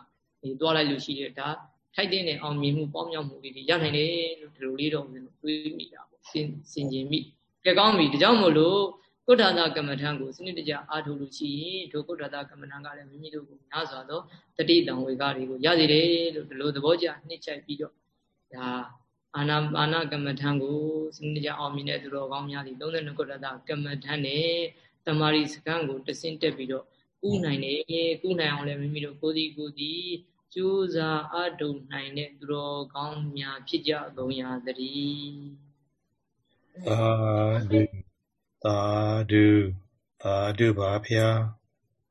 ဒီသွားလိုက်လို့ရှိတဲ့ဒါထိုက်တဲ့အောင်မြင်မှုပေါင်းမြောက်မှုလေးတွေရနိုင်တယ်လို့ဒီလိုလေးတော့ဦးဇင်းတို့တွေးမိတာပေါ့စင်စင်ကျင်မိကြကောင်းပြီဒါကြောင့်မို့လို့ ကုဋ္ဌာတာကမ္မထံကိုစနစ်တကျအားထုတ်လို့ရှိရင်ဒုကုဋ္ဌာတာကမ္မထံကလည်းမိမိတို့ကိုများစွာသောတတိတံဝေကတွေကိုရစေတယ်လို့ဒီလိုသဘောကျနှိမ့်ချိုက်ပြီးတော့ဒါအာနာအာနာကမ္မထံကိုစနစ်တကျအောင်မြင်တဲ့သူတော်ကောင်းများသည်32ကုဋ္ဌာတာကမ္မထံနဲ့တမာရီစကံကိုတဆင့်တက်ပြီးတော့ကုနိုင်တယ်ကုနိုင်အောင်လည်းမိမိတို့ကိုယ်စီကိုယ်စီကျိုးစားအထုံနိုင်တဲ့သူတော်ကောင်းများဖြစ်ကြကုန်ရာတည်းသာဓု သာဓုသာဓုပါဖျား